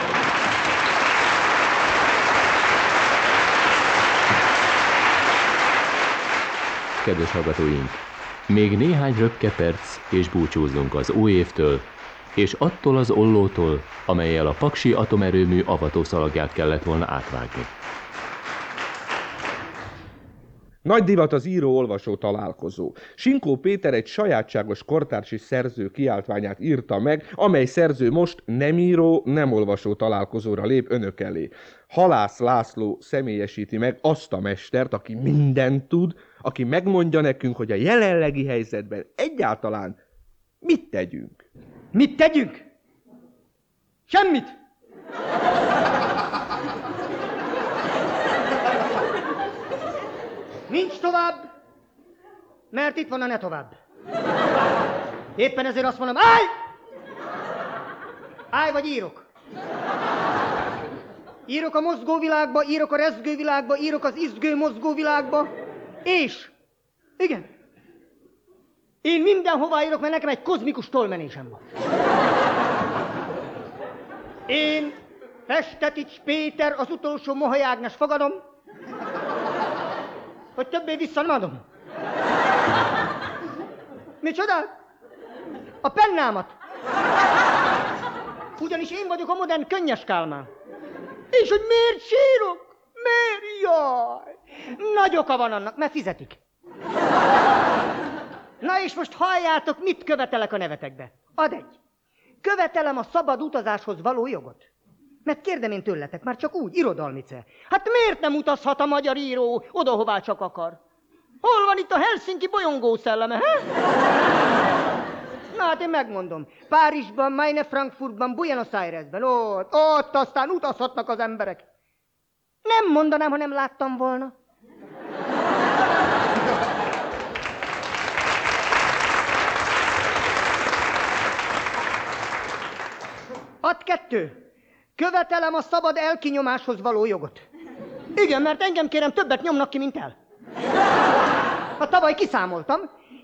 Kedves hallgatóink, még néhány röpke perc, és búcsúzunk az új évtől, és attól az ollótól, amelyel a Paksi atomerőmű avatószalagját kellett volna átvágni. Nagy divat az író-olvasó találkozó. Sinkó Péter egy sajátságos kortársi szerző kiáltványát írta meg, amely szerző most nem író, nem olvasó találkozóra lép önök elé. Halász László személyesíti meg azt a mestert, aki mindent tud, aki megmondja nekünk, hogy a jelenlegi helyzetben egyáltalán mit tegyünk. Mit tegyünk? Semmit! Nincs tovább, mert itt van a ne tovább. Éppen ezért azt mondom, állj! Állj vagy írok. Írok a mozgó világba, írok a rezgő világba, írok az izgő mozgó világba, és, igen, én mindenhová írok, mert nekem egy kozmikus tolmenésem van. Én Festetics Péter, az utolsó Mohai Ágnes fogadom, hogy többé vissza nem adom. Micsoda? A pennámat. Ugyanis én vagyok a modern könnyes Kálmán. És hogy miért sírok? Miért? Jaj! Nagy oka van annak, mert fizetik. Na és most halljátok, mit követelek a nevetekbe. Ad egy. Követelem a szabad utazáshoz való jogot. Mert kérdem én tőletek, már csak úgy, irodalmice. Hát miért nem utazhat a magyar író oda, hová csak akar? Hol van itt a Helsinki bolyongó szelleme, he? Na hát én megmondom. Párizsban, Meine Frankfurtban, Buenos Airesben, ott, ott aztán utazhatnak az emberek. Nem mondanám, ha nem láttam volna. Ad kettő. Követelem a szabad elkinyomáshoz való jogot. Igen, mert engem kérem többet nyomnak ki, mint el. Ha tavaly kiszámoltam,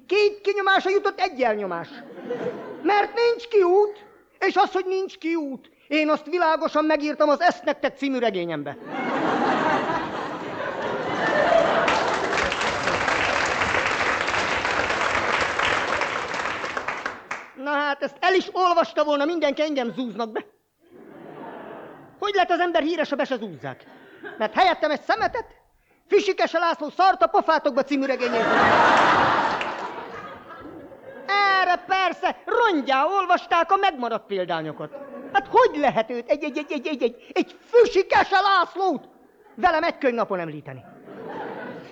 két kinyomásra jutott egy elnyomás. Mert nincs kiút, és az, hogy nincs kiút, én azt világosan megírtam az Ezt nektek című regényembe. Na hát, ezt el is olvasta volna mindenki, engem zúznak be. Hogy lehet az ember híres, ha be se zúzzák? Mert helyettem egy szemetet, Füsikese László szart a pofátokba című regényét. Erre persze, rongyá olvasták a megmaradt példányokat. Hát hogy lehet őt, egy, egy, egy, egy, egy, egy, egy Füsikese Lászlót velem egy könyvnapon említeni?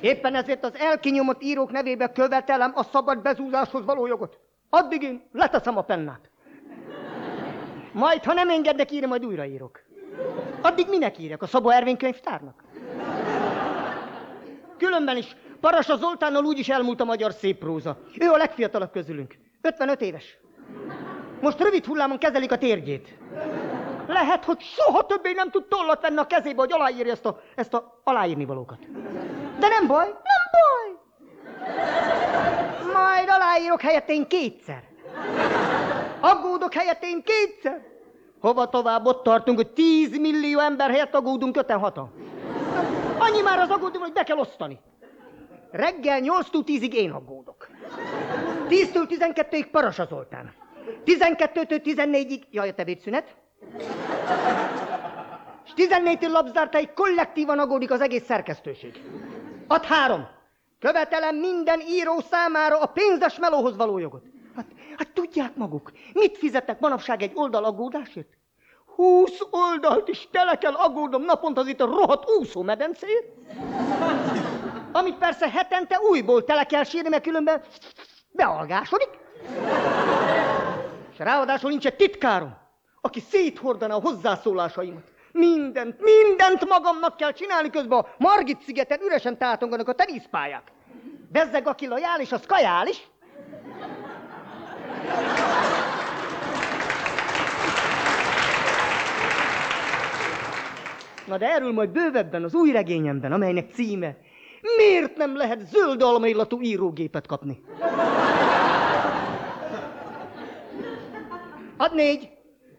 Éppen ezért az elkinyomott írók nevébe követelem a szabad bezúzáshoz való jogot. Addig én leteszem a pennát. Majd, ha nem engednek írni, majd újraírok. Addig minek írjak? A Szabó Ervin könyvtárnak? Különben is Parasa Zoltánnal úgyis elmúlt a magyar szép próza. Ő a legfiatalabb közülünk. 55 éves. Most rövid hullámon kezelik a térgyét. Lehet, hogy soha többé nem tud tollat venni a kezébe, hogy aláírja ezt a, ezt a aláírni valókat. De nem baj, nem baj. Majd aláírok helyett én kétszer. Aggódok helyett én kétszer. Hova tovább ott tartunk, hogy 10 millió ember helyett aggódunk öten hatan. Annyi már az aggódunk, hogy be kell osztani. Reggel 8-tól 10-ig én aggódok. 10-től 12-ig Parasa Zoltán. 12-től 14-ig, jaj, a tevétszünet. És 14-től labzártáig kollektívan aggódik az egész szerkesztőség. Ad három. Követelem minden író számára a pénzes melóhoz való jogot. Hát, hát tudják maguk, mit fizetnek manapság egy oldal aggódásért? húsz oldalt is tele kell aggódnom naponta az itt a rohadt úszómedencéért? Amit persze hetente újból tele kell sírni, mert különben bealgásodik. És ráadásul nincs egy titkárom, aki széthordaná a hozzászólásaimat. Mindent, mindent magamnak kell csinálni, közben a Margit szigeten üresen tátonganak a teniszpályák. Bezzeg, aki lojális, az kajális. Na de erről majd bővebben az új regényemben, amelynek címe Miért nem lehet zöld almaillatú írógépet kapni? Ad négy.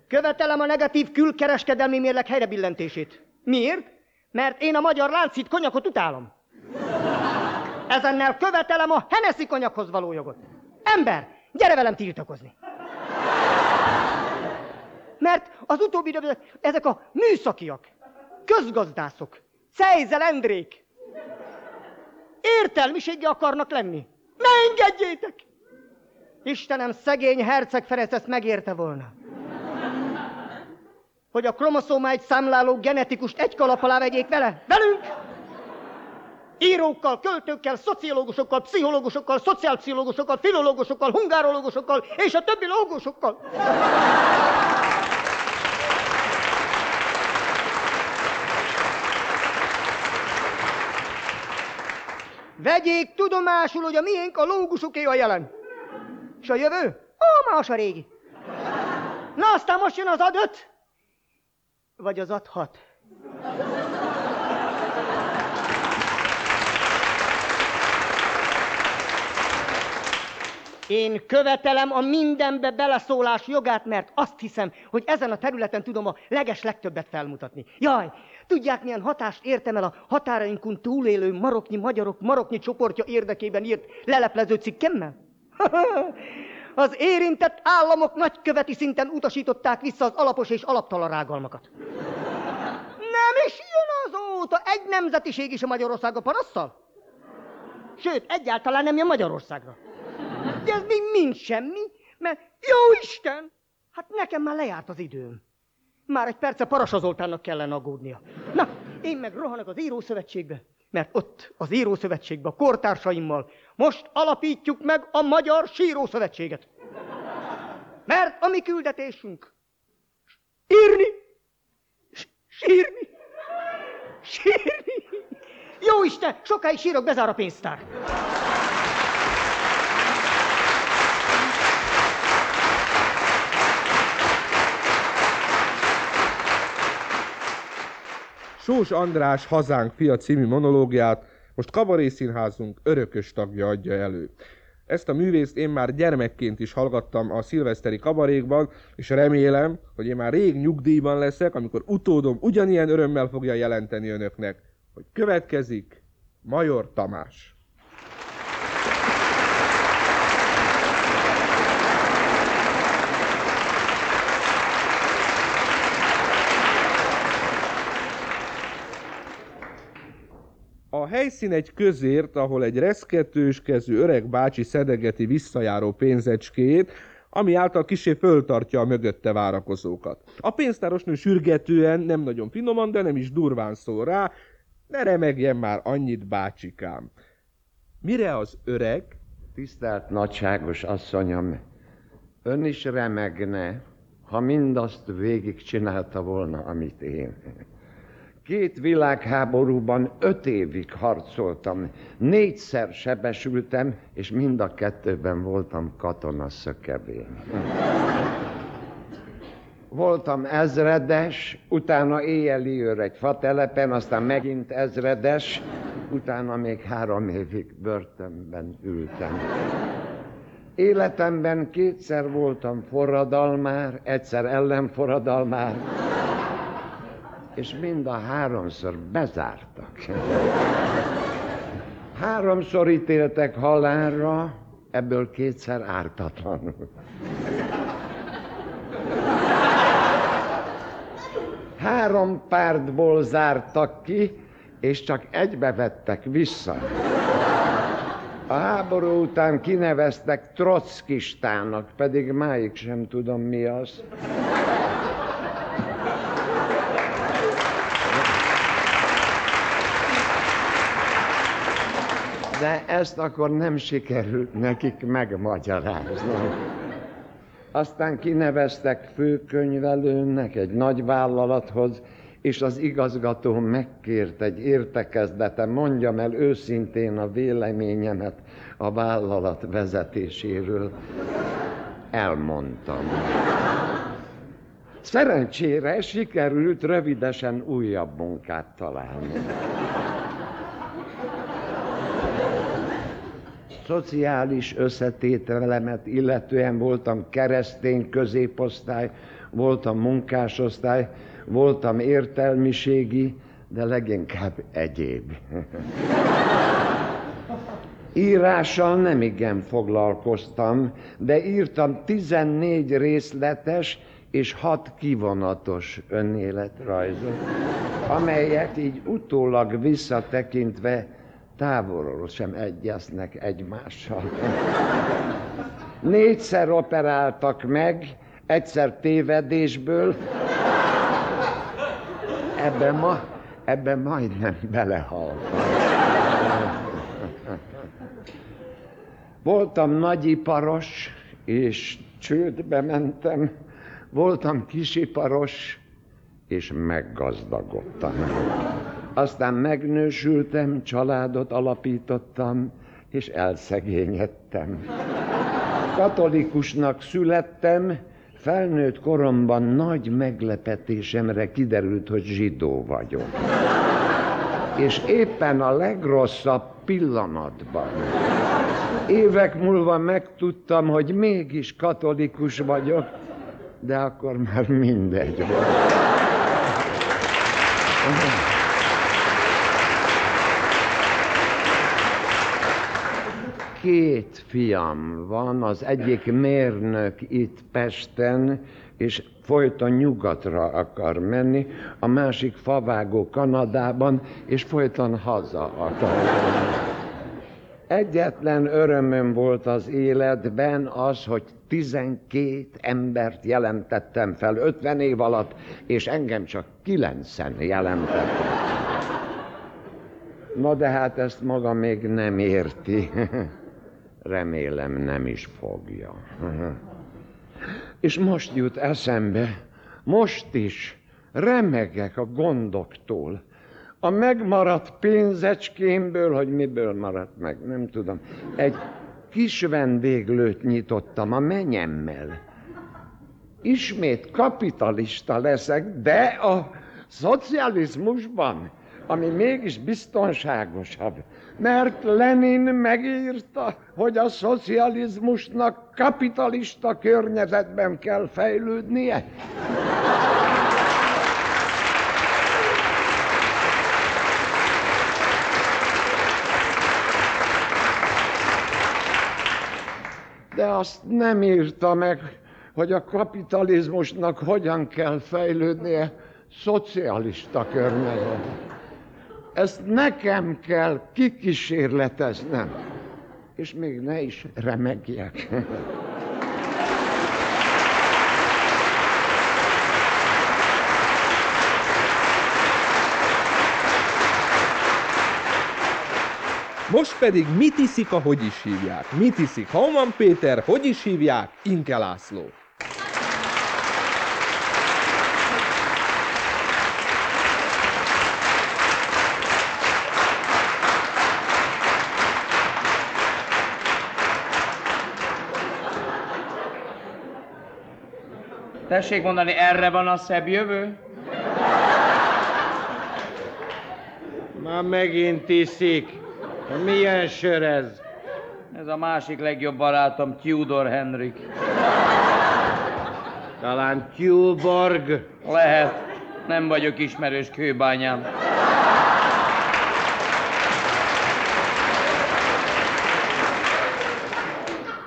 Követelem a negatív külkereskedelmi mérleg helybillentését. Miért? Mert én a magyar láncít konyakot utálom. Ezennel követelem a Hennessy konyakhoz való jogot. Ember, gyere velem tiltakozni. Mert az utóbbi időben ezek a műszakiak, közgazdászok, Cejzel Endrék, értelmiségi akarnak lenni. Ne engedjétek! Istenem, szegény Herceg Ferenc ezt megérte volna. Hogy a kromoszómáit számláló genetikust egy kalap alá vegyék vele. Velünk! Írókkal, költőkkel, szociológusokkal, pszichológusokkal, szociálpszichológusokkal, filológusokkal, hungárológusokkal és a többi lógusokkal. Vegyék tudomásul, hogy a miénk a lógusoké a jelen. És a jövő? Ó, más a régi. Na, aztán most jön az ad vagy az ad hat. Én követelem a mindenbe beleszólás jogát, mert azt hiszem, hogy ezen a területen tudom a leges legtöbbet felmutatni. Jaj, tudják milyen hatást értem el a határainkon túlélő maroknyi magyarok maroknyi csoportja érdekében írt leleplező cikkemmel? Az érintett államok nagyköveti szinten utasították vissza az alapos és alaptalan rágalmakat. Nem is jön azóta egy nemzetiség is a Magyarországa panasszal? Sőt, egyáltalán nem jön Magyarországra. De ez még mind semmi, mert jó Isten, hát nekem már lejárt az időm. Már egy perce Parasa Zoltánnak kellene aggódnia. Na, én meg rohanok az írószövetségbe, mert ott az írószövetségbe a kortársaimmal most alapítjuk meg a Magyar Sírószövetséget. Mert a mi küldetésünk írni, sírni, sírni. Jó Isten, sokáig sírok, bezár a pénztár. Sós András Hazánk fia című monológiát most Kabaré Színházunk örökös tagja adja elő. Ezt a művészt én már gyermekként is hallgattam a szilveszteri kabarékban, és remélem, hogy én már rég nyugdíjban leszek, amikor utódom ugyanilyen örömmel fogja jelenteni önöknek, hogy következik Major Tamás. Helyszín egy közért, ahol egy reszketős kezű öreg bácsi szedegeti visszajáró pénzecskét, ami által kisé föltartja a mögötte várakozókat. A pénztárosnő sürgetően, nem nagyon finoman, de nem is durván szól rá, ne remegjen már annyit, bácsikám. Mire az öreg? Tisztelt nagyságos asszonyom, ön is remegne, ha mindazt végig csinálta volna, amit én. Két világháborúban öt évig harcoltam, négyszer sebesültem, és mind a kettőben voltam katona szökevén. Voltam ezredes, utána éjjeli őr egy fatelepen, aztán megint ezredes, utána még három évig börtönben ültem. Életemben kétszer voltam forradalmár, egyszer ellenforradalmár, és mind a háromszor bezártak. Háromszor ítéltek halálra, ebből kétszer ártatlanul. Három pártból zártak ki, és csak egybe vettek vissza. A háború után kineveztek trockistának, pedig máig sem tudom mi az. De ezt akkor nem sikerült nekik megmagyaráznom. Aztán kineveztek főkönyvelőnek egy nagy vállalathoz, és az igazgató megkért egy értekezleten, mondjam el őszintén a véleményemet a vállalat vezetéséről. Elmondtam. Szerencsére sikerült rövidesen újabb munkát találni. Szociális összetételemet illetően voltam keresztény középosztály, voltam munkásosztály, voltam értelmiségi, de leginkább egyéb. Írással nem igen foglalkoztam, de írtam 14 részletes és hat kivonatos önéletrajzot, amelyek így utólag visszatekintve távolról sem egyeznek egymással. Négyszer operáltak meg, egyszer tévedésből, ebben ma, ebben majdnem belehaltam. Voltam nagyiparos, és csődbe mentem, voltam kisiparos, és meggazdagodtam. Aztán megnősültem, családot alapítottam, és elszegényedtem. Katolikusnak születtem, felnőtt koromban nagy meglepetésemre kiderült, hogy zsidó vagyok. És éppen a legrosszabb pillanatban. Évek múlva megtudtam, hogy mégis katolikus vagyok, de akkor már mindegy volt. Két fiam van, az egyik mérnök itt Pesten, és folyton nyugatra akar menni, a másik favágó Kanadában, és folyton haza akar menni. Egyetlen örömöm volt az életben az, hogy 12 embert jelentettem fel 50 év alatt, és engem csak 9 jelentettek. Na de hát ezt maga még nem érti. Remélem nem is fogja. És most jut eszembe, most is remegek a gondoktól. A megmaradt pénzecskémből, hogy miből maradt meg, nem tudom, egy kis vendéglőt nyitottam a menyemmel. Ismét kapitalista leszek, de a szocializmusban, ami mégis biztonságosabb. Mert Lenin megírta, hogy a szocializmusnak kapitalista környezetben kell fejlődnie. De azt nem írta meg, hogy a kapitalizmusnak hogyan kell fejlődnie szocialista környezetben. Ezt nekem kell kikísérleteznem, és még ne is remegjek. Most pedig mit iszik, a hogy is hívják? Mit iszik Hauman Péter, hogy is hívják? Inke László. Tessék mondani, erre van a szebb jövő? Már megint iszik. Milyen sör ez? Ez a másik legjobb barátom, Tudor Henrik. Talán Tuborg? Lehet. Nem vagyok ismerős kőbányán.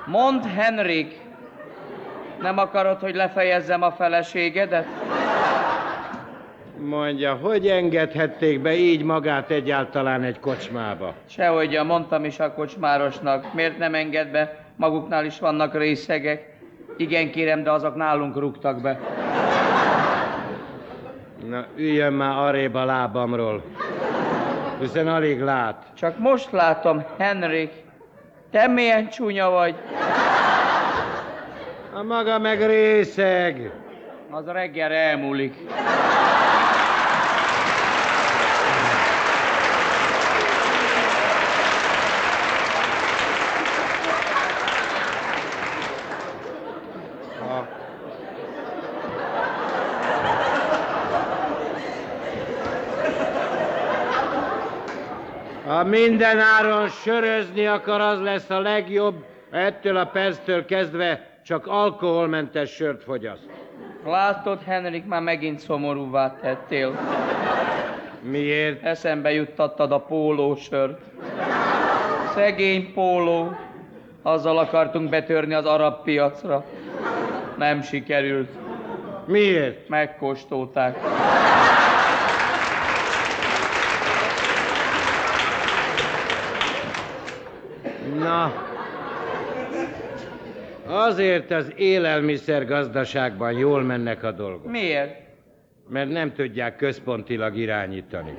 Mond Henrik, nem akarod, hogy lefejezzem a feleségedet? Mondja, hogy engedhették be így magát egyáltalán egy kocsmába? Sehogy, mondtam is a kocsmárosnak. Miért nem enged be? Maguknál is vannak részegek. Igen, kérem, de azok nálunk rúgtak be. Na, üljön már arrébb a lábamról. Hiszen alig lát. Csak most látom, Henrik. Te milyen csúnya vagy. A maga meg részeg. Az reggel elmúlik. Ha minden áron sörözni akar, az lesz a legjobb. Ettől a perctől kezdve csak alkoholmentes sört fogyaszt. Látod, Henrik, már megint szomorúvá tettél. Miért? Eszembe juttattad a pólósört. Szegény póló. Azzal akartunk betörni az arab piacra. Nem sikerült. Miért? Megkóstolták. Na, azért az élelmiszer gazdaságban jól mennek a dolgok. Miért? Mert nem tudják központilag irányítani.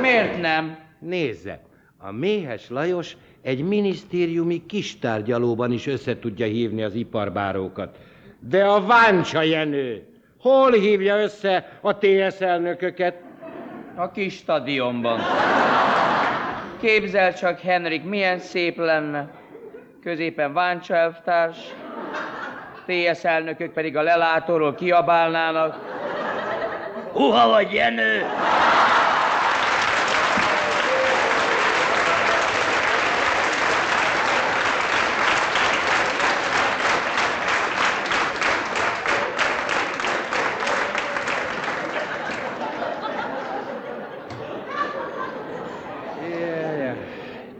Miért nem? Nézze, a Méhes Lajos egy minisztériumi kistárgyalóban is össze tudja hívni az iparbárókat. De a Váncsa Jenő hol hívja össze a TS elnököket? A kis stadionban. Képzel csak, Henrik, milyen szép lenne. Középen Váncsa elvtárs, TS elnökök pedig a lelátóról kiabálnának. Uha vagy, Jenő!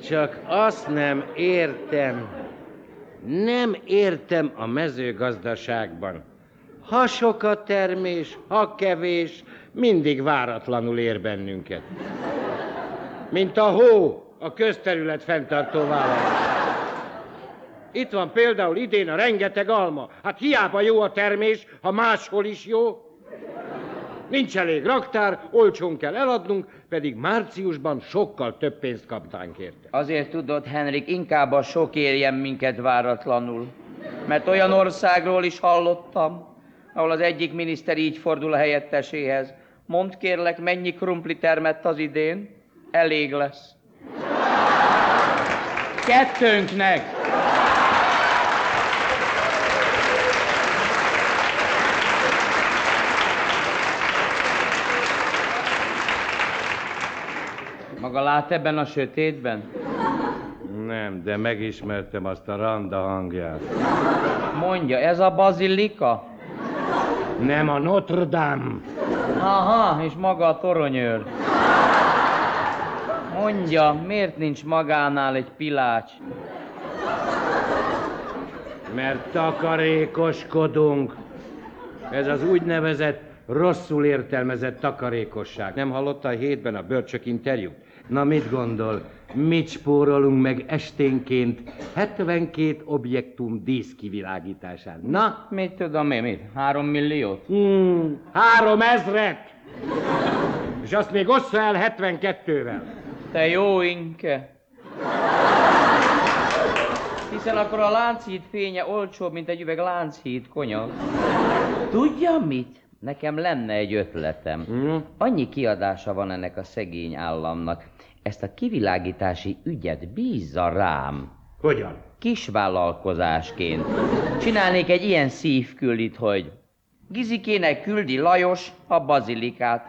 Csak azt nem értem, nem értem a mezőgazdaságban. Ha sok a termés, ha kevés, mindig váratlanul ér bennünket. Mint a hó a közterület fenntartó vállalat. Itt van például idén a rengeteg alma. Hát hiába jó a termés, ha máshol is jó. Nincs elég raktár, olcsón kell eladnunk, pedig márciusban sokkal több pénzt kaptánk érte. Azért tudod, Henrik, inkább a sok érjen minket váratlanul. Mert olyan országról is hallottam, ahol az egyik miniszter így fordul a helyetteséhez. Mondd kérlek, mennyi krumpli termett az idén? Elég lesz. Kettőnknek. Maga lát ebben a sötétben? Nem, de megismertem azt a randa hangját. Mondja, ez a bazilika? Nem a Notre Dame. Aha, és maga a toronyőr. Mondja, miért nincs magánál egy pilács? Mert takarékoskodunk. Ez az úgynevezett rosszul értelmezett takarékosság. Nem hallotta a hétben a bölcsök interjút? Na mit gondol? Mit spórolunk meg esténként 72 objektum díszkivilágításán? Na? Mit tudom én, mit? Három milliót? Hmm, három ezret! És azt még ossza el 72-vel. Te jó inke. Hiszen akkor a Lánchíd fénye olcsóbb, mint egy üveg Lánchíd konyag. Tudja mit? Nekem lenne egy ötletem. Hmm? Annyi kiadása van ennek a szegény államnak. Ezt a kivilágítási ügyet bízza rám. Hogyan? Kisvállalkozásként. Csinálnék egy ilyen szívküldit, hogy Gizikének küldi Lajos a bazilikát.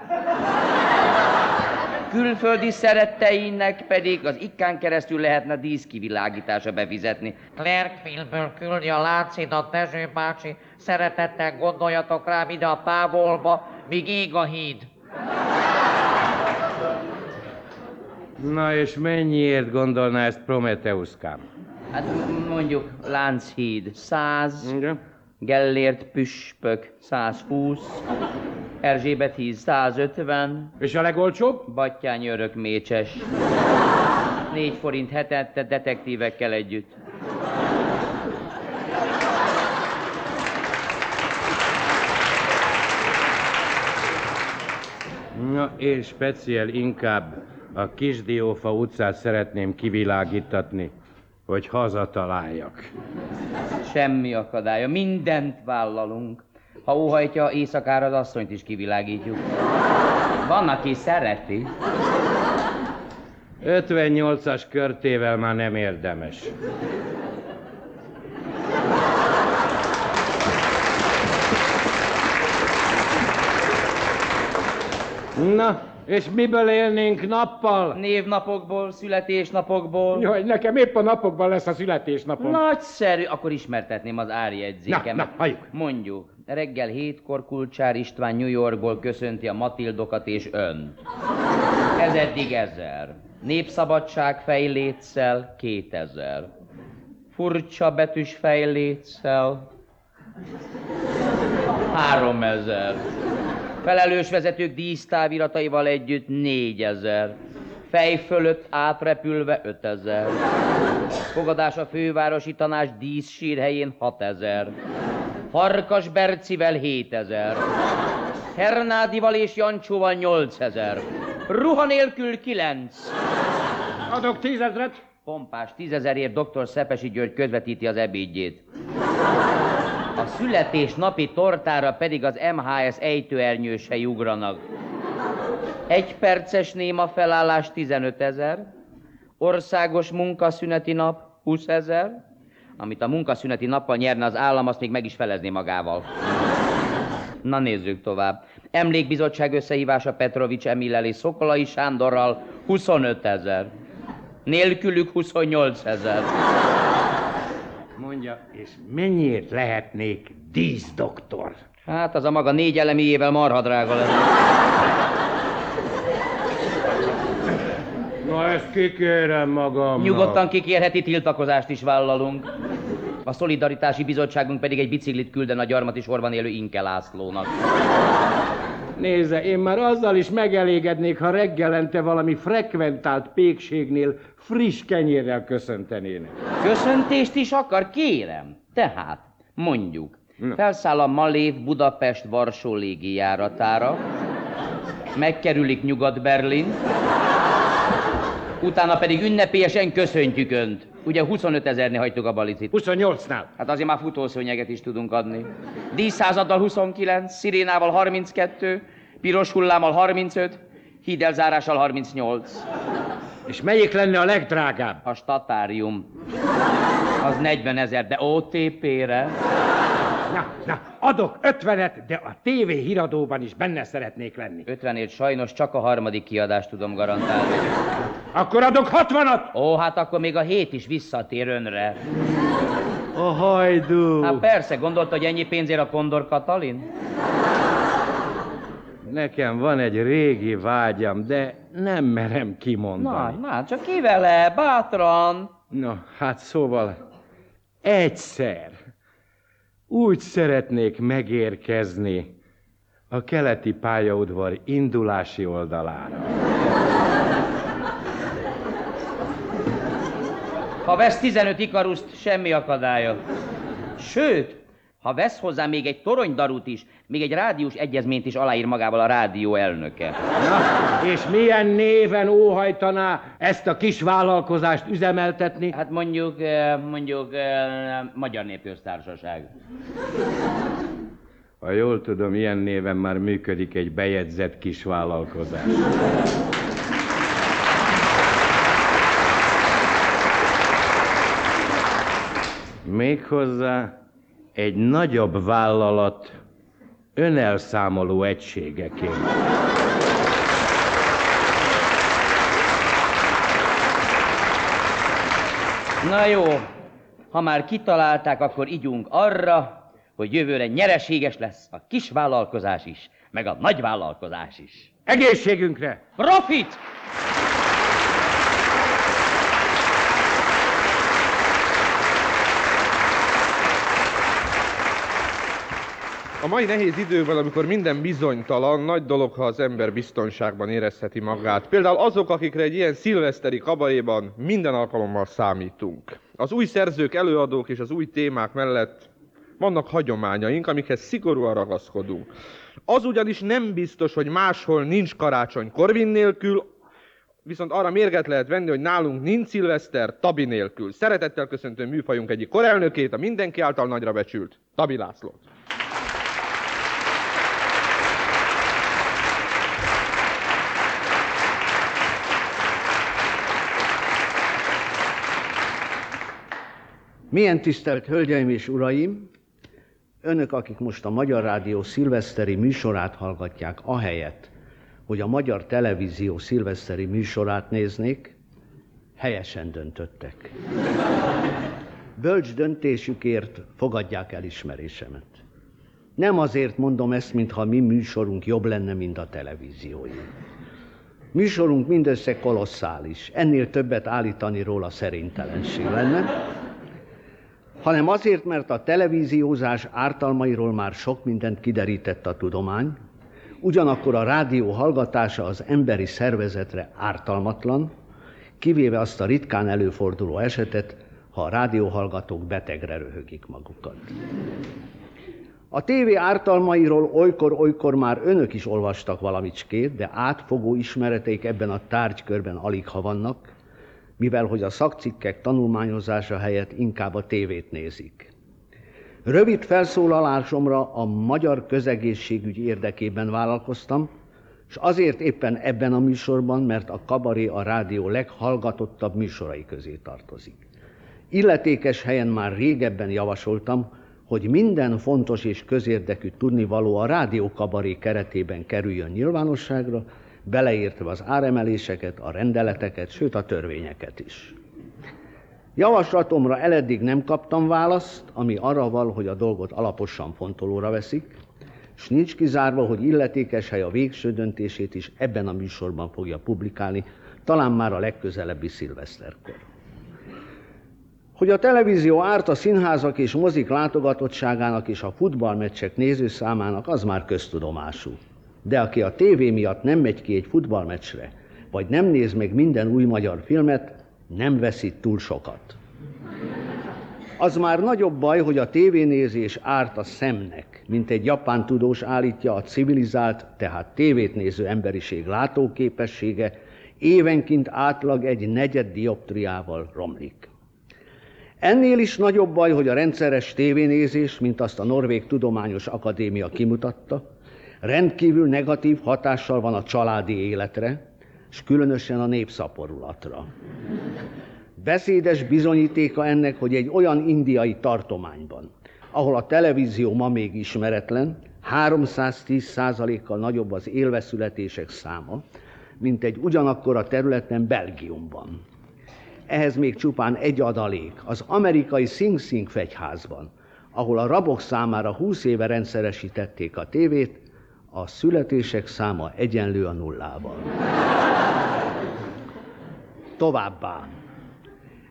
Külföldi szeretteinek pedig az ikkán keresztül lehetne díszkivilágítása befizetni. Clerkville-ből küldi a láncidat Dezső bácsi, szeretettel gondoljatok rám ide a távolba, míg ég a híd. Na és mennyiért gondolná ezt Prometeuszkám? Hát mondjuk Lánchíd 100, Gellért püspök 120, Erzsébet híd 150. És a legolcsóbb? Battyány örök mécses. 4 forint hetente detektívekkel együtt. Na, én speciál inkább A Kisdiófa utcát szeretném kivilágítatni, hogy hazataláljak. Semmi akadálya, mindent vállalunk. Ha óhajtja, éjszakára az asszonyt is kivilágítjuk. Van, aki szereti. 58-as körtével már nem érdemes. Na, és miből élnénk nappal? Névnapokból, születésnapokból. Jaj, nekem épp a napokban lesz a születésnapom. Nagyszerű, akkor ismertetném az árjegyzékemet. Na, na, halljuk. Mondjuk, reggel hétkor Kulcsár István New Yorkból köszönti a Matildokat és önt. Ez eddig ezer. Népszabadság fejlétszel kétezer. Furcsa betűs fejlétszel három ezer. Felelős vezetők dísztávirataival együtt négyezer. Fej fölött átrepülve ötezer. Fogadás a fővárosi tanács díszsírhelyén hatezer. Farkas Bercivel hétezer. Hernádival és Jancsóval nyolcezer. Ruha nélkül kilenc. Adok tízezret. Pompás tízezerért dr. Szepesi György közvetíti az ebédjét. Születésnapi tortára pedig az MHS ejtőernyősei ugranak. Egy perces néma felállás 15 ezer, országos munkaszüneti nap 20 ezer, amit a munkaszüneti nappal nyerne az állam, azt még meg is felezni magával. Na nézzük tovább. Emlékbizottság összehívása Petrovics Emillel és Szokolai Sándorral 25 ezer. Nélkülük 28 ezer. Mondja, és mennyiért lehetnék díszdoktor? Hát az a maga négy elemiével marha drága lesz. Na ezt kikérem magamnak. Nyugodtan kikérheti, tiltakozást is vállalunk. A Szolidaritási Bizottságunk pedig egy biciklit külden a gyarmat sorban élő Inke Lászlónak. Nézze, én már azzal is megelégednék, ha reggelente valami frekventált pékségnél friss kenyérrel köszöntenének. Köszöntést is akar? Kérem. Tehát, mondjuk, felszáll a Malév Budapest Varsó légijáratára, megkerülik Nyugat-Berlin, utána pedig ünnepélyesen köszöntjük Önt. Ugye 25 ezernél hagytuk a balicit. 28-nál. Hát azért már futószőnyeget is tudunk adni. Díszszázaddal 29, szirénával 32, piros hullámmal 35, hídelzárással 38. És melyik lenne a legdrágább? A statárium. Az 40 ezer, de OTP-re. Na, na, adok 50-et, de a TV híradóban is benne szeretnék lenni. 50-ért sajnos csak a harmadik kiadást tudom garantálni. Akkor adok 60-at! Ó, hát akkor még a hét is visszatér önre. A hajdú! Hát persze, gondolta, hogy ennyi pénzért a Kondor Katalin? Nekem van egy régi vágyam, de nem merem kimondani. Na, na, csak ki vele, bátran. Na, hát szóval egyszer úgy szeretnék megérkezni a keleti pályaudvar indulási oldalára. Ha vesz 15 ikaruszt, semmi akadálya. Sőt, ha vesz hozzá még egy toronydarut is, még egy rádiós egyezményt is aláír magával a rádió elnöke. Na, és milyen néven óhajtaná ezt a kis vállalkozást üzemeltetni? Hát mondjuk, eh, mondjuk eh, Magyar Népköztársaság. Ha jól tudom, ilyen néven már működik egy bejegyzett kis vállalkozás. Méghozzá egy nagyobb vállalat önelszámoló egységeként. Na jó, ha már kitalálták, akkor igyunk arra, hogy jövőre nyereséges lesz a kis vállalkozás is, meg a nagy vállalkozás is. Egészségünkre! Profit! A mai nehéz időben, amikor minden bizonytalan, nagy dolog, ha az ember biztonságban érezheti magát. Például azok, akikre egy ilyen szilveszteri kabaréban minden alkalommal számítunk. Az új szerzők, előadók és az új témák mellett vannak hagyományaink, amikhez szigorúan ragaszkodunk. Az ugyanis nem biztos, hogy máshol nincs karácsony Korvin nélkül, viszont arra mérget lehet venni, hogy nálunk nincs szilveszter Tabi nélkül. Szeretettel köszöntöm műfajunk egyik korelnökét, a mindenki által nagyra becsült Tabi Lászlót. Milyen tisztelt Hölgyeim és Uraim! Önök, akik most a Magyar Rádió szilveszteri műsorát hallgatják, ahelyett, hogy a Magyar Televízió szilveszteri műsorát néznék, helyesen döntöttek. Bölcs döntésükért fogadják elismerésemet. Nem azért mondom ezt, mintha mi műsorunk jobb lenne, mint a televíziói. Műsorunk mindössze kolosszális, ennél többet állítani róla szerintelenség lenne, hanem azért, mert a televíziózás ártalmairól már sok mindent kiderített a tudomány, ugyanakkor a rádió hallgatása az emberi szervezetre ártalmatlan, kivéve azt a ritkán előforduló esetet, ha a rádióhallgatók betegre röhögik magukat. A tévé ártalmairól olykor-olykor már önök is olvastak valamicskét, de átfogó ismereteik ebben a tárgykörben alig ha vannak, mivel hogy a szakcikkek tanulmányozása helyett inkább a tévét nézik. Rövid felszólalásomra a magyar közegészségügy érdekében vállalkoztam, és azért éppen ebben a műsorban, mert a kabaré a rádió leghallgatottabb műsorai közé tartozik. Illetékes helyen már régebben javasoltam, hogy minden fontos és közérdekű tudnivaló a rádió kabaré keretében kerüljön nyilvánosságra, beleértve az áremeléseket, a rendeleteket, sőt a törvényeket is. Javaslatomra eleddig nem kaptam választ, ami arra val, hogy a dolgot alaposan fontolóra veszik, és nincs kizárva, hogy illetékes hely a végső döntését is ebben a műsorban fogja publikálni, talán már a legközelebbi szilveszterkor. Hogy a televízió árt a színházak és mozik látogatottságának és a futballmeccsek nézőszámának, az már köztudomású. De aki a tévé miatt nem megy ki egy futballmeccsre, vagy nem néz meg minden új magyar filmet, nem veszít túl sokat. Az már nagyobb baj, hogy a tévénézés árt a szemnek, mint egy japán tudós állítja a civilizált, tehát tévét néző emberiség látóképessége évenként átlag egy negyed dioptriával romlik. Ennél is nagyobb baj, hogy a rendszeres tévénézés, mint azt a Norvég Tudományos Akadémia kimutatta, rendkívül negatív hatással van a családi életre, és különösen a népszaporulatra. Beszédes bizonyítéka ennek, hogy egy olyan indiai tartományban, ahol a televízió ma még ismeretlen, 310%-kal nagyobb az élveszületések száma, mint egy ugyanakkor a területen Belgiumban. Ehhez még csupán egy adalék. Az amerikai Sing Sing fegyházban, ahol a rabok számára 20 éve rendszeresítették a tévét, a születések száma egyenlő a nullával. Továbbá,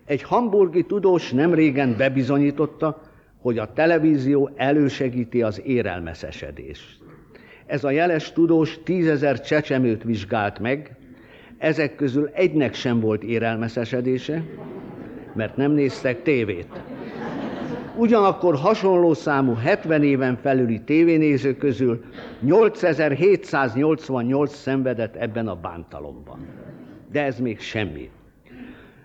egy hamburgi tudós nem régen bebizonyította, hogy a televízió elősegíti az érelmeszesedést. Ez a jeles tudós tízezer csecsemőt vizsgált meg, ezek közül egynek sem volt érelmeszesedése, mert nem néztek tévét. Ugyanakkor hasonló számú 70 éven felüli tévénéző közül 8788 szenvedett ebben a bántalomban. De ez még semmi.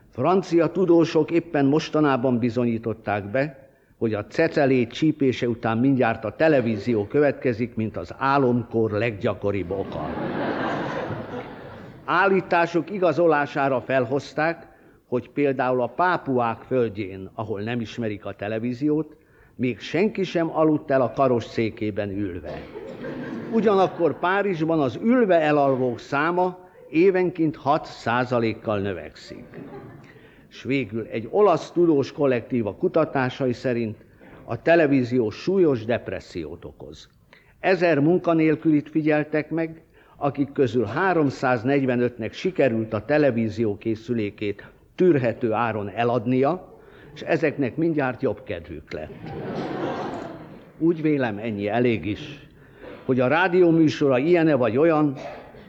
Francia tudósok éppen mostanában bizonyították be, hogy a cecelét csípése után mindjárt a televízió következik, mint az álomkor leggyakoribb oka. Állítások igazolására felhozták, hogy például a pápuák földjén, ahol nem ismerik a televíziót, még senki sem aludt el a karos székében ülve. Ugyanakkor Párizsban az ülve elalvók száma évenként 6 kal növekszik. És végül egy olasz tudós kollektíva kutatásai szerint a televízió súlyos depressziót okoz. Ezer munkanélkülit figyeltek meg, akik közül 345-nek sikerült a televízió készülékét tűrhető áron eladnia, és ezeknek mindjárt jobb kedvük lett. Úgy vélem, ennyi elég is, hogy a rádió műsora ilyen-e vagy olyan,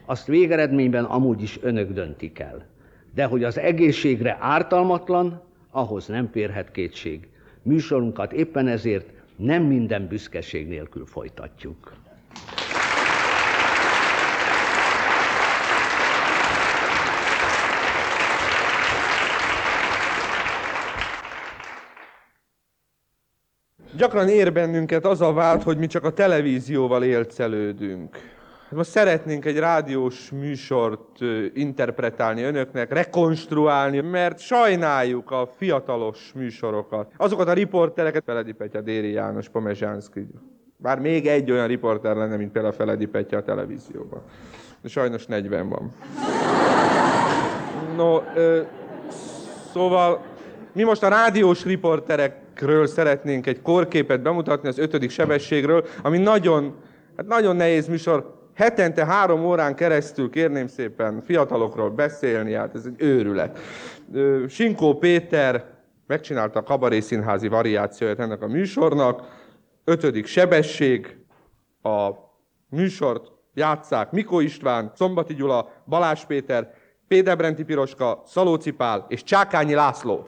azt végeredményben amúgy is önök döntik el. De hogy az egészségre ártalmatlan, ahhoz nem férhet kétség. Műsorunkat éppen ezért nem minden büszkeség nélkül folytatjuk. Gyakran ér bennünket az a vád, hogy mi csak a televízióval élcelődünk. Most szeretnénk egy rádiós műsort interpretálni önöknek, rekonstruálni, mert sajnáljuk a fiatalos műsorokat. Azokat a riportereket, Feledi Petya, Déri János, Pomezsánszki. Bár még egy olyan riporter lenne, mint például Feledi Petya a televízióban. De sajnos 40 van. No, ö, szóval mi most a rádiós riporterekről szeretnénk egy korképet bemutatni az ötödik sebességről, ami nagyon, hát nagyon nehéz műsor. Hetente három órán keresztül kérném szépen fiatalokról beszélni, hát ez egy őrület. Sinkó Péter megcsinálta a kabaré színházi variációját ennek a műsornak. Ötödik sebesség, a műsort játszák Mikó István, Szombati Gyula, Balázs Péter, Pédebrenti Piroska, Szalóci Pál és Csákányi László.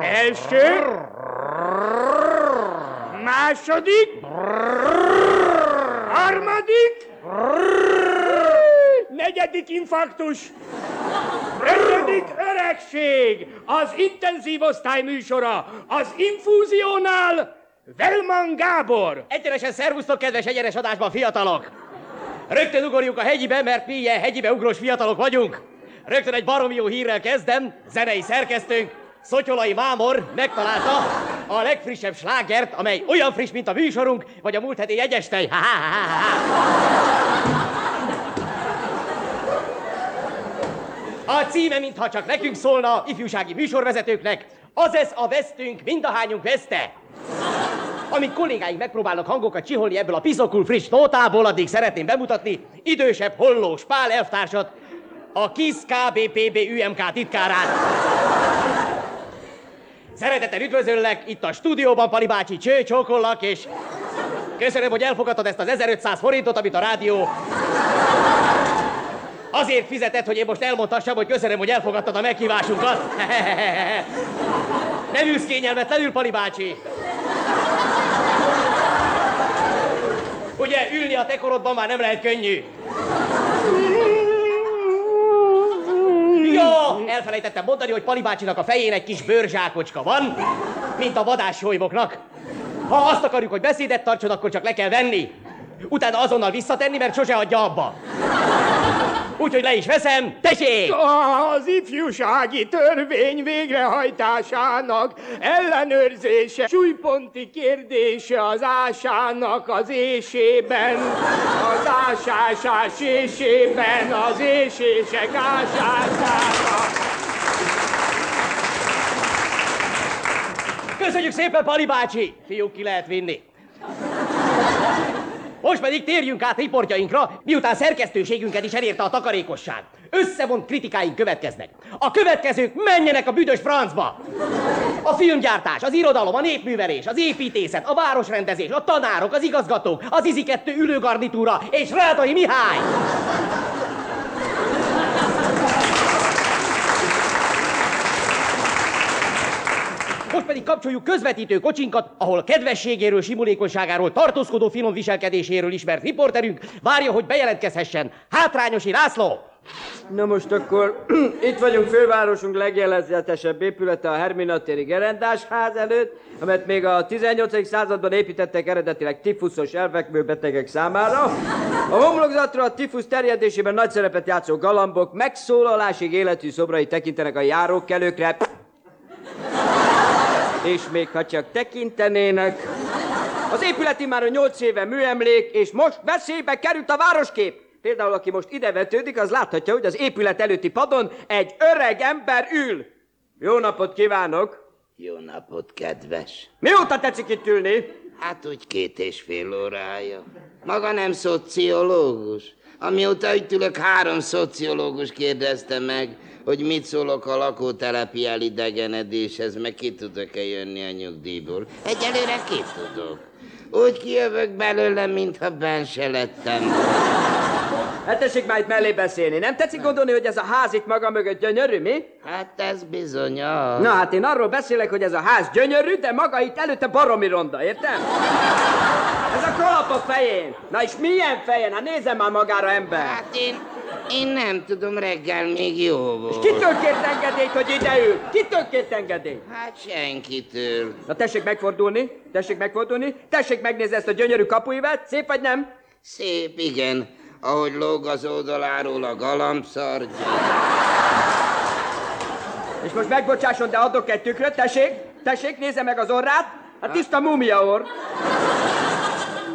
Első. Második. Harmadik. Negyedik infarktus. Ötödik öregség. Az intenzív osztály műsora. Az infúziónál Velman Gábor. Egyenesen szervusztok, kedves egyenes adásban, fiatalok! Rögtön ugorjunk a hegyibe, mert mi ilyen hegyibe ugrós fiatalok vagyunk. Rögtön egy baromi jó hírrel kezdem. Zenei szerkesztőnk, Szotyolai Mámor megtalálta a legfrissebb slágert, amely olyan friss, mint a műsorunk, vagy a múlt heti jegyestej. Ha, ha, ha, ha. A címe, mintha csak nekünk szólna, ifjúsági műsorvezetőknek, az ez a vesztünk, mindahányunk veszte. Amíg kollégáink megpróbálnak hangokat csiholni ebből a piszokul friss nótából, addig szeretném bemutatni idősebb hollós Pál elvtársat, a KISZ KBPB UMK titkárát. Szeretettel üdvözöllek itt a stúdióban, Pali bácsi, cső, csókollak, és köszönöm, hogy elfogadtad ezt az 1500 forintot, amit a rádió azért fizetett, hogy én most elmondhassam, hogy köszönöm, hogy elfogadtad a meghívásunkat. Nem ülsz kényelmetlenül, Pali bácsi. Ugye ülni a te korodban már nem lehet könnyű. Jó, elfelejtettem mondani, hogy Pali a fején egy kis bőrzsákocska van, mint a vadássolymoknak. Ha azt akarjuk, hogy beszédet tartson, akkor csak le kell venni. Utána azonnal visszatenni, mert sose adja abba. Úgyhogy le is veszem, tessék! Az ifjúsági törvény végrehajtásának ellenőrzése, súlyponti kérdése az ásának az ésében, az ásásás ésében, az ésések ásásának. Köszönjük szépen, Pali bácsi! Fiúk, ki lehet vinni. Most pedig térjünk át riportjainkra, miután szerkesztőségünket is elérte a takarékosság. Összevont kritikáink következnek. A következők menjenek a büdös francba! A filmgyártás, az irodalom, a népművelés, az építészet, a városrendezés, a tanárok, az igazgatók, az izi kettő ülőgarnitúra és Rádai Mihály! Most pedig kapcsoljuk közvetítő kocsinkat, ahol kedvességéről, simulékonyságáról, tartózkodó finom viselkedéséről ismert riporterünk várja, hogy bejelentkezhessen. Hátrányosi László! Na most akkor itt vagyunk fővárosunk legjellegzetesebb épülete, a Hermina téri gerendás ház előtt, amelyet még a 18. században építettek eredetileg tifuszos elfekvő betegek számára. A homlokzatra a tifusz terjedésében nagy szerepet játszó galambok megszólalásig életű szobrai tekintenek a járókelőkre, és még ha csak tekintenének. Az épület már a nyolc éve műemlék, és most veszélybe került a városkép. Például, aki most ide vetődik, az láthatja, hogy az épület előtti padon egy öreg ember ül. Jó napot kívánok! Jó napot, kedves! Mióta tetszik itt ülni? Hát úgy két és fél órája. Maga nem szociológus? Amióta itt ülök, három szociológus kérdezte meg, hogy mit szólok a lakótelepi elidegenedéshez, meg ki tudok-e jönni a nyugdíjból. Egyelőre ki tudok. Úgy kijövök belőle, mintha ben se lettem. Hát tessék már itt mellé beszélni. Nem tetszik gondolni, hogy ez a ház itt maga mögött gyönyörű, mi? Hát ez bizony az. Na hát én arról beszélek, hogy ez a ház gyönyörű, de maga itt előtte baromi ronda, értem? Ez a kalap a fején. Na és milyen fejen? Hát nézem már magára ember. Hát én, én nem tudom, reggel még jó volt. Kitől kért engedélyt, hogy ide ül? Kitől kért engedélyt? Hát senkitől. Na tessék megfordulni, tessék megfordulni, tessék megnézni ezt a gyönyörű kapuivet, szép vagy nem? Szép, igen. Ahogy lóg az oldaláról a galambszargy. És most megbocsásson, de adok egy tükröt, tessék, tessék, nézze meg az orrát. Hát tiszta mumia orr.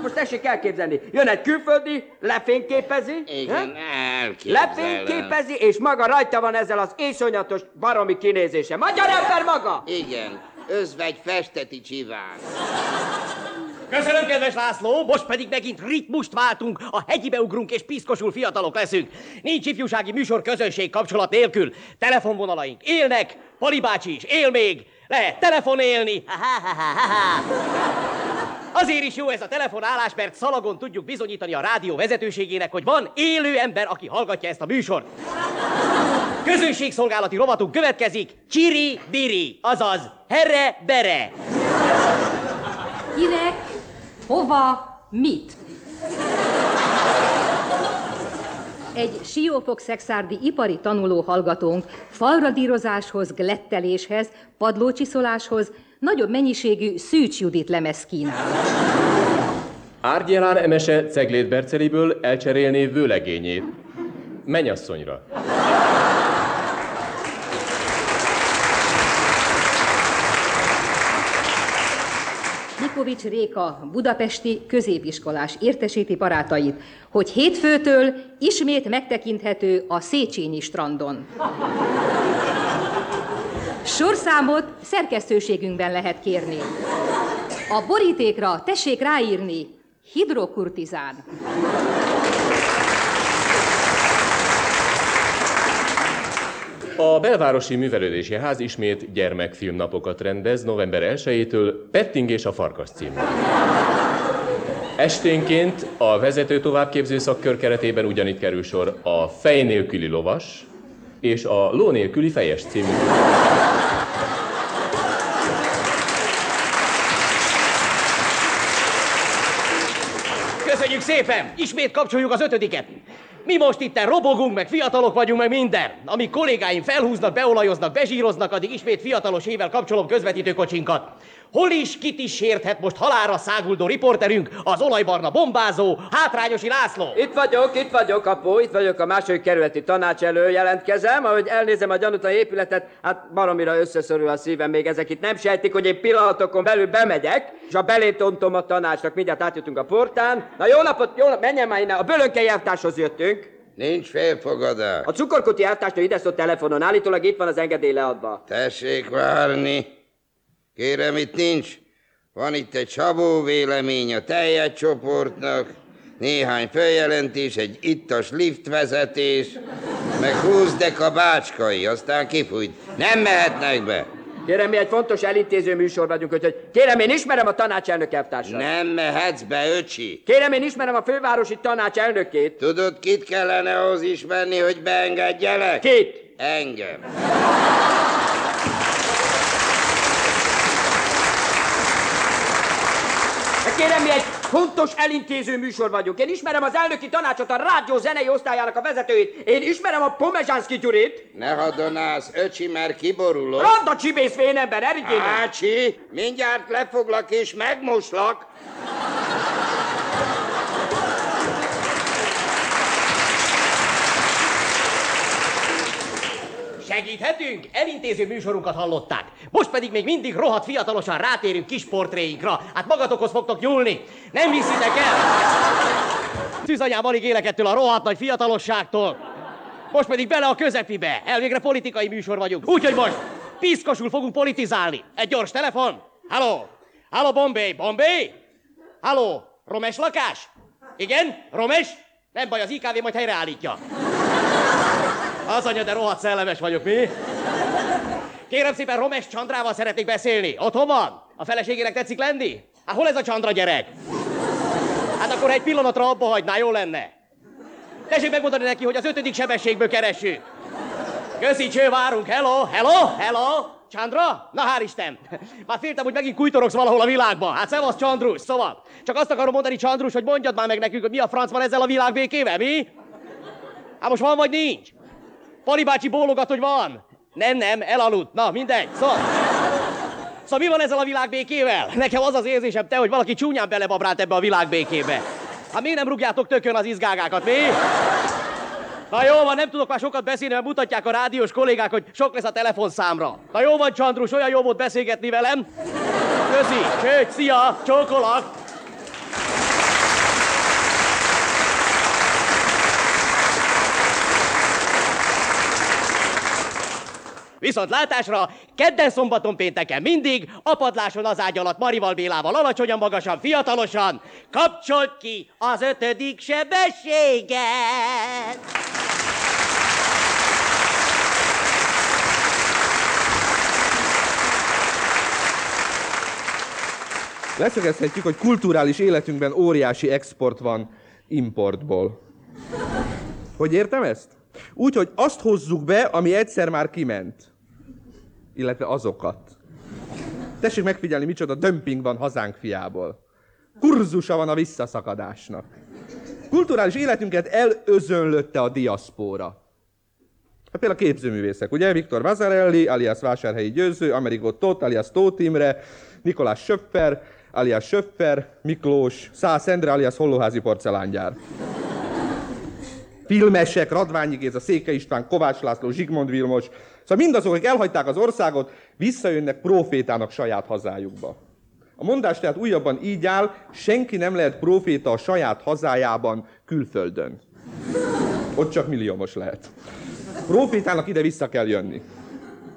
Most tessék elképzelni. Jön egy külföldi, lefényképezi. Igen, elképzelem. Lefényképezi, és maga rajta van ezzel az iszonyatos baromi kinézése. Magyar ember maga! Igen, özvegy festeti csiván. Köszönöm, kedves László, most pedig megint ritmust váltunk, a hegyibe ugrunk és piszkosul fiatalok leszünk. Nincs ifjúsági műsor közönség kapcsolat nélkül. Telefonvonalaink élnek, Pali bácsi is él még, lehet telefonélni. Azért is jó ez a telefonálás, mert szalagon tudjuk bizonyítani a rádió vezetőségének, hogy van élő ember, aki hallgatja ezt a műsort. Közönségszolgálati rovatunk következik, Csiri Biri, azaz Herre Bere. Kinek, hova, mit? Egy siófok szexárdi ipari tanuló hallgatónk falradírozáshoz, gletteléshez, padlócsiszoláshoz nagyobb mennyiségű Szűcs Judit lemez kínál. Árgyelár Emese Ceglét Berceliből elcserélné vőlegényét. Mennyasszonyra. Mikovics Réka budapesti középiskolás értesíti barátait, hogy hétfőtől ismét megtekinthető a Széchenyi strandon. Sorszámot szerkesztőségünkben lehet kérni. A borítékra tessék ráírni hidrokurtizán. A Belvárosi Művelődési Ház ismét gyermekfilmnapokat rendez november 1-től Petting és a Farkas címmel. Esténként a vezető továbbképző szakkör keretében ugyanitt kerül sor a Fej nélküli lovas és a Ló nélküli fejes című. Köszönjük szépen! Ismét kapcsoljuk az ötödiket. Mi most itt robogunk, meg fiatalok vagyunk, meg minden. Amíg kollégáim felhúznak, beolajoznak, bezsíroznak, addig ismét fiatalos ével kapcsolom közvetítőkocsinkat. Hol is, kit is sérthet most halára száguldó riporterünk, az olajbarna bombázó, hátrányosi László. Itt vagyok, itt vagyok, apu, itt vagyok a második kerületi tanács elő jelentkezem, ahogy elnézem a gyanútlan épületet, hát baromira összeszorul a szívem, még ezek itt nem sejtik, hogy én pillanatokon belül bemegyek, és a belétontom a tanácsnak, mindjárt átjutunk a portán. Na jó napot, jó napot, menjen már innen, a bölönkei elvtárshoz jöttünk. Nincs félfogadás. A cukorkuti elvtársnő ide szólt telefonon, állítólag itt van az engedély leadva. Tessék várni. Kérem, itt nincs. Van itt egy Sabó vélemény a teljes csoportnak, néhány feljelentés, egy ittas liftvezetés, meg 20 deka bácskai, aztán kifújt. Nem mehetnek be. Kérem, mi egy fontos elintéző műsor vagyunk, úgyhogy kérem, én ismerem a tanácselnök elvtársat. Nem mehetsz be, öcsi. Kérem, én ismerem a fővárosi tanács elnökét. Tudod, kit kellene ahhoz ismerni, hogy beengedjelek? Kit? Engem. Kérem, mi egy fontos elintéző műsor vagyunk. Én ismerem az elnöki tanácsot, a rádió zenei osztályának a vezetőit. Én ismerem a Pomezsánszki Gyurit. Ne hadonász, öcsi, mert kiborulok. Randa csibész ember, erigyél meg. Ácsi, mindjárt lefoglak és megmoslak. Segíthetünk? Elintéző műsorunkat hallották. Most pedig még mindig rohadt fiatalosan rátérünk kis portréinkra. Hát magatokhoz fogtok nyúlni. Nem hiszitek el? Szűzanyám alig élek ettől a rohadt nagy fiatalosságtól. Most pedig bele a közepibe. Elvégre politikai műsor vagyunk. Úgyhogy most piszkosul fogunk politizálni. Egy gyors telefon. Halló? Halló, Bombay? Bombay? Halló? Romes lakás? Igen? Romes? Nem baj, az IKV majd helyreállítja. Az anya, de rohadt szellemes vagyok, mi? Kérem szépen, Romes Csandrával szeretnék beszélni. Otthon van? A feleségének tetszik lenni? Hát hol ez a Csandra gyerek? Hát akkor egy pillanatra abba hagyná, jó lenne. Tessék megmondani neki, hogy az ötödik sebességből keressük. Köszi, cső, várunk. Hello, hello, hello. Csandra? Na hál' Isten! Már féltem, hogy megint kújtorogsz valahol a világban. Hát szevasz, Csandrus, szóval. Csak azt akarom mondani, Csandrus, hogy mondjad már meg nekünk, hogy mi a franc van ezzel a világbékével, mi? Hát most van vagy nincs? Pali bácsi bólogat, hogy van. Nem, nem, elaludt. Na, mindegy. Szóval... Szóval mi van ezzel a világbékével? Nekem az az érzésem, te, hogy valaki csúnyán belebabrált ebbe a világbékébe. Hát miért nem rúgjátok tökön az izgágákat, mi? Na jó van, nem tudok már sokat beszélni, mert mutatják a rádiós kollégák, hogy sok lesz a telefonszámra. Na jó van, Csandrus, olyan jó volt beszélgetni velem. Köszi, sőt, szia, csókolak. Viszont látásra, kedden, szombaton, pénteken mindig, apadláson az ágy alatt Marival Bélával alacsonyan, magasan, fiatalosan, kapcsolt ki az ötödik sebességet! Leszögezhetjük, hogy kulturális életünkben óriási export van importból. Hogy értem ezt? Úgy, hogy azt hozzuk be, ami egyszer már kiment. Illetve azokat. Tessék megfigyelni, micsoda dömping van hazánk fiából. Kurzusa van a visszaszakadásnak. Kulturális életünket elözönlötte a diaszpóra. Hát például a képzőművészek, ugye? Viktor Vazarelli, alias Vásárhelyi Győző, Amerigo Tóth, alias Tóth Imre, Nikolás Söpfer, alias Söpfer, Miklós, Szász Endre, alias Hollóházi porcelángyár. Filmesek, Radványi Géza, Széke István, Kovács László, Zsigmond Vilmos, szóval mindazok, akik elhagyták az országot, visszajönnek profétának saját hazájukba. A mondás tehát újabban így áll, senki nem lehet proféta a saját hazájában, külföldön. Ott csak milliómos lehet. Profétának ide vissza kell jönni.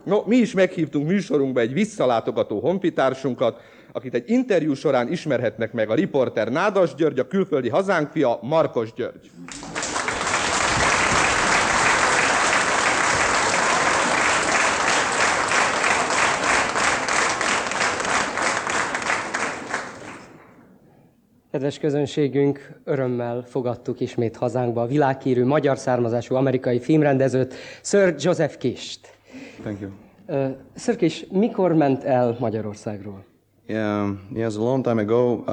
No, mi is meghívtunk műsorunkba egy visszalátogató honfitársunkat, akit egy interjú során ismerhetnek meg a riporter Nádas György, a külföldi hazánk fia Markos György. Kedves közönségünk, örömmel fogadtuk ismét hazánkba a világhírű magyar származású amerikai filmrendezőt, Sir Joseph Kist. Thank you. Uh, Sir Kist, mikor ment el Magyarországról? Yeah, yes, a long time ago, uh,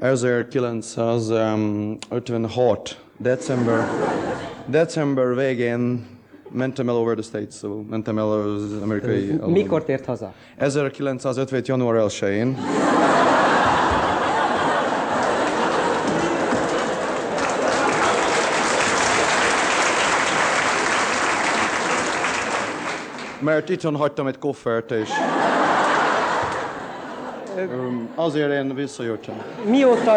1956, December, December végén mentem el over the States, so mentem el az amerikai... Mikor tért haza? 1957. január 1-én. Mert itthon hagytam egy koffert, és azért én visszajöttem. Mióta,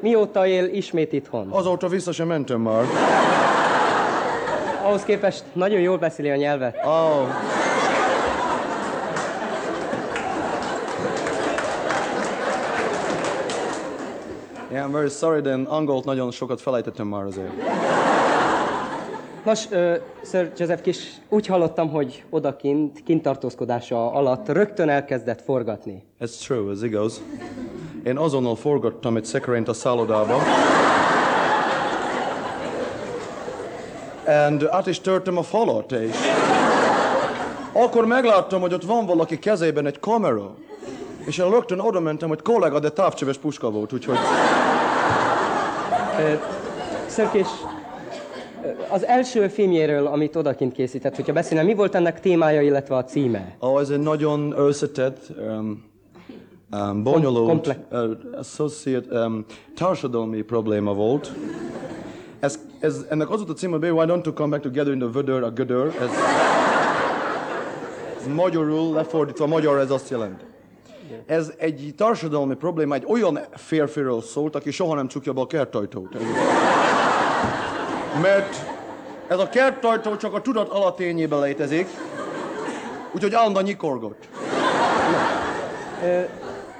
mióta él ismét itthon? Azóta vissza sem mentem már. Ahhoz képest nagyon jól beszéli a nyelvet. Oh. Yeah, I'm very sorry, de angolt nagyon sokat felejtettem már azért. Nos, Sir Joseph Kis, úgy hallottam, hogy odakint, kintartózkodása alatt rögtön elkezdett forgatni. Ez true, ez igaz. Én azonnal forgattam egy szekrényt a szállodába. And át is törtem a falat, és akkor megláttam, hogy ott van valaki kezében egy kamera. És én rögtön oda mentem, hogy kollega, de távcsöves puska volt, úgyhogy... Kis, az első filmjéről, amit odakint készített, hogyha beszélne, mi volt ennek témája, illetve a címe? Ó, oh, ez egy nagyon összetett, um, um, bonyolult, uh, associate, um, társadalmi probléma volt. Ez, ez, ennek az volt a címe, hogy Why don't you come back together in the vödör, a gödör. Ez, ez magyarul lefordítva, magyar ez azt jelenti. Ez egy társadalmi probléma, egy olyan férfiről szólt, aki soha nem csukja be a kertajtót. Mert ez a kertajtó csak a tudat alatényében létezik, úgyhogy állandóan nyikorgott.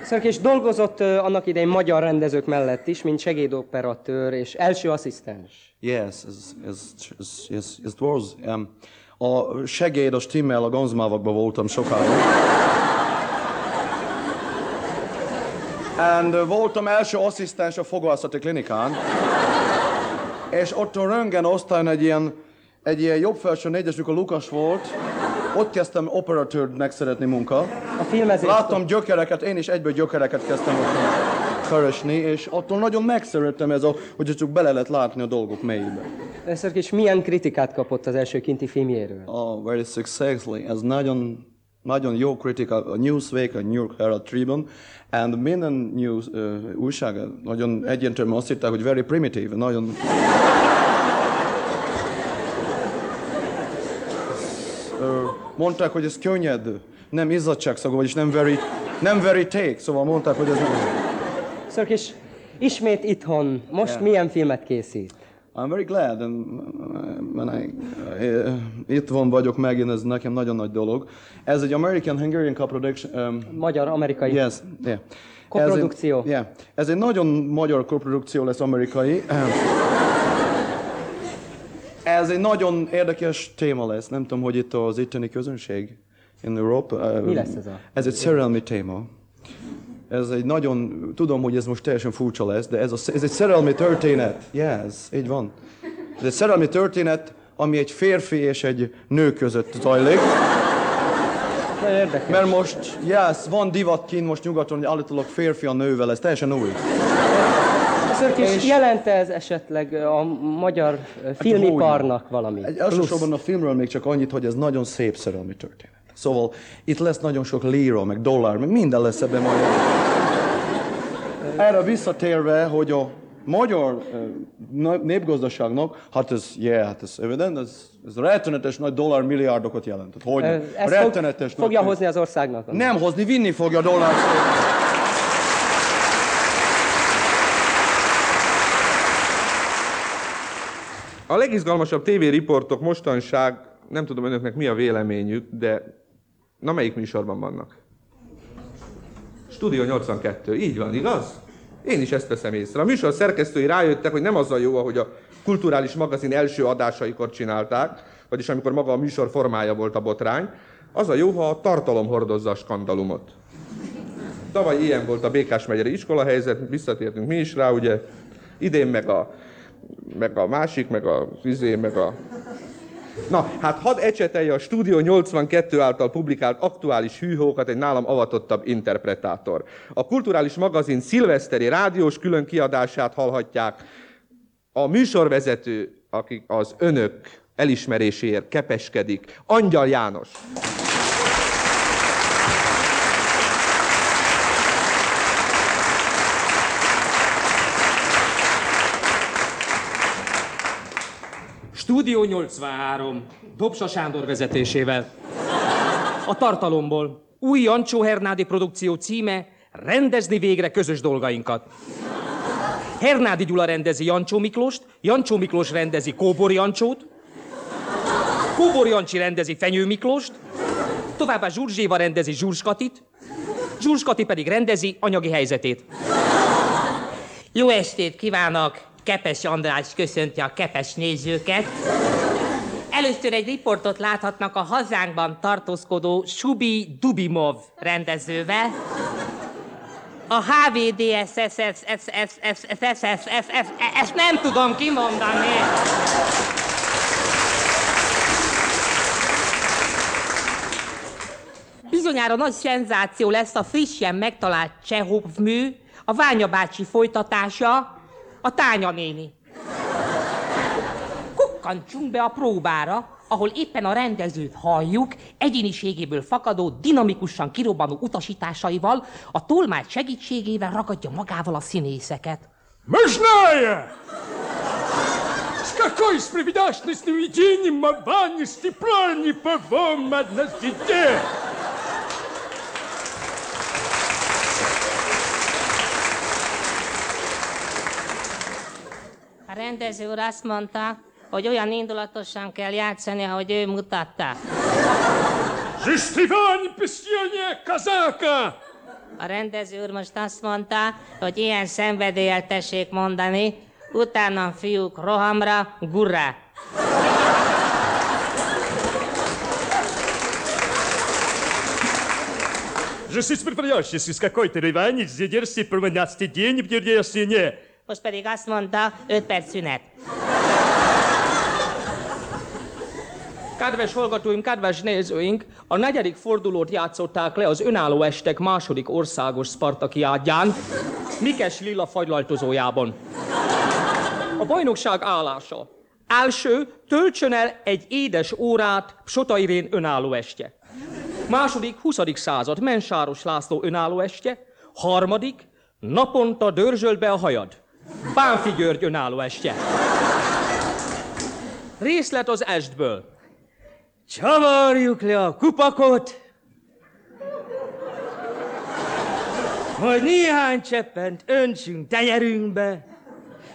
Szörkés dolgozott uh, annak idején magyar rendezők mellett is, mint segédoperatőr és első asszisztens. Yes, ez, ez, ez, ez was. Um, a segéd, a stimmel a Gonzmávakban voltam sokáig. And uh, voltam első asszisztens a fogászati klinikán. És ott a röngen osztályon egy ilyen, egy ilyen jobb felső négyesük a Lukas volt, ott kezdtem operatőrnek szeretni munka. A filmezés... Láttam gyökereket, én is egyből gyökereket kezdtem ott keresni, és attól nagyon megszerettem ez a, hogy csak bele lehet látni a dolgok mélyébe. Is milyen kritikát kapott az első kinti filmjéről? Oh, very successfully. Ez nagyon, nagyon jó kritika a Newsweek, a New York Herald Tribune, and minden news uh, újság nagyon egyértelműen azt írták, hogy very primitive, nagyon... mondták, hogy ez könnyed, nem izzadságszagú, vagyis nem very, nem very take, szóval mondták, hogy ez nem... Szörkis, ismét itthon, most Yeah. milyen filmet készít? I'm very glad, and uh, when I, uh, itt van vagyok megint, ez nekem nagyon nagy dolog. Ez egy American-Hungarian co-production. Um, Magyar-amerikai. Yes, yeah. Koprodukció. Ez egy, yeah. Ez egy nagyon magyar koprodukció lesz amerikai. Ez egy nagyon érdekes téma lesz. Nem tudom, hogy itt az itteni közönség in Europe. uh, Mi lesz ez a- Ez egy szerelmi téma. Ez egy nagyon, tudom, hogy ez most teljesen furcsa lesz, de ez, a, ez egy szerelmi történet. Yes, így van. Ez egy szerelmi történet, ami egy férfi és egy nő között zajlik. Nagyon érdekes. Mert most, yes, van divat kint most nyugaton, hogy állítólag férfi a nővel, ez teljesen új. Szörkis, És- jelente ez esetleg a magyar ö, filmiparnak valamit? Elsősorban a filmről még csak annyit, hogy ez nagyon szép szerelmi történet. Szóval itt lesz nagyon sok lira, meg dollár, meg minden lesz ebben majd. Erre visszatérve, hogy a magyar népgazdaságnak, hát ez, yeah, hát ez evident, ez, ez rettenetes nagy dollármilliárdokat jelent. Hát Hogy rettenetes fog, fogja nagy hozni az országnak? Nem hozni, vinni fogja a dollárt. A legizgalmasabb tévériportok mostanság, nem tudom önöknek mi a véleményük, de na melyik műsorban vannak? Studio 82, így van, igaz? Én is ezt veszem észre. A műsor szerkesztői rájöttek, hogy nem az a jó, ahogy a kulturális magazin első adásaikor csinálták, vagyis amikor maga a műsor formája volt a botrány, az a jó, ha a tartalom hordozza a skandalumot. Tavaly ilyen volt a Békás megyeri iskola helyzet, visszatértünk mi is rá, ugye idén meg a, meg a másik, meg a izé, meg a... Na, hát hadd ecsetelje a Studio 82 által publikált aktuális hűhókat egy nálam avatottabb interpretátor. A kulturális magazin szilveszteri rádiós külön kiadását hallhatják. A műsorvezető, aki az önök elismeréséért kepeskedik, Angyal János. Stúdió 83, Dobsa Sándor vezetésével. A tartalomból. Új Jancsó Hernádi produkció címe Rendezni végre közös dolgainkat. Hernádi Gyula rendezi Jancsó Miklóst, Jancsó Miklós rendezi Kóbor Jancsót, Kóbor Jancsi rendezi Fenyő Miklóst, továbbá Zsurzséva rendezi Zsurs Katit, Zsurs Kati pedig rendezi anyagi helyzetét. Jó estét kívánok! Kepes András köszönti a kepes nézőket. Először egy riportot láthatnak a hazánkban tartózkodó Subi Dubimov rendezővel. A HVDSS, ezt nem tudom kimondani. Bizonyára nagy szenzáció lesz a frissen megtalált Csehov mű, a Ványa bácsi folytatása, a Tánya néni. Kukkantsunk be a próbára, ahol éppen a rendezőt halljuk, egyéniségéből fakadó, dinamikusan kirobbanó utasításaival, a tolmács segítségével ragadja magával a színészeket. Мощная! С какой справедашной сновидением Мабани степлани повом одна сидеть? A rendező úr azt mondta, hogy olyan indulatosan kell játszani, ahogy ő mutatta. Жестивань песня казака! A rendező úr most azt mondta, hogy ilyen szenvedéllyel tessék mondani, utána fiúk rohamra, gurrá. Je suis предприятие, с какой-то ревани, задержи по 12 день в деревне. Most pedig azt mondta, 5 perc szünet. Kedves hallgatóim, kedves nézőink, a negyedik fordulót játszották le az önálló estek második országos Spartakiádján, Mikes Lilla fagylaltozójában. A bajnokság állása. Első, töltsön el egy édes órát Sota Irén önálló estje. Második, 20. század, Mensáros László önálló estje. Harmadik, naponta dörzsöld be a hajad. Bánfi György önálló estje. Részlet az estből. Csavarjuk le a kupakot, majd néhány cseppent öntsünk tenyerünkbe,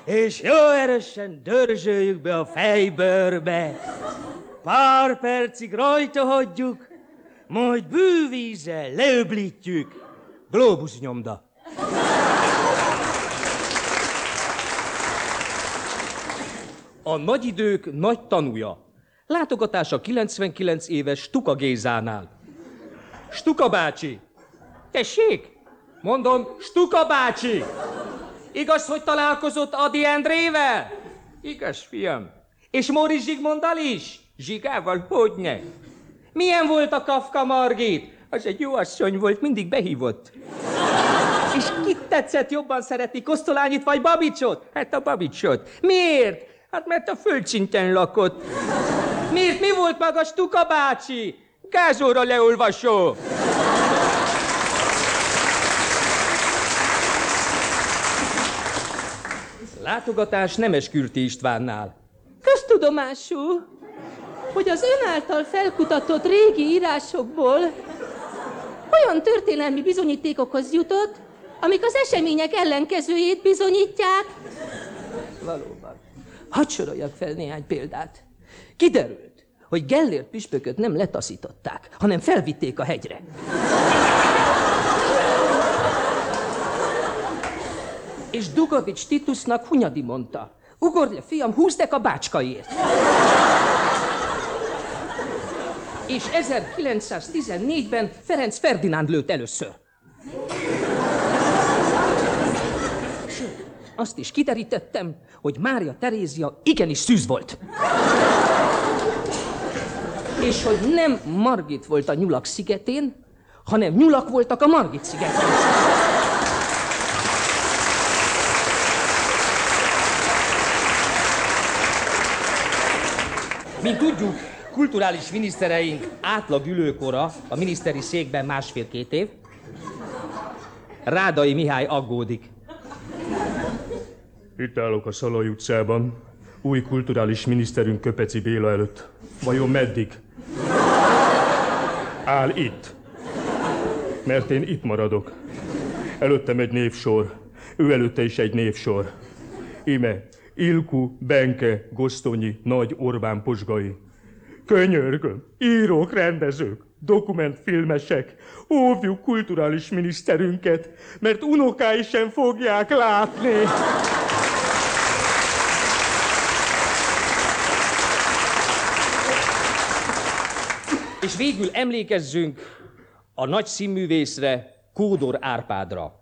és jó erősen dörzsöljük be a fejbőrbe. Pár percig rajta hagyjuk, majd bővízzel leöblítjük. Globus nyomda. A nagy idők nagy tanúja. Látogatása 99 éves Stuka Gézánál. Stuka bácsi! Tessék? Mondom, Stuka bácsi! Igaz, hogy találkozott Adi Endrével? Igaz, fiam. És Móri Zsigmonddal is? Zsigával, hogyne? Milyen volt a Kafka Margit? Az egy jó asszony volt, mindig behívott. És kit tetszett jobban szeretni, Kosztolányit vagy Babicsot? Hát a Babicsot. Miért? Hát mert a földszinten lakott. Miért? Mi volt maga Stuka bácsi? Gázóra leolvasó. Látogatás Nemeskürti Istvánnál. Köztudomású, hogy az ön által felkutatott régi írásokból olyan történelmi bizonyítékokhoz jutott, amik az események ellenkezőjét bizonyítják. Valóban. Hadd soroljak fel néhány példát. Kiderült, hogy Gellért püspököt nem letaszították, hanem felvitték a hegyre. És Dugovics Titusnak Hunyadi mondta, ugorj le, fiam, húzdek a bácskaért. És 1914-ben Ferenc Ferdinánd lőtt először. Sőt, azt is kiderítettem, hogy Mária Terézia igenis szűz volt. És hogy nem Margit volt a Nyulak szigetén, hanem nyulak voltak a Margit szigetén. Mint tudjuk, kulturális minisztereink átlag ülőkora a miniszteri székben másfél-két év. Rádai Mihály aggódik. Itt állok a Szalai utcában, új kulturális miniszterünk Köpeci Béla előtt. Vajon meddig? Áll itt. Mert én itt maradok. Előttem egy névsor, ő előtte is egy névsor. Ime, Ilku, Benke, Gosztonyi, Nagy Orbán Posgai. Könyörgöm, írók, rendezők, dokumentfilmesek, óvjuk kulturális miniszterünket, mert unokái sem fogják látni. És végül emlékezzünk a nagy színművészre, Kódor Árpádra.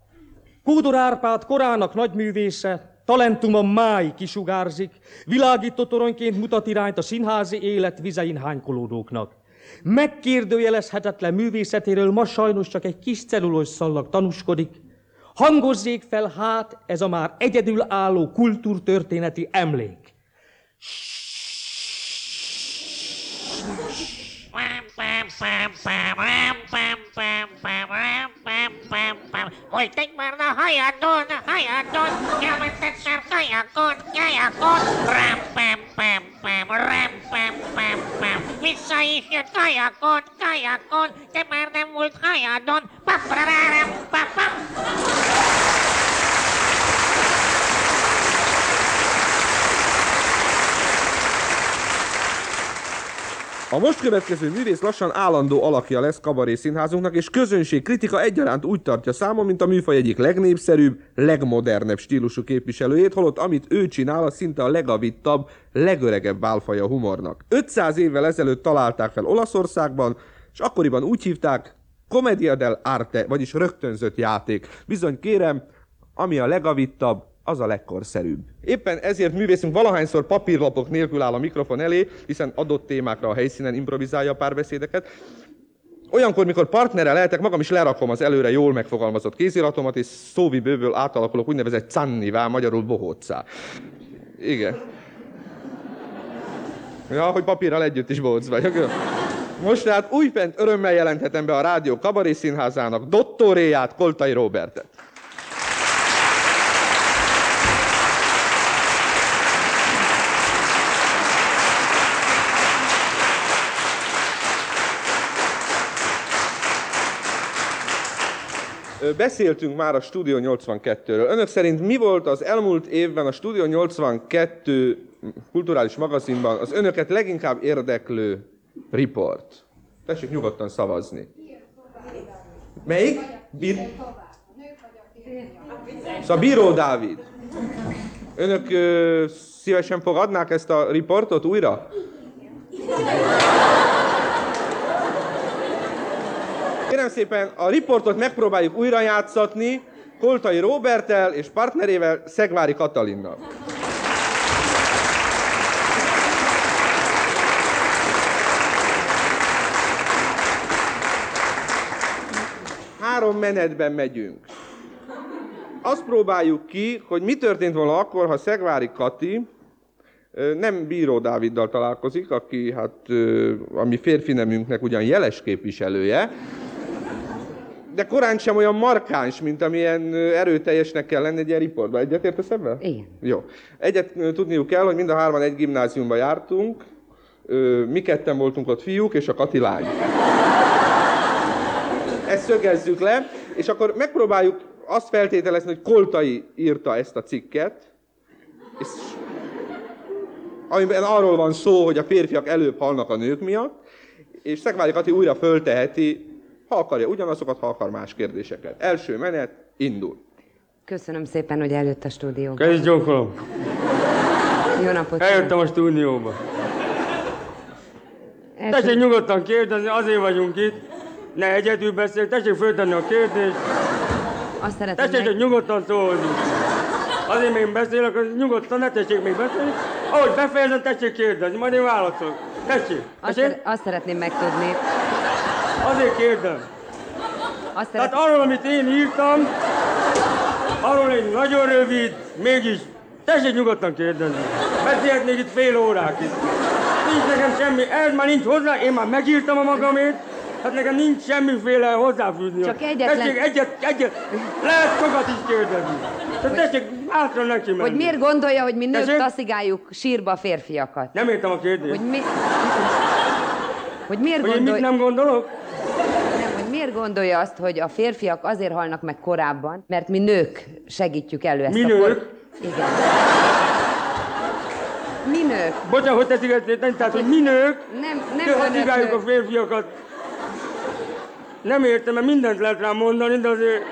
Kódor Árpád korának nagyművésze, talentuma máj kisugárzik, világító toronyként mutat irányt a színházi élet vizein hánykolódóknak. Megkérdőjelezhetetlen művészetéről ma sajnos csak egy kis cellulós szallag tanúskodik. Hangozzék fel hát ez a már egyedül álló kultúrtörténeti emlék. Hogy tegyd már a hajadon, hajadon, elmentettem kajakon, kajakon, ram pam pam pam, ram pam pam pam, vissza is jött kajakon, kajakon, de már nem volt hajadon, papraráram, papam. A most következő művész lassan állandó alakja lesz kabaré színházunknak, és közönség kritika egyaránt úgy tartja számon, mint a műfaj egyik legnépszerűbb, legmodernebb stílusú képviselőjét, holott amit ő csinál, az szinte a legavittabb, legöregebb válfaja humornak. 500 évvel ezelőtt találták fel Olaszországban, és akkoriban úgy hívták Commedia del Arte, vagyis rögtönzött játék. Bizony kérem, ami a legavittabb, az a legkorszerűbb. Éppen ezért művészünk valahányszor papírlapok nélkül áll a mikrofon elé, hiszen adott témákra a helyszínen improvizálja a párbeszédeket. Olyankor, mikor partnere lehetek, magam is lerakom az előre jól megfogalmazott kéziratomat, és szóvi bővől átalakulok úgynevezett cannivá, magyarul bohóccá. Igen. Ja, hogy papírral együtt is bohóc vagyok. Most tehát újfent örömmel jelenthetem be a Rádió Kabaré Színházának doktoréját, Koltai Robertet. Beszéltünk már a Studio 82-ről. Önök szerint mi volt az elmúlt évben a Studio 82 kulturális magazinban az önöket leginkább érdeklő riport? Tessék nyugodtan szavazni. Melyik? Bir... Szóval Bíró Dávid. Önök ö, szívesen fogadnák ezt a riportot újra? Kérem szépen, a riportot megpróbáljuk újra játszatni Koltai Robertel és partnerével Szegvári Katalinnal. Három menetben megyünk. Azt próbáljuk ki, hogy mi történt volna akkor, ha Szegvári Kati nem Bíró Dáviddal találkozik, aki hát a mi férfi nemünknek ugyan jeles képviselője, de korán sem olyan markáns, mint amilyen erőteljesnek kell lenni egy ilyen riportban. Egyetértesz ebben? Igen. Jó. Egyet tudniuk kell, hogy mind a hárman egy gimnáziumba jártunk, mi ketten voltunk ott fiúk, és a Kati lány. Ezt szögezzük le, és akkor megpróbáljuk azt feltételezni, hogy Koltai írta ezt a cikket, és amiben arról van szó, hogy a férfiak előbb halnak a nők miatt, és Szegvári Kati újra fölteheti, ha akarja ugyanazokat, ha akar más kérdéseket. Első menet, indul. Köszönöm szépen, hogy eljött a stúdióba. Kezdj gyókolom. Jó napot Eljöttem a stúdióba. Első- Tessék nyugodtan kérdezni, azért vagyunk itt. Ne egyedül beszélj, tessék föltenni a kérdést. Azt szeretném Tessék, hogy meg... nyugodtan szólni. Azért még beszélek, hogy nyugodtan ne tessék még beszélni. Ahogy befejezem, tessék kérdezni, majd én válaszolok. Tessék, Azt, szer- azt szeretném megtudni. Azért kérdem. Azt Tehát arról, amit én írtam, arról egy nagyon rövid, mégis, tessék nyugodtan kérdezni. Beszélhetnék itt fél órákig. Nincs nekem semmi, ez már nincs hozzá, én már megírtam a magamét, hát nekem nincs semmiféle hozzáfűzni. Csak egyetlen- Tessék, egyet, egyet, lehet sokat is kérdezni. Tehát tessék, hátra neki menni. Hogy miért gondolja, hogy mi nők Tessék? taszigáljuk sírba a férfiakat? Nem értem a kérdést. Hogy mi... Hogy miért Hogy én gondol... mit nem gondolok? Nem, miért gondolja azt, hogy a férfiak azért halnak meg korábban, mert mi nők segítjük elő ezt Mi a nők? kor... Igen. Mi nők? Bocsánat, hogy teszik ezt érteni, tehát, hogy mi nők, Nem, nem taszigáljuk a nők. férfiakat. Nem értem, mert mindent lehet rám mondani, de azért...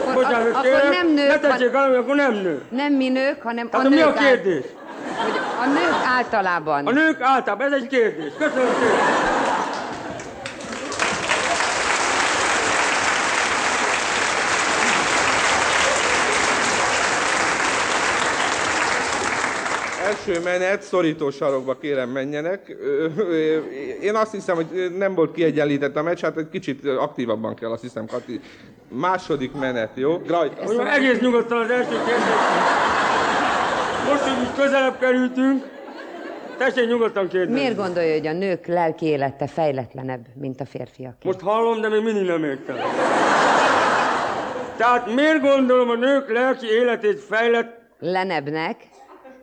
Akkor, Bocsánat, ak- akkor kérek, nem nők, Ne van, valami, akkor nem nő. nem mi nők, hanem Tehát a mi nők a kérdés? Hogy a nők általában. A nők általában, ez egy kérdés. Köszönöm szépen. Első menet, szorító sarokba kérem menjenek. Én azt hiszem, hogy nem volt kiegyenlített a meccs, hát egy kicsit aktívabban kell, azt hiszem, Kati. Második menet, jó? Grajta. Már egész nyugodtan az első kérdés. Most, hogy közelebb kerültünk, tessék nyugodtan kérdezni. Miért gondolja, hogy a nők lelki élete fejletlenebb, mint a férfiak? Most hallom, de még mindig nem értem. Tehát miért gondolom a nők lelki életét fejlett... Lenebbnek,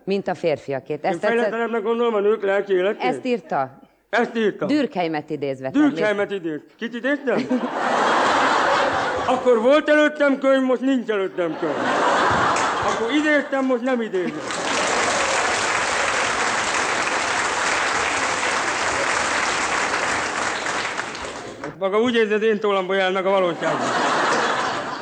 mint a férfiakét. Én Ezt, egyszer, fejletlenebbnek gondolom a nők lelki életét? ezt írta? Ezt írta. Dürkheimet idézve. Dürkheimet idézt. Kit idéztem? Akkor volt előttem könyv, most nincs előttem könyv. Akkor idéztem, most nem idézem. Maga úgy érzi, az én tollamból jel meg a valóságban.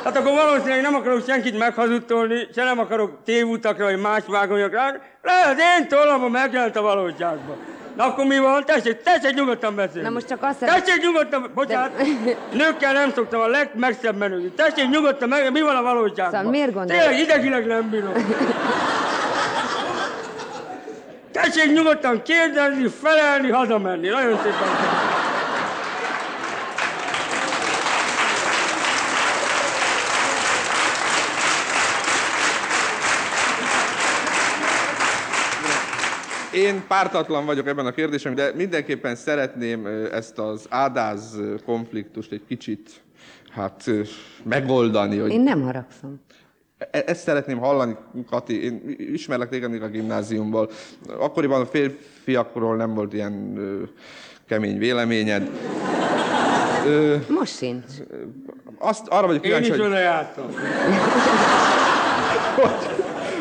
Hát akkor valószínűleg nem akarok senkit meghazudtolni, se nem akarok tévútakra vagy más vágonyokra. Le, az én tollamon megjelent a valóságban. Na akkor mi van? Tessék, tessék nyugodtan beszélni. Na most csak azt szeretném- Tessék nyugodtan, bocsánat, nőkkel nem szoktam a legmegszebb menőzni. Tessék nyugodtan, meg, mi van a valóságban? Szóval miért gondolod- Tényleg idegileg nem bírom. Tessék nyugodtan kérdezni, felelni, hazamenni. Nagyon szépen. Én pártatlan vagyok ebben a kérdésem, de mindenképpen szeretném ezt az ádáz konfliktust egy kicsit hát megoldani. Hogy Én nem haragszom. E- Ezt szeretném hallani, Kati. Én ismerlek téged még a gimnáziumból. Akkoriban a férfiakról nem volt ilyen ö, kemény véleményed. Ö, Most sincs. azt arra vagyok Én kíváncsi, is hogy... oda jártam.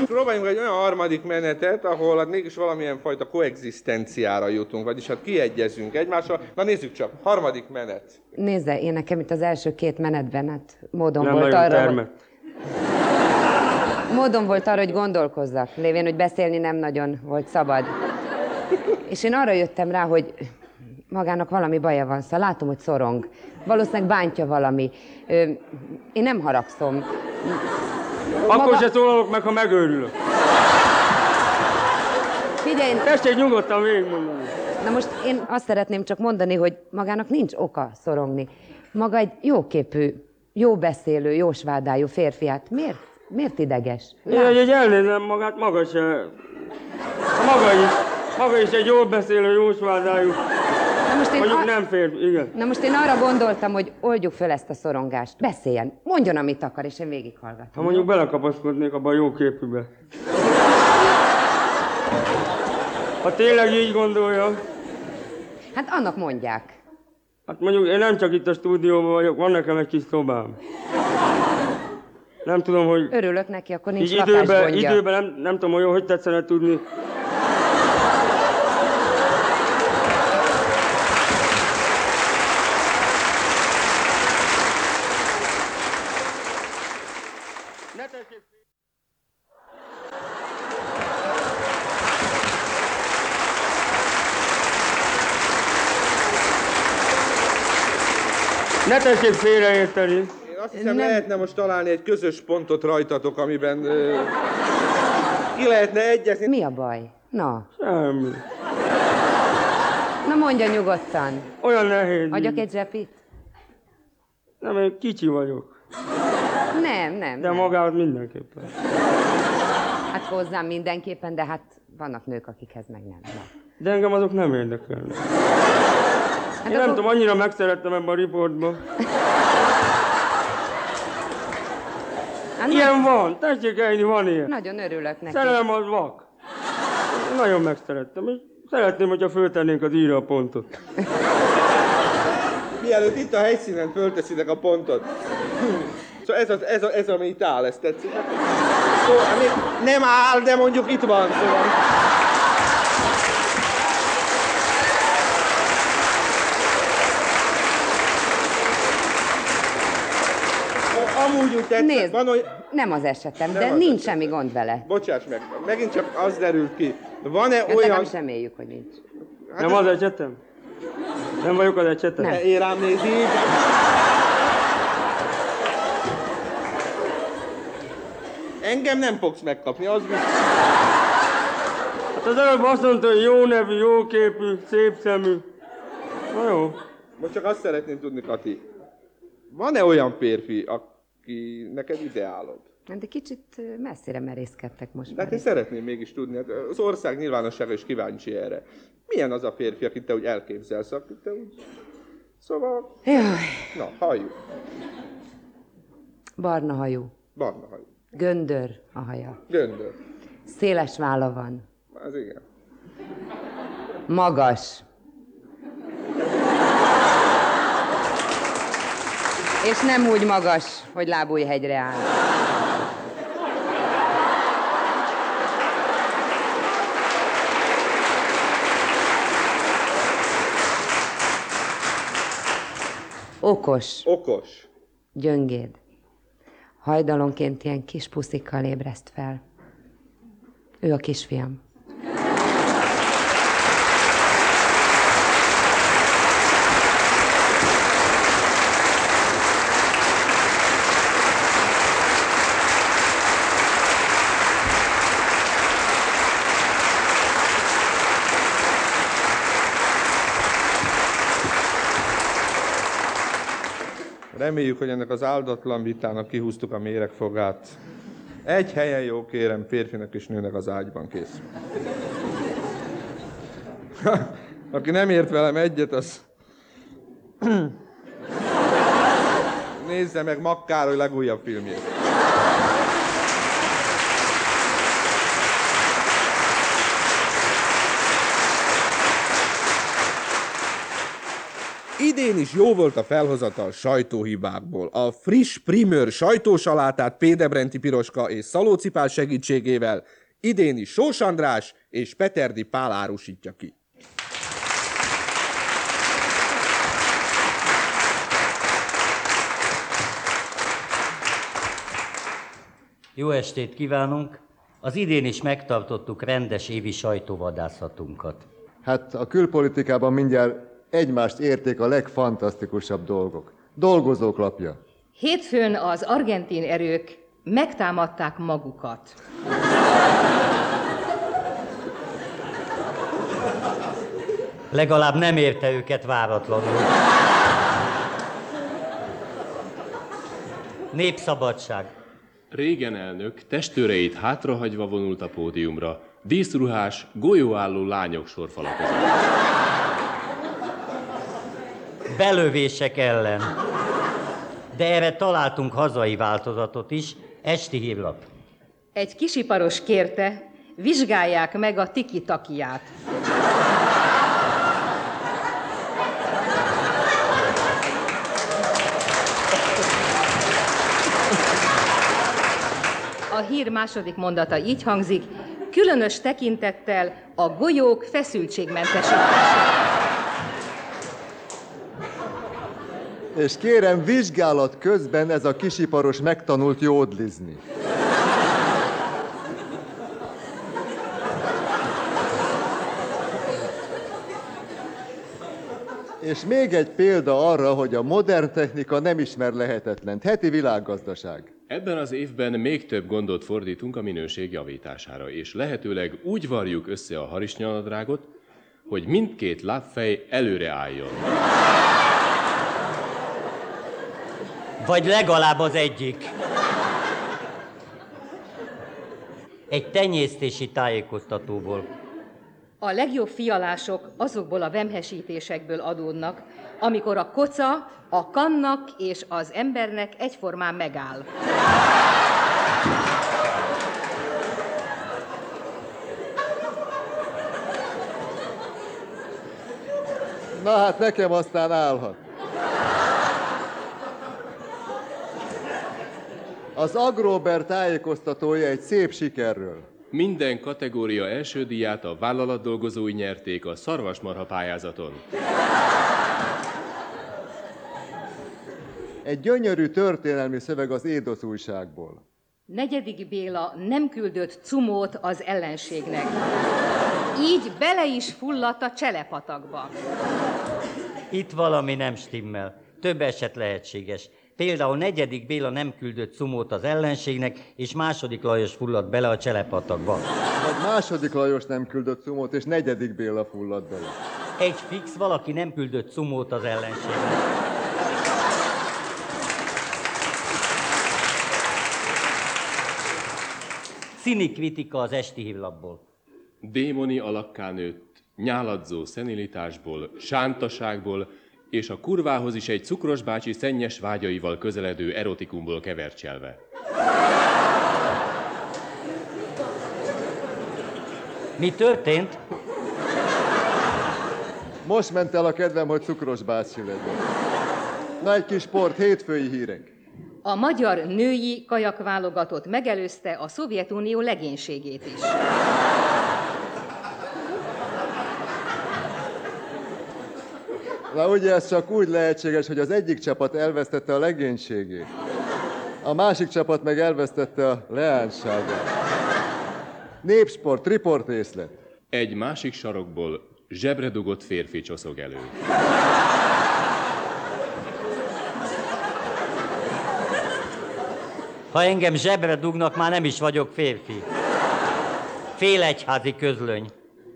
Próbáljunk egy olyan harmadik menetet, ahol hát mégis valamilyen fajta koexisztenciára jutunk, vagyis hát kiegyezünk egymással. Na nézzük csak, harmadik menet. Nézze, én nekem itt az első két menetben, hát módom Nem volt arra, hogy, termett. módom volt arra, hogy gondolkozzak, lévén, hogy beszélni nem nagyon volt szabad. És én arra jöttem rá, hogy magának valami baja van, szóval látom, hogy szorong. Valószínűleg bántja valami. Ö, én nem haragszom. Akkor se szólalok meg, ha megőrülök. Figyelj, Tessék nyugodtan végigmondani. Na most én azt szeretném csak mondani, hogy magának nincs oka szorongni. Maga egy jóképű, jó beszélő, jó svádájú férfiát. Miért? Miért ideges? Én egy, egy elnézem magát, maga se... Maga is. Maga is egy jól beszélő, jó svádájú. Most én, Mondjuk a... nem férfi, igen. Na most én arra gondoltam, hogy oldjuk föl ezt a szorongást. Beszéljen, mondjon, amit akar, és én végighallgatom. Ha mondjuk belekapaszkodnék abba a jó képűbe. Ha tényleg így gondolja, Hát annak mondják. hát mondjuk én nem csak itt a stúdióban vagyok, van nekem egy kis szobám. Nem tudom, hogy Örülök neki, akkor nincs így időben, lakásgondja. időben nem, nem tudom, hogy hogy tetszene tudni. Ne tessék félreérteni. Én azt hiszem, nem. lehetne most találni egy közös pontot rajtatok, amiben ö, ki lehetne egyezni. Mi a baj? Na, Semmi. na mondja nyugodtan. Olyan nehéz. Adjak egy zsepit? Nem, én kicsi vagyok. Nem, nem. De nem. magához mindenképpen. Hát hozzám mindenképpen, de hát vannak nők, akikhez meg nem. Na. De engem azok nem érdekelnek. Hát Én nem akkor- tudom, annyira megszerettem ebben a riportban. Hát Ilyen van, tessék eljönni, van ilyen. Nagyon örülök neki. Szerelem az vak. Nagyon megszerettem, és szeretném, hogyha föltennénk az íra a pontot. Mielőtt itt a helyszínen fölteszitek a pontot. Szóval ez, az, ez, a, ez ami itt áll, ezt tetszik? Szóval, nem áll, de mondjuk itt van. Szóval. Amúgy úgy tetszett, Nézd, van olyan... nem az esetem, Nem de az nincs semmi gond vele. Bocsáss meg, megint csak az derült ki. Van-e Hát olyan... legalább reméljük, hogy nincs. Nem az ecsetem? Nem vagyok az ecsetem? Nem. Én rám néz így. Engem nem fogsz megkapni, az biztos. Hát az előbb azt mondta, hogy jó nevű, jó képű, szép szemű. Na jó. Most csak azt szeretném tudni, Kati. Van-e olyan férfi, aki neked ideálod? Hát De kicsit ö, messzire merészkedtek most De már. hát én szeretném mégis tudni, hát az ország nyilvánossága is kíváncsi erre. Milyen az a férfi, akit te úgy elképzelsz, akit te úgy... Szóval... Jaj, Na, halljuk. barna hajú, Barna hajú. göndör a haja, Göndör. széles válla van, Az igen. magas. És nem úgy magas, hogy lábújhegyre áll. Okos, Okos. gyöngéd. Hajdalonként ilyen kis puszikkal ébreszt fel. Ő a kisfiam. Reméljük, hogy ennek az áldatlan vitának kihúztuk a méregfogát. Egy helyen jó kérem, férfinak és nőnek az ágyban kész. Aki nem ért velem egyet, az... Nézze meg Makkároly legújabb filmjét. Idén is jó volt a felhozatal sajtóhibákból. A friss primőr sajtósalátát Pédebrenti Piroska és Szalócipál segítségével idén is Sós András és Peterdi Pál árusítja ki. Jó estét kívánunk! Az idén is megtartottuk rendes évi sajtóvadászatunkat. Hát a külpolitikában mindjárt egymást érték a legfantasztikusabb dolgok. Dolgozók lapja. Hétfőn az argentin erők megtámadták magukat. Legalább nem érte őket váratlanul. Népszabadság. Régen elnök testőreit hátrahagyva vonult a pódiumra, díszruhás, golyóálló lányok sorfalakozott. Belövések ellen. De erre találtunk hazai változatot is, esti hírlap. Egy kisiparos kérte, vizsgálják meg a tiki-takiát. A hír második mondata így hangzik, különös tekintettel a golyók feszültségmentesítésére. És kérem, vizsgálat közben ez a kisiparos megtanult jódlizni. És még egy példa arra, hogy a modern technika nem ismer lehetetlen. Heti világgazdaság. Ebben az évben még több gondot fordítunk a minőség javítására, és lehetőleg úgy varjuk össze a harisnyaladrágot, hogy mindkét lábfej előre álljon. Vagy legalább az egyik. Egy tenyésztési tájékoztatóból. A legjobb fialások azokból a vemhesítésekből adódnak, amikor a koca a kannak és az embernek egyformán megáll. Na hát nekem aztán állhat. Az Agrober tájékoztatója egy szép sikerről. Minden kategória első díját a vállalat dolgozói nyerték a szarvasmarha pályázaton. Egy gyönyörű történelmi szöveg az Édosz újságból. Negyedik Béla nem küldött cumót az ellenségnek. Így bele is fulladt a cselepatakba. Itt valami nem stimmel. Több eset lehetséges. Például negyedik Béla nem küldött cumót az ellenségnek, és második Lajos fulladt bele a cselepatakba. Vagy második Lajos nem küldött cumót, és negyedik Béla fulladt bele. Egy fix, valaki nem küldött cumót az ellenségnek. Színi kritika az esti hírlapból. Démoni alakká nőtt, nyáladzó szenilitásból, sántaságból, és a kurvához is egy cukros bácsi szennyes vágyaival közeledő erotikumból kevercselve. Mi történt? Most ment el a kedvem, hogy cukros bácsi legyen. Na egy kis sport, hétfői hírek. A magyar női kajakválogatott megelőzte a Szovjetunió legénységét is. Na ugye ez csak úgy lehetséges, hogy az egyik csapat elvesztette a legénységét, a másik csapat meg elvesztette a leányságát. Népsport, riport észlet. Egy másik sarokból zsebre dugott férfi csoszog elő. Ha engem zsebre dugnak, már nem is vagyok férfi. Félegyházi közlöny.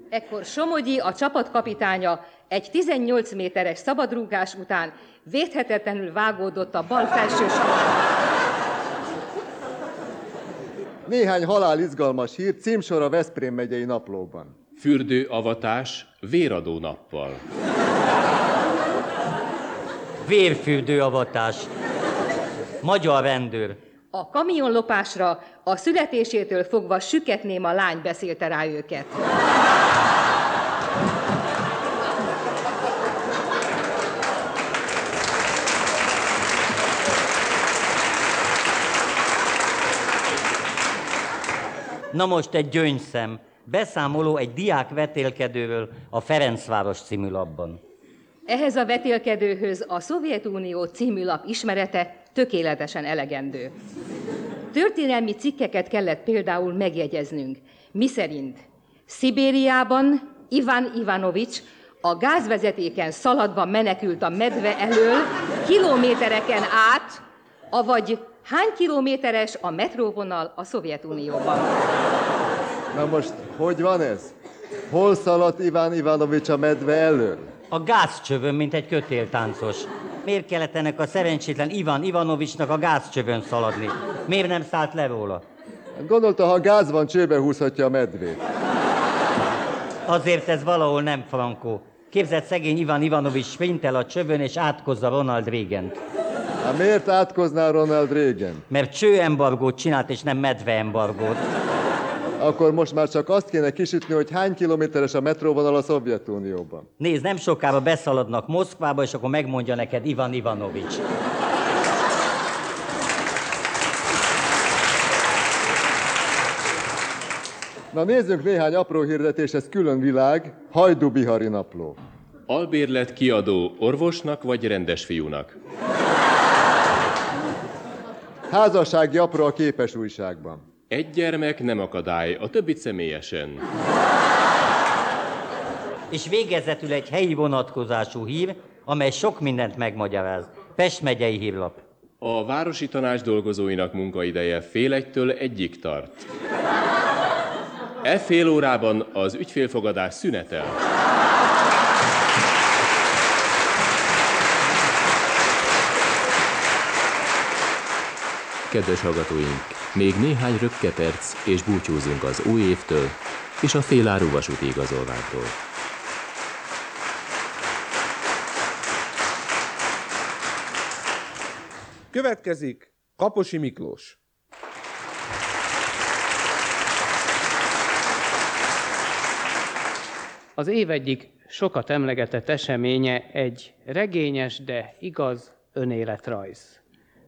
Ekkor Somogyi, a csapatkapitánya egy 18 méteres szabadrúgás után védhetetlenül vágódott a bal felső sarokba. Néhány halálizgalmas hír, címsor a Veszprém megyei naplóban. Fürdőavatás véradó nappal. Vérfürdőavatás. Magyar rendőr. A kamionlopásra a születésétől fogva süketnéma lány beszélte rá őket. Na most egy gyöngyszem. Beszámoló egy diák vetélkedőről a Ferencváros című labban. Ehhez a vetélkedőhöz a Szovjetunió című lap ismerete tökéletesen elegendő. Történelmi cikkeket kellett például megjegyeznünk, miszerint Szibériában Ivan Ivanovics a gázvezetéken szaladva menekült a medve elől kilométereken át, avagy hány kilométeres a metróvonal a Szovjetunióban. Na most, hogy van ez? Hol szaladt Iván Ivanovics a medve elől? A gázcsövön, mint egy kötéltáncos. Miért kellett ennek a szerencsétlen Ivan Ivanovicsnak a gázcsövön szaladni? Miért nem szállt le róla? Gondolta, ha gáz van, csőbe húzhatja a medvét. Azért ez valahol nem frankó. Képzett szegény Ivan Ivanovics sprintel a csövön és átkozza Ronald Reagan-t. Hát miért átkozná Ronald Reagan? Mert csőembargót csinált, és nem medveembargót. Akkor most már csak azt kéne kisütni, hogy hány kilométeres a metróvonal a Szovjetunióban. Nézd, nem sokára beszaladnak Moszkvába, és akkor megmondja neked Ivan Ivanovics. Na nézzünk néhány apró hirdetés, ez külön világ, Hajdu Bihari napló. Albérlet kiadó orvosnak vagy rendes fiúnak? Házassági apró a képes újságban. Egy gyermek nem akadály, a többit személyesen. És végezetül egy helyi vonatkozású hír, amely sok mindent megmagyaráz. Pest megyei hírlap. A városi tanács dolgozóinak munkaideje fél egytől egyik tart. E fél órában az ügyfélfogadás szünetel. Kedves hallgatóink, még néhány röpke perc, és búcsúzunk az új évtől és a féláru vasúti igazolványtól. Következik Kaposi Miklós. Az év egyik sokat emlegetett eseménye egy regényes, de igaz önéletrajz.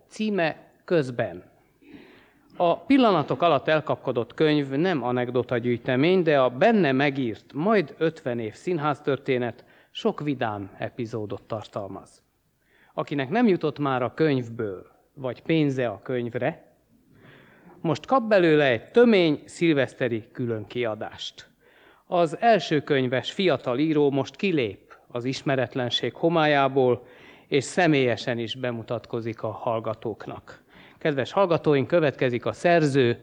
Címe Közben. A pillanatok alatt elkapkodott könyv nem anekdota gyűjtemény, de a benne megírt, majd 50 év színháztörténet sok vidám epizódot tartalmaz. Akinek nem jutott már a könyvből, vagy pénze a könyvre, most kap belőle egy tömény szilveszteri különkiadást. Az első könyves fiatal író most kilép az ismeretlenség homályából, és személyesen is bemutatkozik a hallgatóknak. Kedves hallgatóink, következik a szerző,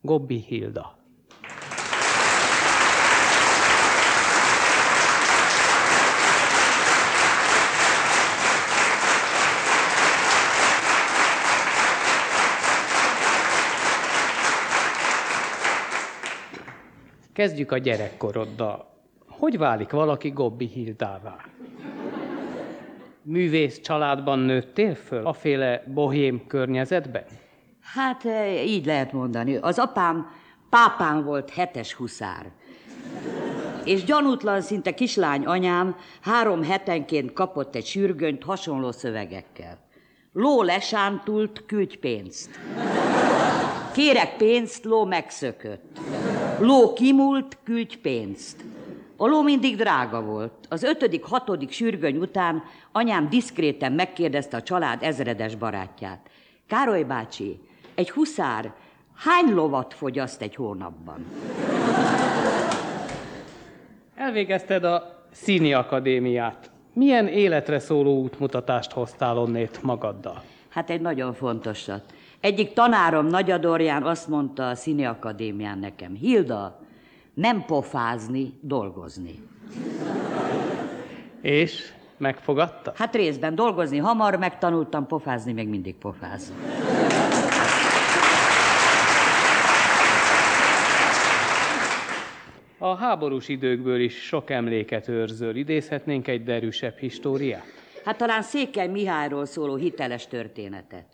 Gobbi Hilda. Kezdjük a gyerekkoroddal. Hogy válik valaki Gobbi Hildává? Művész családban nőttél föl? Aféle bohém környezetben? Hát eh, így lehet mondani. Az apám pápán volt hetes huszár. És gyanútlan szinte kislány anyám három hetenként kapott egy sürgönyt hasonló szövegekkel. Ló lesántult, küldj pénzt. Kérek pénzt, ló megszökött. Ló kimúlt, küldj pénzt. A ló mindig drága volt. Az ötödik, hatodik sürgöny után anyám diszkréten megkérdezte a család ezredes barátját. Károly bácsi, egy huszár hány lovat fogyaszt egy hónapban? Elvégezted a Színi Akadémiát. Milyen életre szóló útmutatást hoztál onnét magaddal? Hát egy nagyon fontosat. Egyik tanárom nagyadorján azt mondta a Színi Akadémián nekem, Hilda, nem pofázni, dolgozni. És megfogadta? Hát részben dolgozni hamar, megtanultam pofázni, még mindig pofázom. A háborús időkből is sok emléket őrzöl. Idézhetnénk egy derűsebb históriát? Hát talán Székely Mihályról szóló hiteles történetet.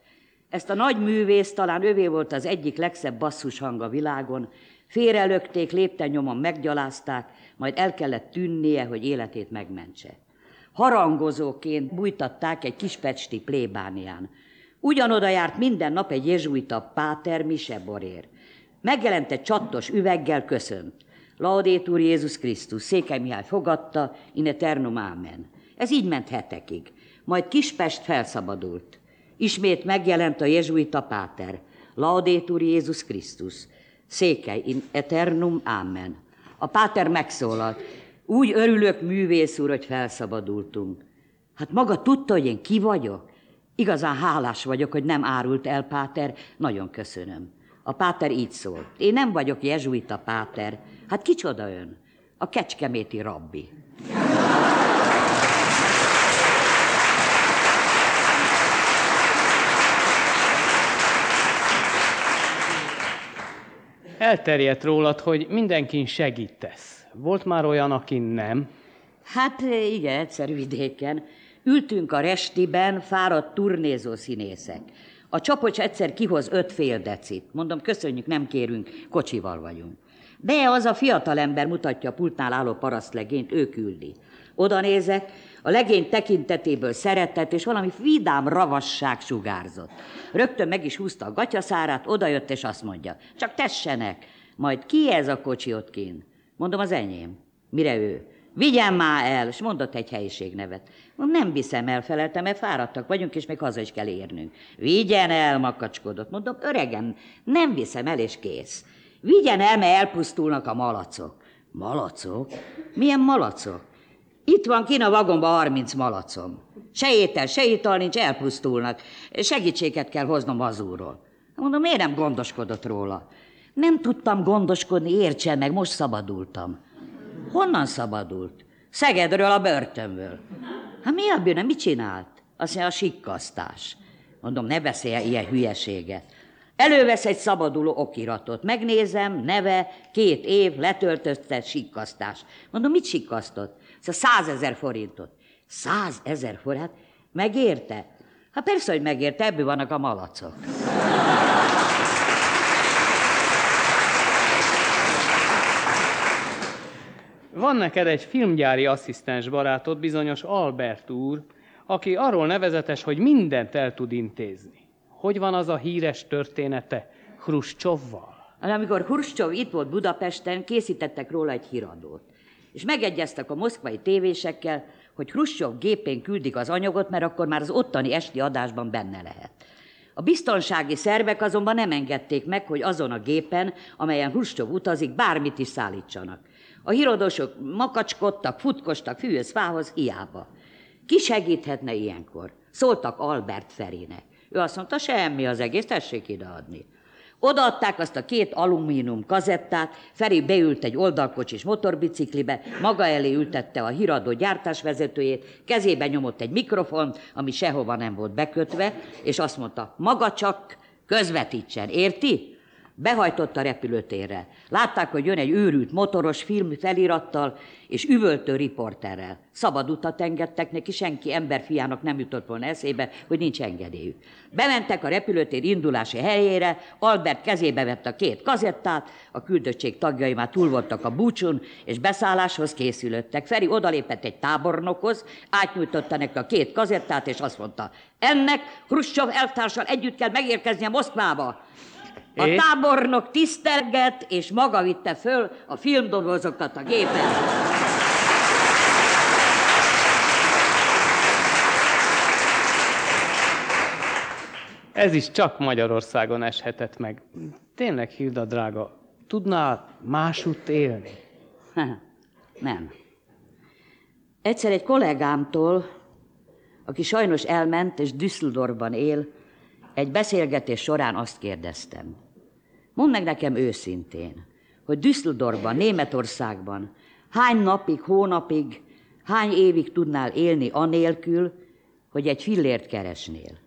Ezt a nagy művész talán övé volt az egyik legszebb basszus hang a világon. Félrelökték, lépten nyomon meggyalázták, majd el kellett tűnnie, hogy életét megmentse. Harangozóként bújtatták egy kispecsti plébánián. Ugyanoda járt minden nap egy jezsuita páter Mise Borér. Megjelent egy csattos üveggel, köszönt. Laudétur Jézus Krisztus, Székely Mihály fogadta, in eternum amen. Ez így ment hetekig. Majd Kispest felszabadult. Ismét megjelent a jezsuita páter. Laudétur Jézus Krisztus, Székely in eternum amen. A páter megszólalt. Úgy örülök, művész úr, hogy felszabadultunk. Hát maga tudta, hogy én ki vagyok? Igazán hálás vagyok, hogy nem árult el, Páter. Nagyon köszönöm. A Páter így szólt. Én nem vagyok jezsuita Páter. Hát kicsoda ön? A kecskeméti rabbi. Elterjedt rólad, hogy mindenkin segítesz. Volt már olyan, aki nem? Hát igen, egyszer vidéken. Ültünk a restiben, fáradt turnézó színészek. A csapocs egyszer kihoz öt fél decit. Mondom, köszönjük, nem kérünk, kocsival vagyunk. De az a fiatalember mutatja a pultnál álló parasztlegényt, ő küldi. Oda nézek, a legény tekintetéből szeretett, és valami vidám ravasság sugárzott. Rögtön meg is húzta a gatyaszárát, odajött, és azt mondja, csak tessenek, majd ki ez a kocsi ott kín? Mondom, az enyém. Mire ő? Vigyen már el, és mondott egy helyiségnevet. Mondom, nem viszem el, feleltem, mert fáradtak vagyunk, és még haza is kell érnünk. Vigyen el, makacskodott. Mondom, öregem, nem viszem el, és kész. Vigyen el, mert elpusztulnak a malacok. Malacok? Milyen malacok? Itt van kin a vagomba 30 malacom. Se étel, se ital nincs, elpusztulnak. Segítséget kell hoznom hazúról. Mondom, miért nem gondoskodott róla? Nem tudtam gondoskodni, értse meg, most szabadultam. Honnan szabadult? Szegedről, a börtönből. Hát mi a bűne, mit csinált? Azt mondja, a sikkasztás. Mondom, ne beszélj ilyen hülyeséget. Elővesz egy szabaduló okiratot, megnézem, neve, két év, letöltötte, sikkasztás. Mondom, mit sikkasztott? Szóval százezer forintot. Százezer forint? Hát megérte? Hát persze, hogy megérte, ebből vannak a malacok. Van neked egy filmgyári asszisztens barátod, bizonyos Albert úr, aki arról nevezetes, hogy mindent el tud intézni. Hogy van az a híres története Hruscsovval? Amikor Hruscsov itt volt Budapesten, készítettek róla egy híradót. És megegyeztek a moszkvai tévésekkel, hogy Hruscsov gépén küldik az anyagot, mert akkor már az ottani esti adásban benne lehet. A biztonsági szervek azonban nem engedték meg, hogy azon a gépen, amelyen Hruscsov utazik, bármit is szállítsanak. A híradósok makacskodtak, futkostak fűhöz fához, hiába. Ki segíthetne ilyenkor? Szóltak Albert Ferinek. Ő azt mondta, semmi az egész, tessék ideadni. Odaadták azt a két alumínium kazettát, Feri beült egy oldalkocsis motorbiciklibe, maga elé ültette a híradó gyártásvezetőjét, kezébe nyomott egy mikrofon, ami sehova nem volt bekötve, és azt mondta, maga csak közvetítsen, érti? Behajtott a repülőtérre. Látták, hogy jön egy őrült motoros film felirattal és üvöltő riporterrel. Szabad utat engedtek neki, senki emberfiának nem jutott volna eszébe, hogy nincs engedélyük. Bementek a repülőtér indulási helyére, Albert kezébe vett a két kazettát, a küldöttség tagjai már túl voltak a búcson, és beszálláshoz készülöttek. Feri odalépett egy tábornokhoz, átnyújtotta neki a két kazettát, és azt mondta, ennek Khrushchev elvtársal együtt kell megérkeznie Moszkvába. A És? tábornok tisztelget, és maga vitte föl a filmdobozokat a gépen. Ez is csak Magyarországon eshetett meg. Tényleg, Hilda drága, tudnál másút élni? Nem. Egyszer egy kollégámtól, aki sajnos elment és Düsseldorfban él, egy beszélgetés során azt kérdeztem. Mondd meg nekem őszintén, hogy Düsseldorfban, Németországban hány napig, hónapig Hány évig tudnál élni anélkül, hogy egy fillért keresnél?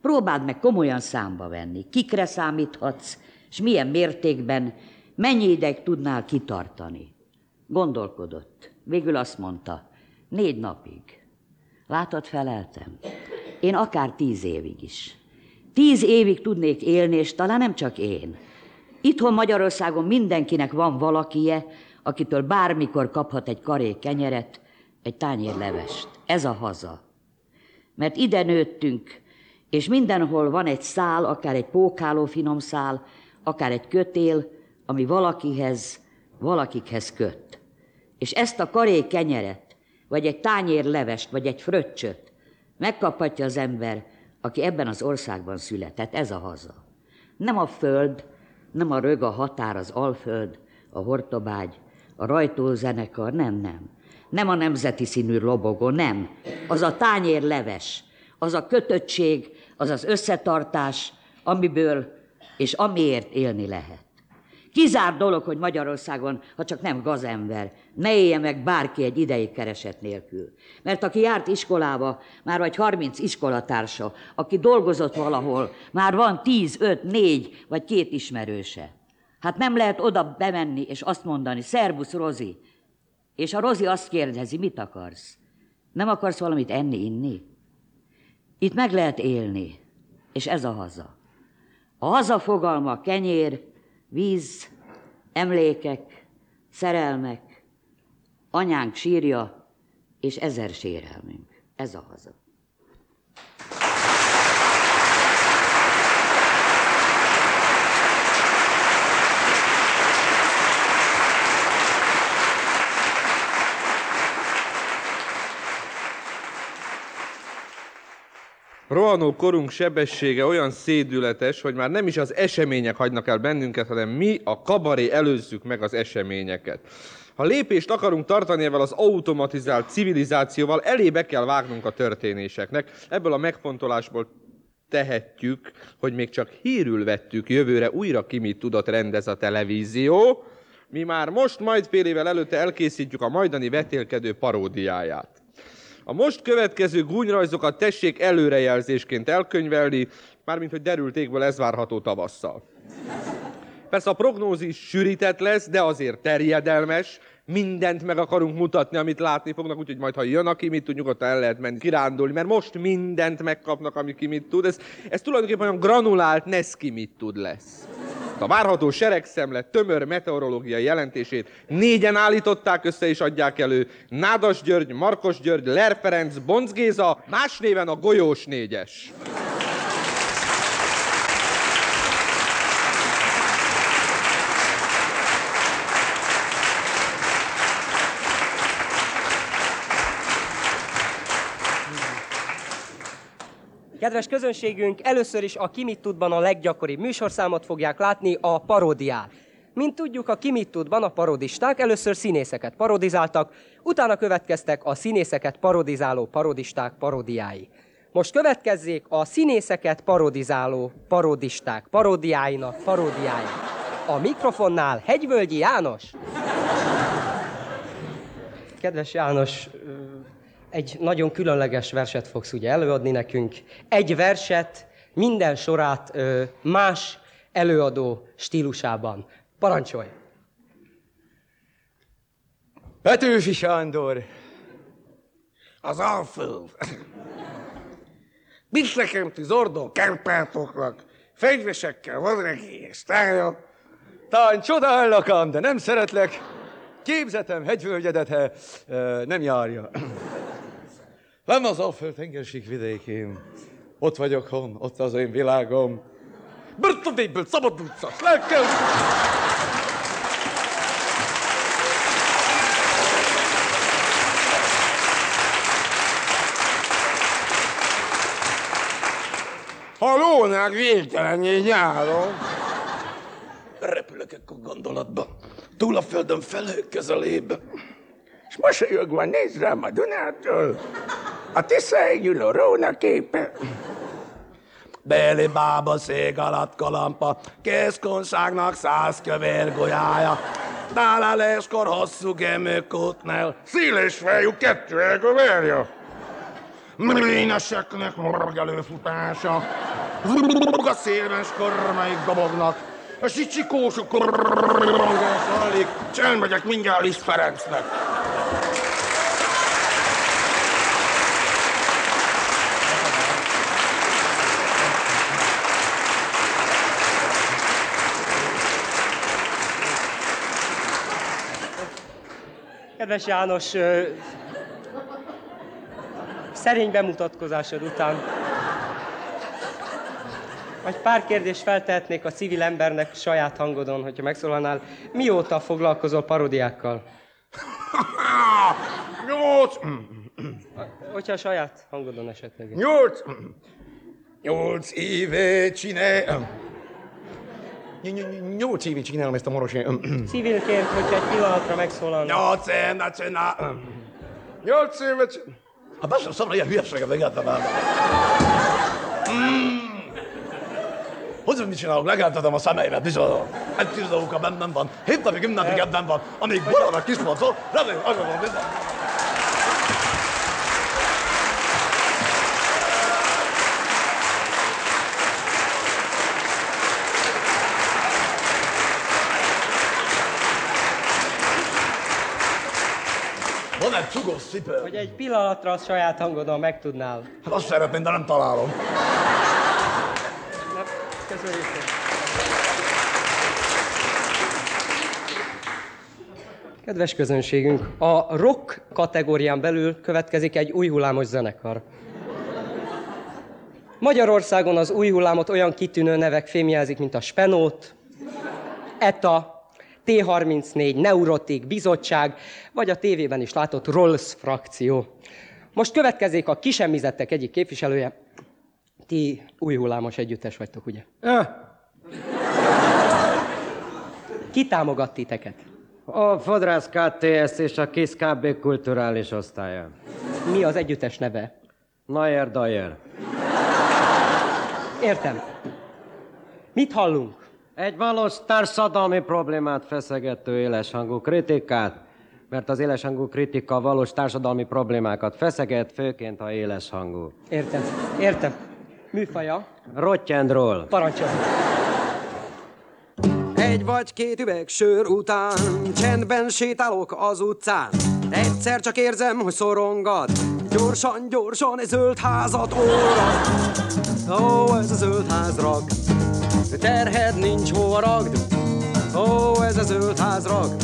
Próbáld meg komolyan számba venni, kikre számíthatsz, és milyen mértékben, mennyi ideig tudnál kitartani. Gondolkodott. Végül azt mondta, négy napig. Látod, feleltem. Én akár tíz évig is. Tíz évig tudnék élni, és talán nem csak én. Itthon Magyarországon mindenkinek van valakie, akitől bármikor kaphat egy karé kenyeret, egy tányér levest. Ez a haza. Mert ide nőttünk, és mindenhol van egy szál, akár egy pókáló finom szál, akár egy kötél, ami valakihez, valakikhez köt. És ezt a karé kenyeret, vagy egy tányér levest, vagy egy fröccsöt megkaphatja az ember, aki ebben az országban született. Ez a haza. Nem a föld, nem a rög, a határ, az alföld, a hortobágy, a rajtózenekar, nem, nem. Nem a nemzeti színű lobogó, nem. Az a tányér leves, az a kötöttség, az az összetartás, amiből és amiért élni lehet. Kizár dolog, hogy Magyarországon, ha csak nem gazember, ne élje meg bárki egy ideig kereset nélkül. Mert aki járt iskolába, már vagy 30 iskolatársa, aki dolgozott valahol, már van 10, 5, 4 vagy két ismerőse. Hát nem lehet oda bemenni és azt mondani, szervusz Rozi, és a Rozi azt kérdezi, mit akarsz? Nem akarsz valamit enni, inni? Itt meg lehet élni, és ez a haza. A haza fogalma kenyér, víz, emlékek, szerelmek, anyánk sírja, és ezer sérelmünk. Ez a haza. Rohanó korunk sebessége olyan szédületes, hogy már nem is az események hagynak el bennünket, hanem mi, a kabaré előzzük meg az eseményeket. Ha lépést akarunk tartani ezzel az automatizált civilizációval, elébe kell vágnunk a történéseknek. Ebből a megfontolásból tehetjük, hogy még csak hírül vettük jövőre újra ki mit tudott rendez a televízió, mi már most, majd fél évvel előtte elkészítjük a majdani vetélkedő paródiáját. A most következő gúnyrajzokat tessék előrejelzésként elkönyvelni, mármint hogy derült égből ez várható tavasszal. Persze a prognózis sűrített lesz, de azért terjedelmes, mindent meg akarunk mutatni, amit látni fognak, úgyhogy majd, ha jön, aki mit tud, nyugodtan el lehet menni kirándulni, mert most mindent megkapnak, ami ki mit tud. Ez, ez tulajdonképpen olyan granulált Neszki mit tud lesz. A várható seregszemle tömör meteorológiai jelentését négyen állították össze és adják elő. Nádas György, Markos György, Ler Ferenc, Bonc Géza, más néven a Golyós négyes. Kedves közönségünk, először is a Kimit Tudban a leggyakoribb műsorszámot fogják látni, a paródiát. Mint tudjuk, a Kimit Tudban a parodisták először színészeket parodizáltak, utána következtek a színészeket parodizáló parodisták parodiái. Most következzék a színészeket parodizáló parodisták parodiáinak paródiái. A mikrofonnál Hegyvölgyi János. Kedves János, egy nagyon különleges verset fogsz ugye előadni nekünk. Egy verset, minden sorát ö, más előadó stílusában. Parancsolj! Petőfi Sándor! Az Alföld. Mit nekem ti zordó Kárpátoknak, fegyvesekkel van egész tája? Tán csodálnak ám, de nem szeretlek. Képzetem hegyvölgyedet, he, nem járja. Nem az Alföld tengerség vidékén. Ott vagyok hon, ott az én világom. Börtönéből szabadulsz, lelkem! Ha lónák végtelenjé nyáron. Repülök ekkor gondolatba, túl a földön felhők közelébe. És mosolyogva néz rám a Dunától. A tisztáig róna képe. Béli bába szég alatt kalampa, készkonságnak száz kövér golyája. Tálá leskor hosszú gemőkótnál, széles fejú kettő elgöverja. Mréneseknek morg előfutása, a szélben kormáig dobognak, a sicsikósok korrongás hallik, s elmegyek mindjárt Liszt Ferencnek. Kedves János, ö, szerény bemutatkozásod után vagy pár kérdést feltehetnék a civil embernek saját hangodon, hogyha megszólalnál. Mióta foglalkozol parodiákkal? Nyolc! Hogyha a saját hangodon esetleg. Nyolc! Nyolc éve csinál... Nyolc éve csinálom ezt a moros... Civilként, hogyha egy pillanatra megszólalnál. Nyolc éve csinál... Nyolc éve csinál... Hát sem szabad ilyen hülyeséget egyáltalán. Mm. Hogy mit csinálok? Legeltetem a szemeimet, bizony. Egy dolgokkal bennem van. Hét napig, napig ebben van. Amíg bolyar a kis macol, remélem, arra van bizony. Egy csugos cipő. Hogy egy pillanatra a saját hangodon megtudnál. Hát azt szeretném, de nem találom. Na, köszönjük. Kedves közönségünk, a rock kategórián belül következik egy új hullámos zenekar. Magyarországon az új hullámot olyan kitűnő nevek fémjelzik, mint a Spenót, ETA, T34, Neurotik, Bizottság, vagy a tévében is látott Rolls frakció. Most következik a kisemizettek egyik képviselője. Ti új hullámos együttes vagytok, ugye? Öh, Ki támogat titeket? a Fodrász KTS és a Kiss KB kulturális osztálya. Mi az együttes neve? Nayer Dayer. Értem. Mit hallunk? Egy valós társadalmi problémát feszegető éleshangú kritikát, mert az éleshangú kritika valós társadalmi problémákat feszeget, főként a éleshangú. Értem. Értem. Műfaja? Roll. Parancsolj. Egy vagy két üveg sör után Csendben sétálok az utcán Egyszer csak érzem, hogy szorongat Gyorsan, gyorsan egy zöld házat óra Ó, ez a zöld ház rak Terhed nincs hova ragd? Ó, ez a zöld ház rak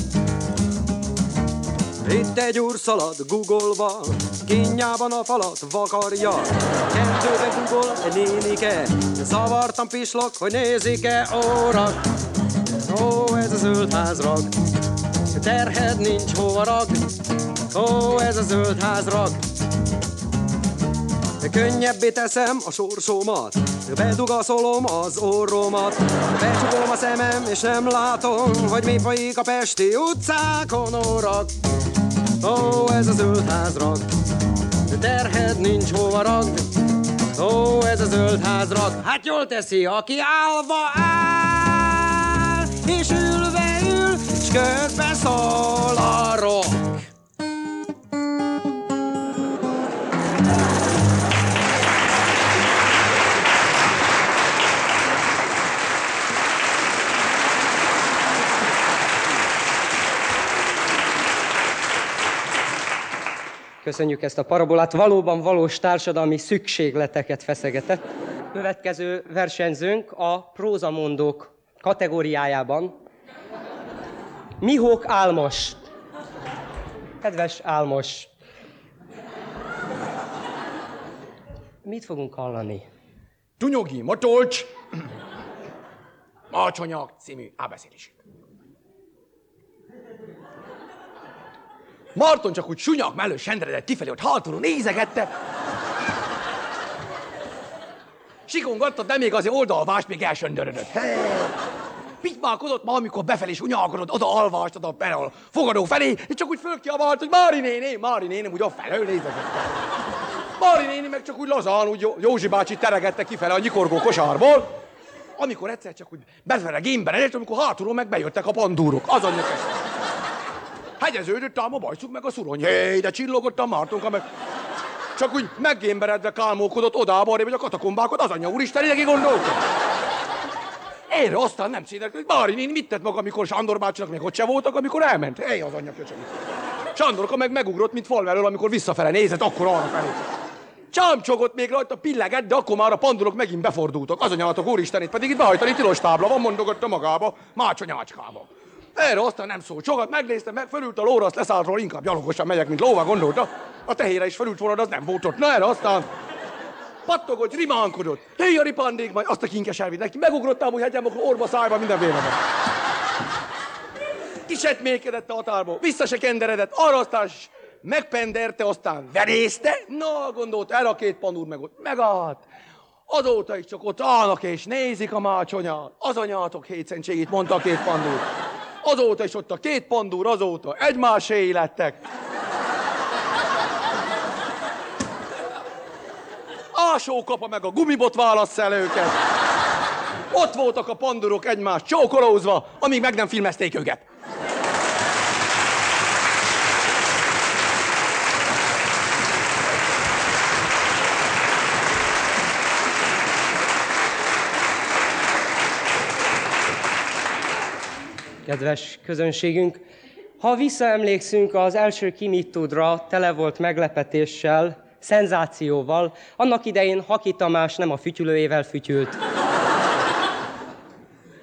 Itt egy úr szalad googolva Kínjában a falat vakarja. Kettőbe googol egy nénike. Zavartan pislok, hogy nézik-e óra. Ó, ez a zöld házrak, terhed nincs hova rak. Ó, ez a zöld házrak. Könnyebbé teszem a sorsomat, bedugaszolom az orromat, becsukom a szemem, és nem látom, hogy mi folyik a pesti utcákon, órak. Ó, ez a zöld házrak, terhed nincs hova rak. Ó, ez a zöld házrak, hát jól teszi, aki állva áll, és ülve ül, s közbe szól a rock. Köszönjük ezt a parabolát. Valóban valós társadalmi szükségleteket feszegetett. Következő versenyzőnk a prózamondók kategóriájában. Mihók Álmos. Kedves Álmos. Mit fogunk hallani? Tunyogi, Motolcs, Macsonyak című ábeszélését. Marton csak úgy sunyak mellő sendredett kifelé, hogy haltuló nézegette. Sikongatta, de még azért oldalvás még elsöndörödött. Pitmálkodott ma, amikor befelé sunyalkodott, oda alvast, oda a fogadó felé, és csak úgy fölkiabált, hogy Mári néni, Mári néni, úgy afelől nézegette. Mári néni meg csak úgy lazán, úgy Jó- Józsi bácsi teregette kifele a nyikorgó kosárból, amikor egyszer csak úgy befele gémben és amikor hátulról meg bejöttek a pandúrok. Az a nyökes. Hegyeződött ám a bajszuk meg a szurony. Hé, de csillogott a Mártonka meg... Csak úgy meggémberedve kálmókodott oda arra, hogy a katakombákat az anyja úristen idegi gondolta. Erre aztán nem színek, hogy Bári néni mit tett maga, amikor Sándor bácsinak még ott se voltak, amikor elment. Hely az anyja köcsög. Sándorka meg megugrott, mint falvelől, amikor visszafele nézett, akkor arra felé. Csámcsogott még rajta, pillegett, de akkor már a pandulok megint befordultak. Az anyátok úristenét, pedig itt behajtani tilos tábla van, mondogatta magába, mácsonyácskába. Erre aztán nem szól. Sokat megnéztem, meg fölült a lóra, azt leszállt róla, inkább gyalogosan megyek, mint lóva gondolta. A tehére is fölült volna, az nem volt ott. Na erre aztán pattogott, rimánkodott. Hé, a ripandék, majd azt a kinkes elvitt neki. Megugrottam, hogy hegyem, akkor orba szájba minden vérbe. Kisetmékedett a határból, vissza se kenderedett, arra aztán megpenderte, aztán verészte. Na, gondolt, erre a két pandúr meg ott megállt. Azóta is csak ott állnak és nézik a mácsonyát. Az anyátok hétszentségét, mondta a két pandúr. Azóta is ott a két pandúr, azóta egymásé. Ásó kapa meg a gumibot válassz el őket. Ott voltak a pandurok egymást csókolózva, amíg meg nem filmezték őket. Kedves közönségünk, ha visszaemlékszünk, az első Kimitudra tele volt meglepetéssel, szenzációval. Annak idején Haki Tamás nem a fütyülőjével fütyült.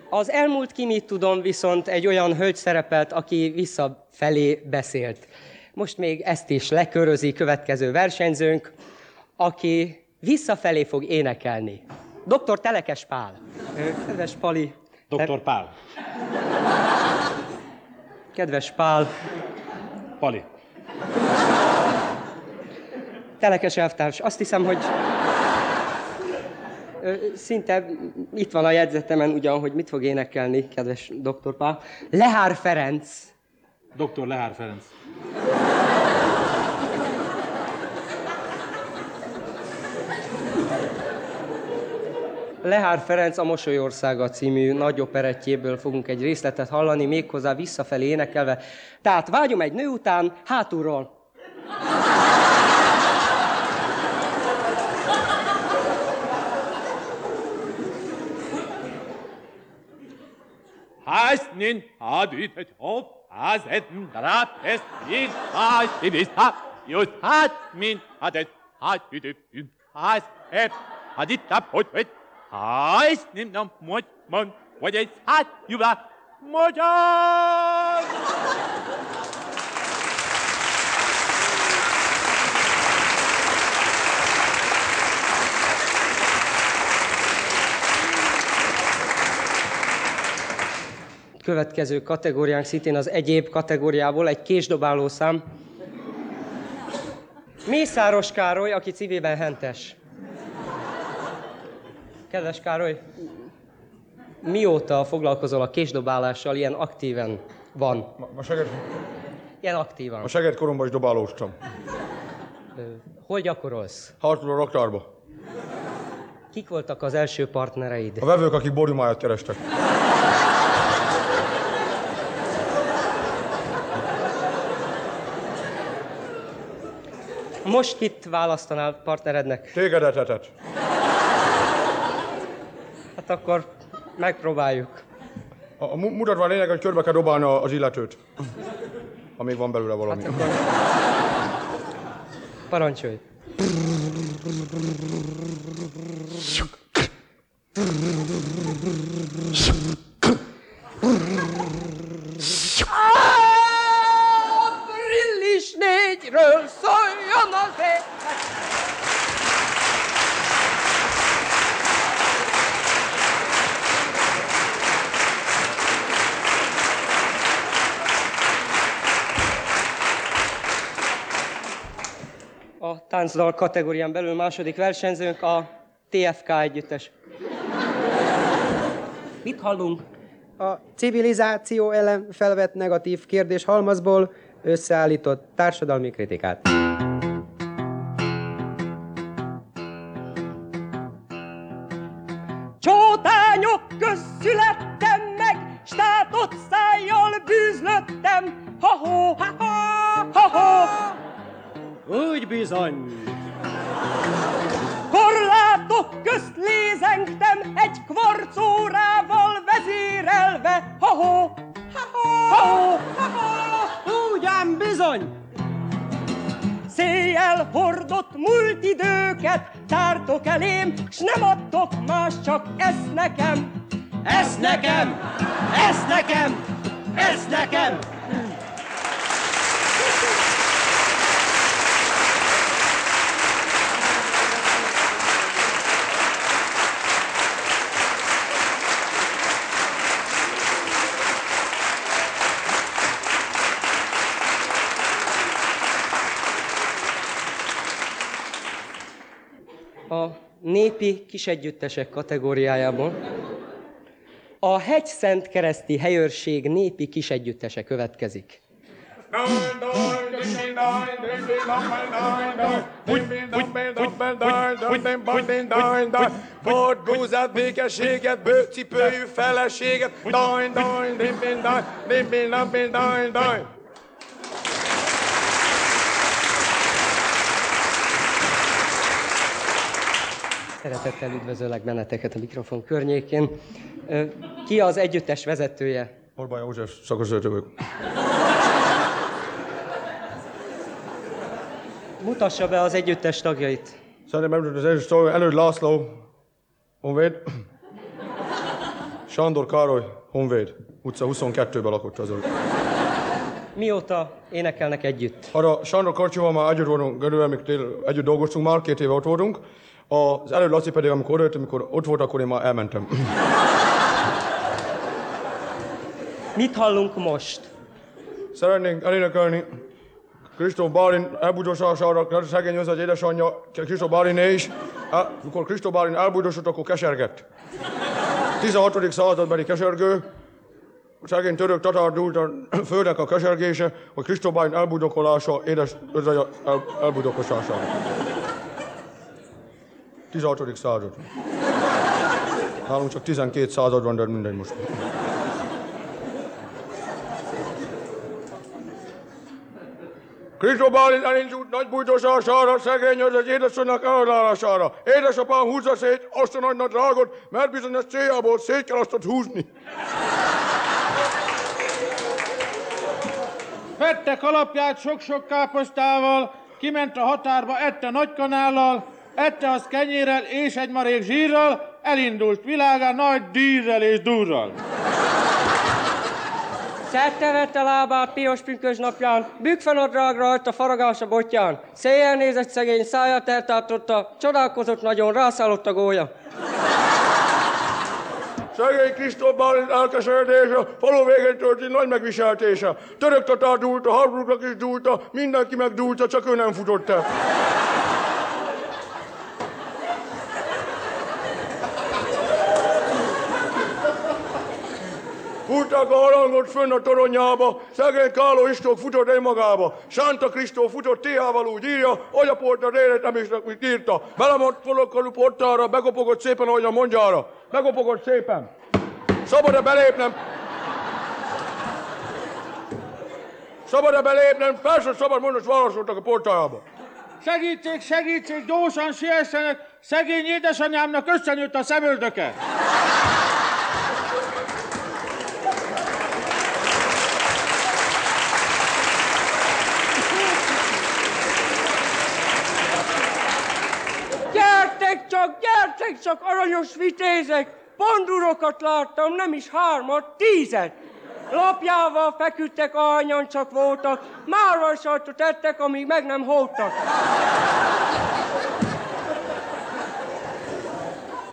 Az elmúlt Kimitudon viszont egy olyan hölgy szerepelt, aki visszafelé beszélt. Most még ezt is lekörözi következő versenyzőnk, aki visszafelé fog énekelni. Dr. Telekes Pál. Kedves Pali. Dr. Pál. Kedves Pál. Pali. Telekes elvtárs, azt hiszem, hogy szinte itt van a jegyzetemen ugyan, hogy mit fog énekelni, kedves doktor Pál. Lehár Ferenc. Dr. Lehár Ferenc. Lehár Ferenc a Mosolyországa című nagy operettjéből fogunk egy részletet hallani, méghozzá visszafelé énekelve. Tehát vágyom egy nő után, hátulról. Hasnin hadytet hop, hasetn drapes in hasidis ha, just hat min hadet hadytet in has hep hadit tap hot wet, hasnin nam mot mon, what is hat you ba, mojan! Következő kategóriánk szintén az egyéb kategóriából egy késdobáló szám. Mészáros Károly, aki civilben hentes. Kedves Károly, mióta foglalkozol a késdobálással ilyen aktíven van? Ma, ma seged, Ilyen aktívan. a seged koromban is dobálóztam. Hol gyakorolsz? Hartul a raktárba. Kik voltak az első partnereid? A vevők, akik borjumáját kerestek. Most kit választanál partnerednek? Tégedet hetet. Hát akkor megpróbáljuk. A, a mu- mutatva a lényeg, hogy körbe kell dobálni az illetőt. Ha még van belőle valami. Parancsolj! Brillis négyről szóljon az élet! A táncdal kategórián belül második versenyzőnk a TFK együttes. Mit hallunk? A civilizáció ellen felvett negatív kérdés halmazból összeállított társadalmi kritikát. Bizony. Korlátok közt lézengtem egy kvarcórával vezérelve, ha-ho! Ha-ho! Úgy ám bizony. Széjjel hordott múlt időket tártok elém, s nem adtok más, csak ezt nekem. Ez nekem! Ez nekem! Ez nekem! A népi kisegyüttesek kategóriájában a Hegyszent Kereszti Helyőrség népi kisegyüttese következik. Bort, búzát, békességet, bőcipőjű feleséget, dajn, dajn, bin, dajn, dim, bin, dam, bin, dajn, dajn. Szeretettel üdvözöllek benneteket a mikrofon környékén. Ki az együttes vezetője? Orbán József, szakosvezető vagyok. Mutassa be az együttes tagjait. Szeretném említeni az Előd László, Honvéd. Sándor Károly, Honvéd. Utca 22-ben lakott azon. Mióta énekelnek együtt? Arra Sándor Karcsival már együtt voltunk, még tél, együtt dolgoztunk már, két éve ott voltunk. Az előtt Laci pedig, amikor odajött, amikor ott volt, akkor én már elmentem. Mit hallunk most? Szeretnénk elénekelni Kristóf Bálin elbújdossására, szegény az édesanyja, Kristóf Báliné is. El, Amikor Kristóf Bálin elbújdosott, akkor kesergett. 16. századbeli kesergő, szegény török tatár dúlt a földnek a kesergése, hogy Kristóf Bálin elbújdokolása, édes özvegy el, elbújdokosására. 16. század. Nálunk csak 12 század van, de mindegy most. Kristóf Bálint elindult nagy bújtosására, szegény az az édesanynak eladására. Édesapám húzza szét azt a nagy nagy drágot, mert bizonyos céljából szét kell azt húzni. Vettek alapját sok-sok káposztával, kiment a határba, ette nagy kanállal, ette az kenyérrel és egy marék zsírral, elindult világán nagy dírrel és durral. Szedte vette lábát piros pünkös napján, bükkfenadrág rajta faragás a botján. Széjjel nézett szegény, száját eltártotta, csodálkozott nagyon, rászállott a gólya. Szegény Kristóf Bálint elkeseredése, falu végén történt nagy megviseltése. Török tatár dúlta, Harbrugnak is dúlta, mindenki megdúlta, csak ő nem futott el. Fúrták a harangot fönn a toronyába, szegény Káló Istók futott egy magába. Sánta Kristó futott téhával úgy írja, hogy a porta élet nem is mit írta. Belemont folokkal portára, begopogott szépen, ahogy a mondjára. Begopogott szépen. Szabad-e belépnem? Szabad-e belépnem? Persze szabad, mondos válaszoltak a portájába. Segítség, segítség, gyorsan siessenek, szegény édesanyámnak összenőtt a szemöldöke. Gyertek csak, gyertek csak, aranyos vitézek! Pandurokat láttam, nem is hármat, tízet! Lapjával feküdtek, ahányan csak voltak, márval sajtot ettek, amíg meg nem hódtak.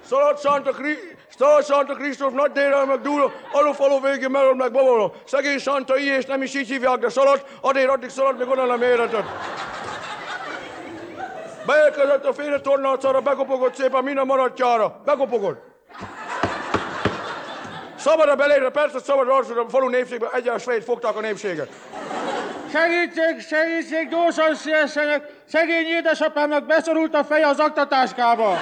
Szaladt Santa, Kri- Szaladt Santa Kristóf nagy délrel meg dúl, alufaló végén melon meg babolon. Szegény Santa és nem is így hívják, de szaladt, addig addig szaladt, még onnan nem éretett. Beérkezett a féle tornácára, bekopogott szépen minden maradtjára. Bekopogott. Szabad-e belépni? Persze szabad, arra a falu népségben egyes fejét fogták a népséget. Segítség, segítség, gyorsan siessenek, szegény édesapámnak beszorult a feje az aktatáskába.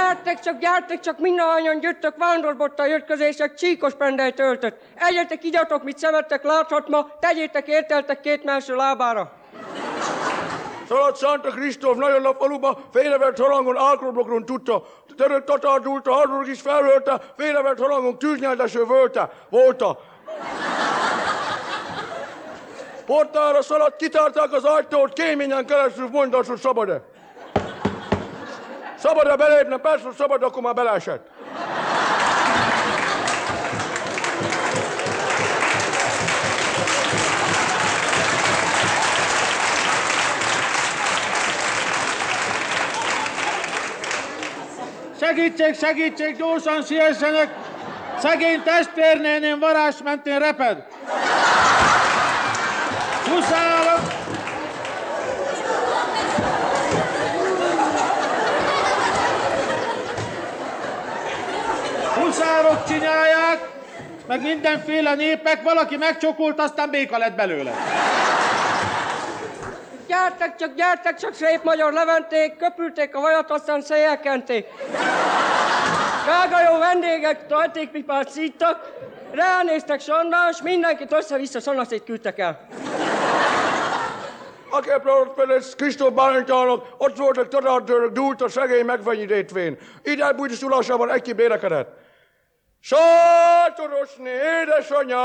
Gyertek csak, gyertek csak, mindannyian gyöttök, vándorbotta jötközések, csíkos pendely töltött. Egyetek, igyatok, mit szemettek, láthat ma, tegyétek, érteltek két melső lábára. Szaladt Santa Kristóf nagyon a faluba, félrevert harangon álkroblokron tudta. Törött tatár dúlta, hardorog is felhölte, félrevert harangon tűznyelteső völte. Volta. Portára szaladt, kitárták az ajtót, kéményen keresztül mondasz, hogy szabad-e. Szabad-e belépne? Persze, szabad, akkor már beleesett. Segítség, segítség, gyorsan siessenek! Szegény testvérnéném varázs mentén reped! Huszárok! Huszárok csinálják, meg mindenféle népek, valaki megcsokult, aztán béka lett belőle. Gyertek csak, gyertek csak, szép magyar leventék, köpülték a vajat, aztán széjjelkenték. Drága jó vendégek, tajtékpipát szíttak, ránéztek Sandás, mindenkit össze-vissza szanaszét küldtek el. Aki Ferenc Kristóf Bálintának, ott voltak tanárdőrök, dúlt a szegény megvennyi rétvén. Ide bújtozulásában egy bérekedett. Sátorosné, édesanyám,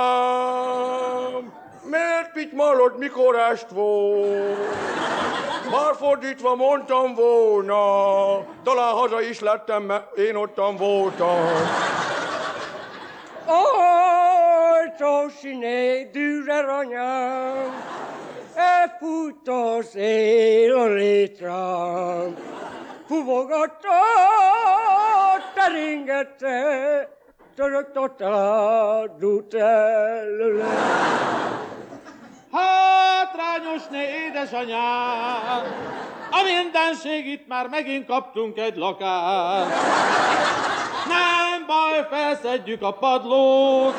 miért pitymallod, mikor est volt? Már fordítva mondtam volna, talán haza is lettem, mert én ottan voltam. Ajtósiné, dűrer anyám, elfut az él a létrám. Fuvogatta, teringette, törögtotta, dutel. Hátrányosné, édesanyám, a mindenség itt már megint kaptunk egy lakást. Nem baj, felszedjük a padlót,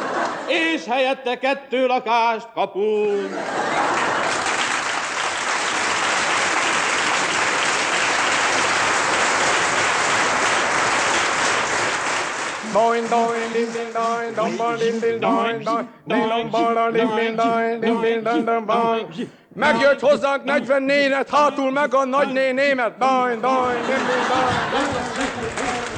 és helyette kettő lakást kapunk. Doin, doin, din, din, doin, dom, bol, din, din, doin, doin, din, dom, bol, din, din, doin, din, din, dom, dom, doin. Megjött hozzánk 40 nénet, hátul meg a nagyné német. Doin, doin, din, din, doin.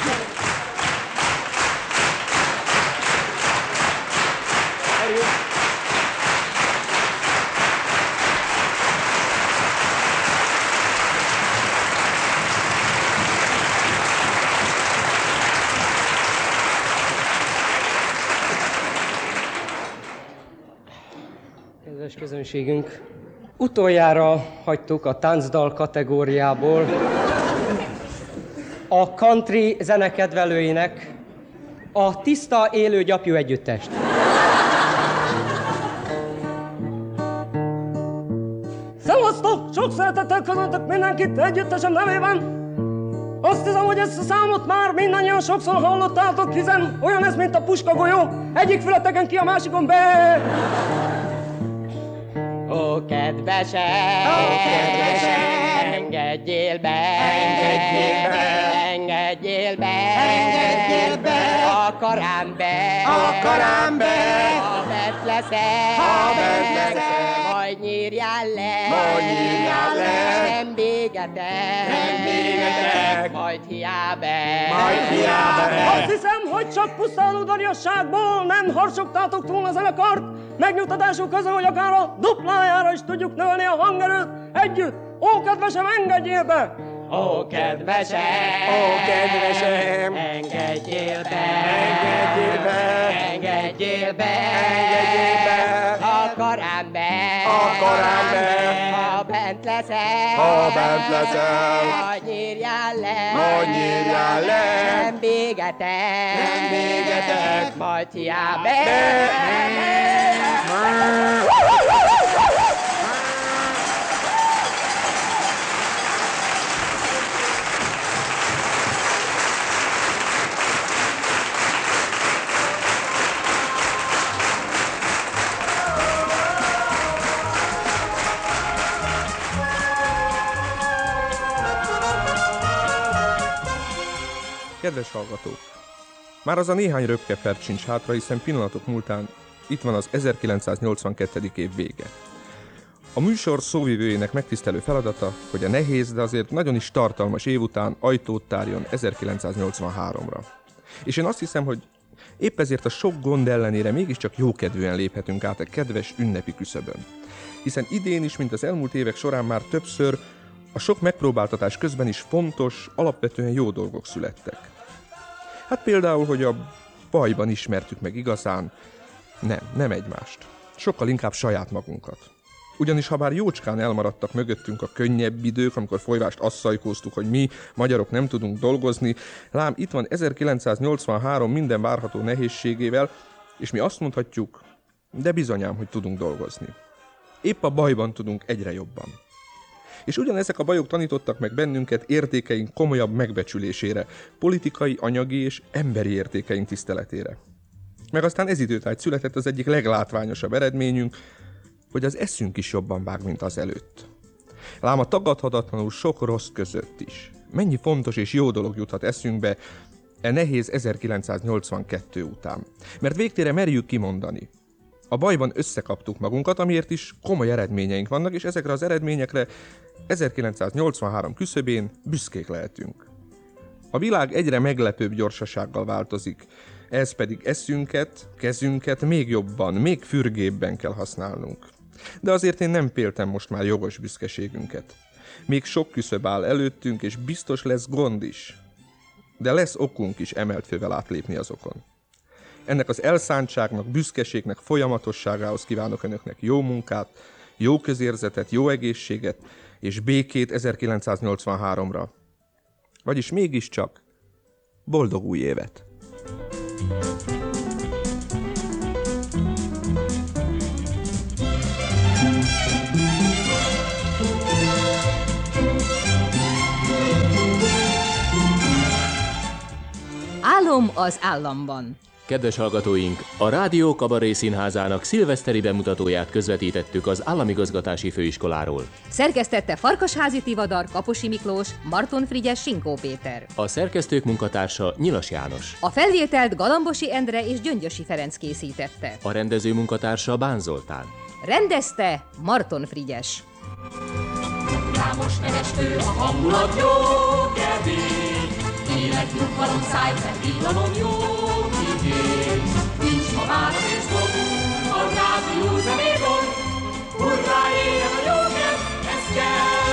Közönségünk, utoljára hagytuk a táncdal kategóriából a country zenekedvelőinek a tiszta élő gyapjú együttest. Szevasztok! Sok szeretettel köszöntök mindenkit együttesem nevében! Azt hiszem, hogy ezt a számot már mindannyian sokszor hallottátok, hiszen olyan ez, mint a puskagolyó. Egyik fületeken ki, a másikon be! Ó, kedvesem, Ó, kedvesem, engedjél be, Engedjél be. engedjél be, Engedjél be. akarám be, Akarám be. ha bent leszel, Ha bent leszel. Majd nyírjál le, Majd nyírjál le. nem bégetek, Nem bégetek. majd hiába, Majd hiába. Azt hiszem, hogy csak pusztán udvariasságból nem harsogtátok túl a zenekart, megnyugtatásuk közül, hogy akár a duplájára is tudjuk növelni a hangerőt együtt. Ó, kedvesem, engedjél be! Ó, kedvesem, Ó, kedvesem. engedjél be, Engedjél be. engedjél be, Engedjél be. Akarám be, ha bent leszel, Ha bent leszel. majd nyírjál le, Majd nyírjál le. nem bégetek, Nem bégetek. majd hiába, Kedves hallgatók! Már az a néhány röpke perc sincs hátra, hiszen pillanatok múltán itt van az 1982. év vége. A műsor szóvivőjének megtisztelő feladata, hogy a nehéz, de azért nagyon is tartalmas év után ajtót tárjon 1983-ra. És én azt hiszem, hogy épp ezért a sok gond ellenére mégiscsak jókedvűen léphetünk át a kedves ünnepi küszöbön. Hiszen idén is, mint az elmúlt évek során már többször, a sok megpróbáltatás közben is fontos, alapvetően jó dolgok születtek. Hát például, hogy a bajban ismertük meg igazán, nem, nem egymást. Sokkal inkább saját magunkat. Ugyanis ha bár jócskán elmaradtak mögöttünk a könnyebb idők, amikor folyvást asszajkóztuk, hogy mi, magyarok nem tudunk dolgozni, lám itt van 1983 minden várható nehézségével, és mi azt mondhatjuk, de bizonyám, hogy tudunk dolgozni. Épp a bajban tudunk egyre jobban. És ugyanezek a bajok tanítottak meg bennünket értékeink komolyabb megbecsülésére, politikai, anyagi és emberi értékeink tiszteletére. Meg aztán ez időtájt született az egyik leglátványosabb eredményünk, hogy az eszünk is jobban vág, mint az előtt. Lám a tagadhatatlanul sok rossz között is. Mennyi fontos és jó dolog juthat eszünkbe e nehéz 1982 után. Mert végtére merjük kimondani. A bajban összekaptuk magunkat, amiért is komoly eredményeink vannak, és ezekre az eredményekre 1983 küszöbén büszkék lehetünk. A világ egyre meglepőbb gyorsasággal változik, ez pedig eszünket, kezünket még jobban, még fürgébben kell használnunk. De azért én nem péltem most már jogos büszkeségünket. Még sok küszöb áll előttünk, és biztos lesz gond is. De lesz okunk is emelt fővel átlépni azokon. Ennek az elszántságnak, büszkeségnek, folyamatosságához kívánok önöknek jó munkát, jó közérzetet, jó egészséget és békét 1983-ra. Vagyis mégiscsak boldog új évet! Álom az államban. Kedves hallgatóink, a Rádió Kabaré Színházának szilveszteri bemutatóját közvetítettük az Államigazgatási Főiskoláról. Szerkesztette Farkasházi Tivadar, Kaposi Miklós, Marton Frigyes, Sinkó Péter. A szerkesztők munkatársa Nyilas János. A felvételt Galambosi Endre és Gyöngyösi Ferenc készítette. A rendező munkatársa Bán Zoltán. Rendezte Marton Frigyes. Rámos nevestő, a hangulat jó kevény, Élet, nyugalom, száj, villamom jó igény más és bog, a rádió zenét Hurrá éjjel a jókedv, ez kell!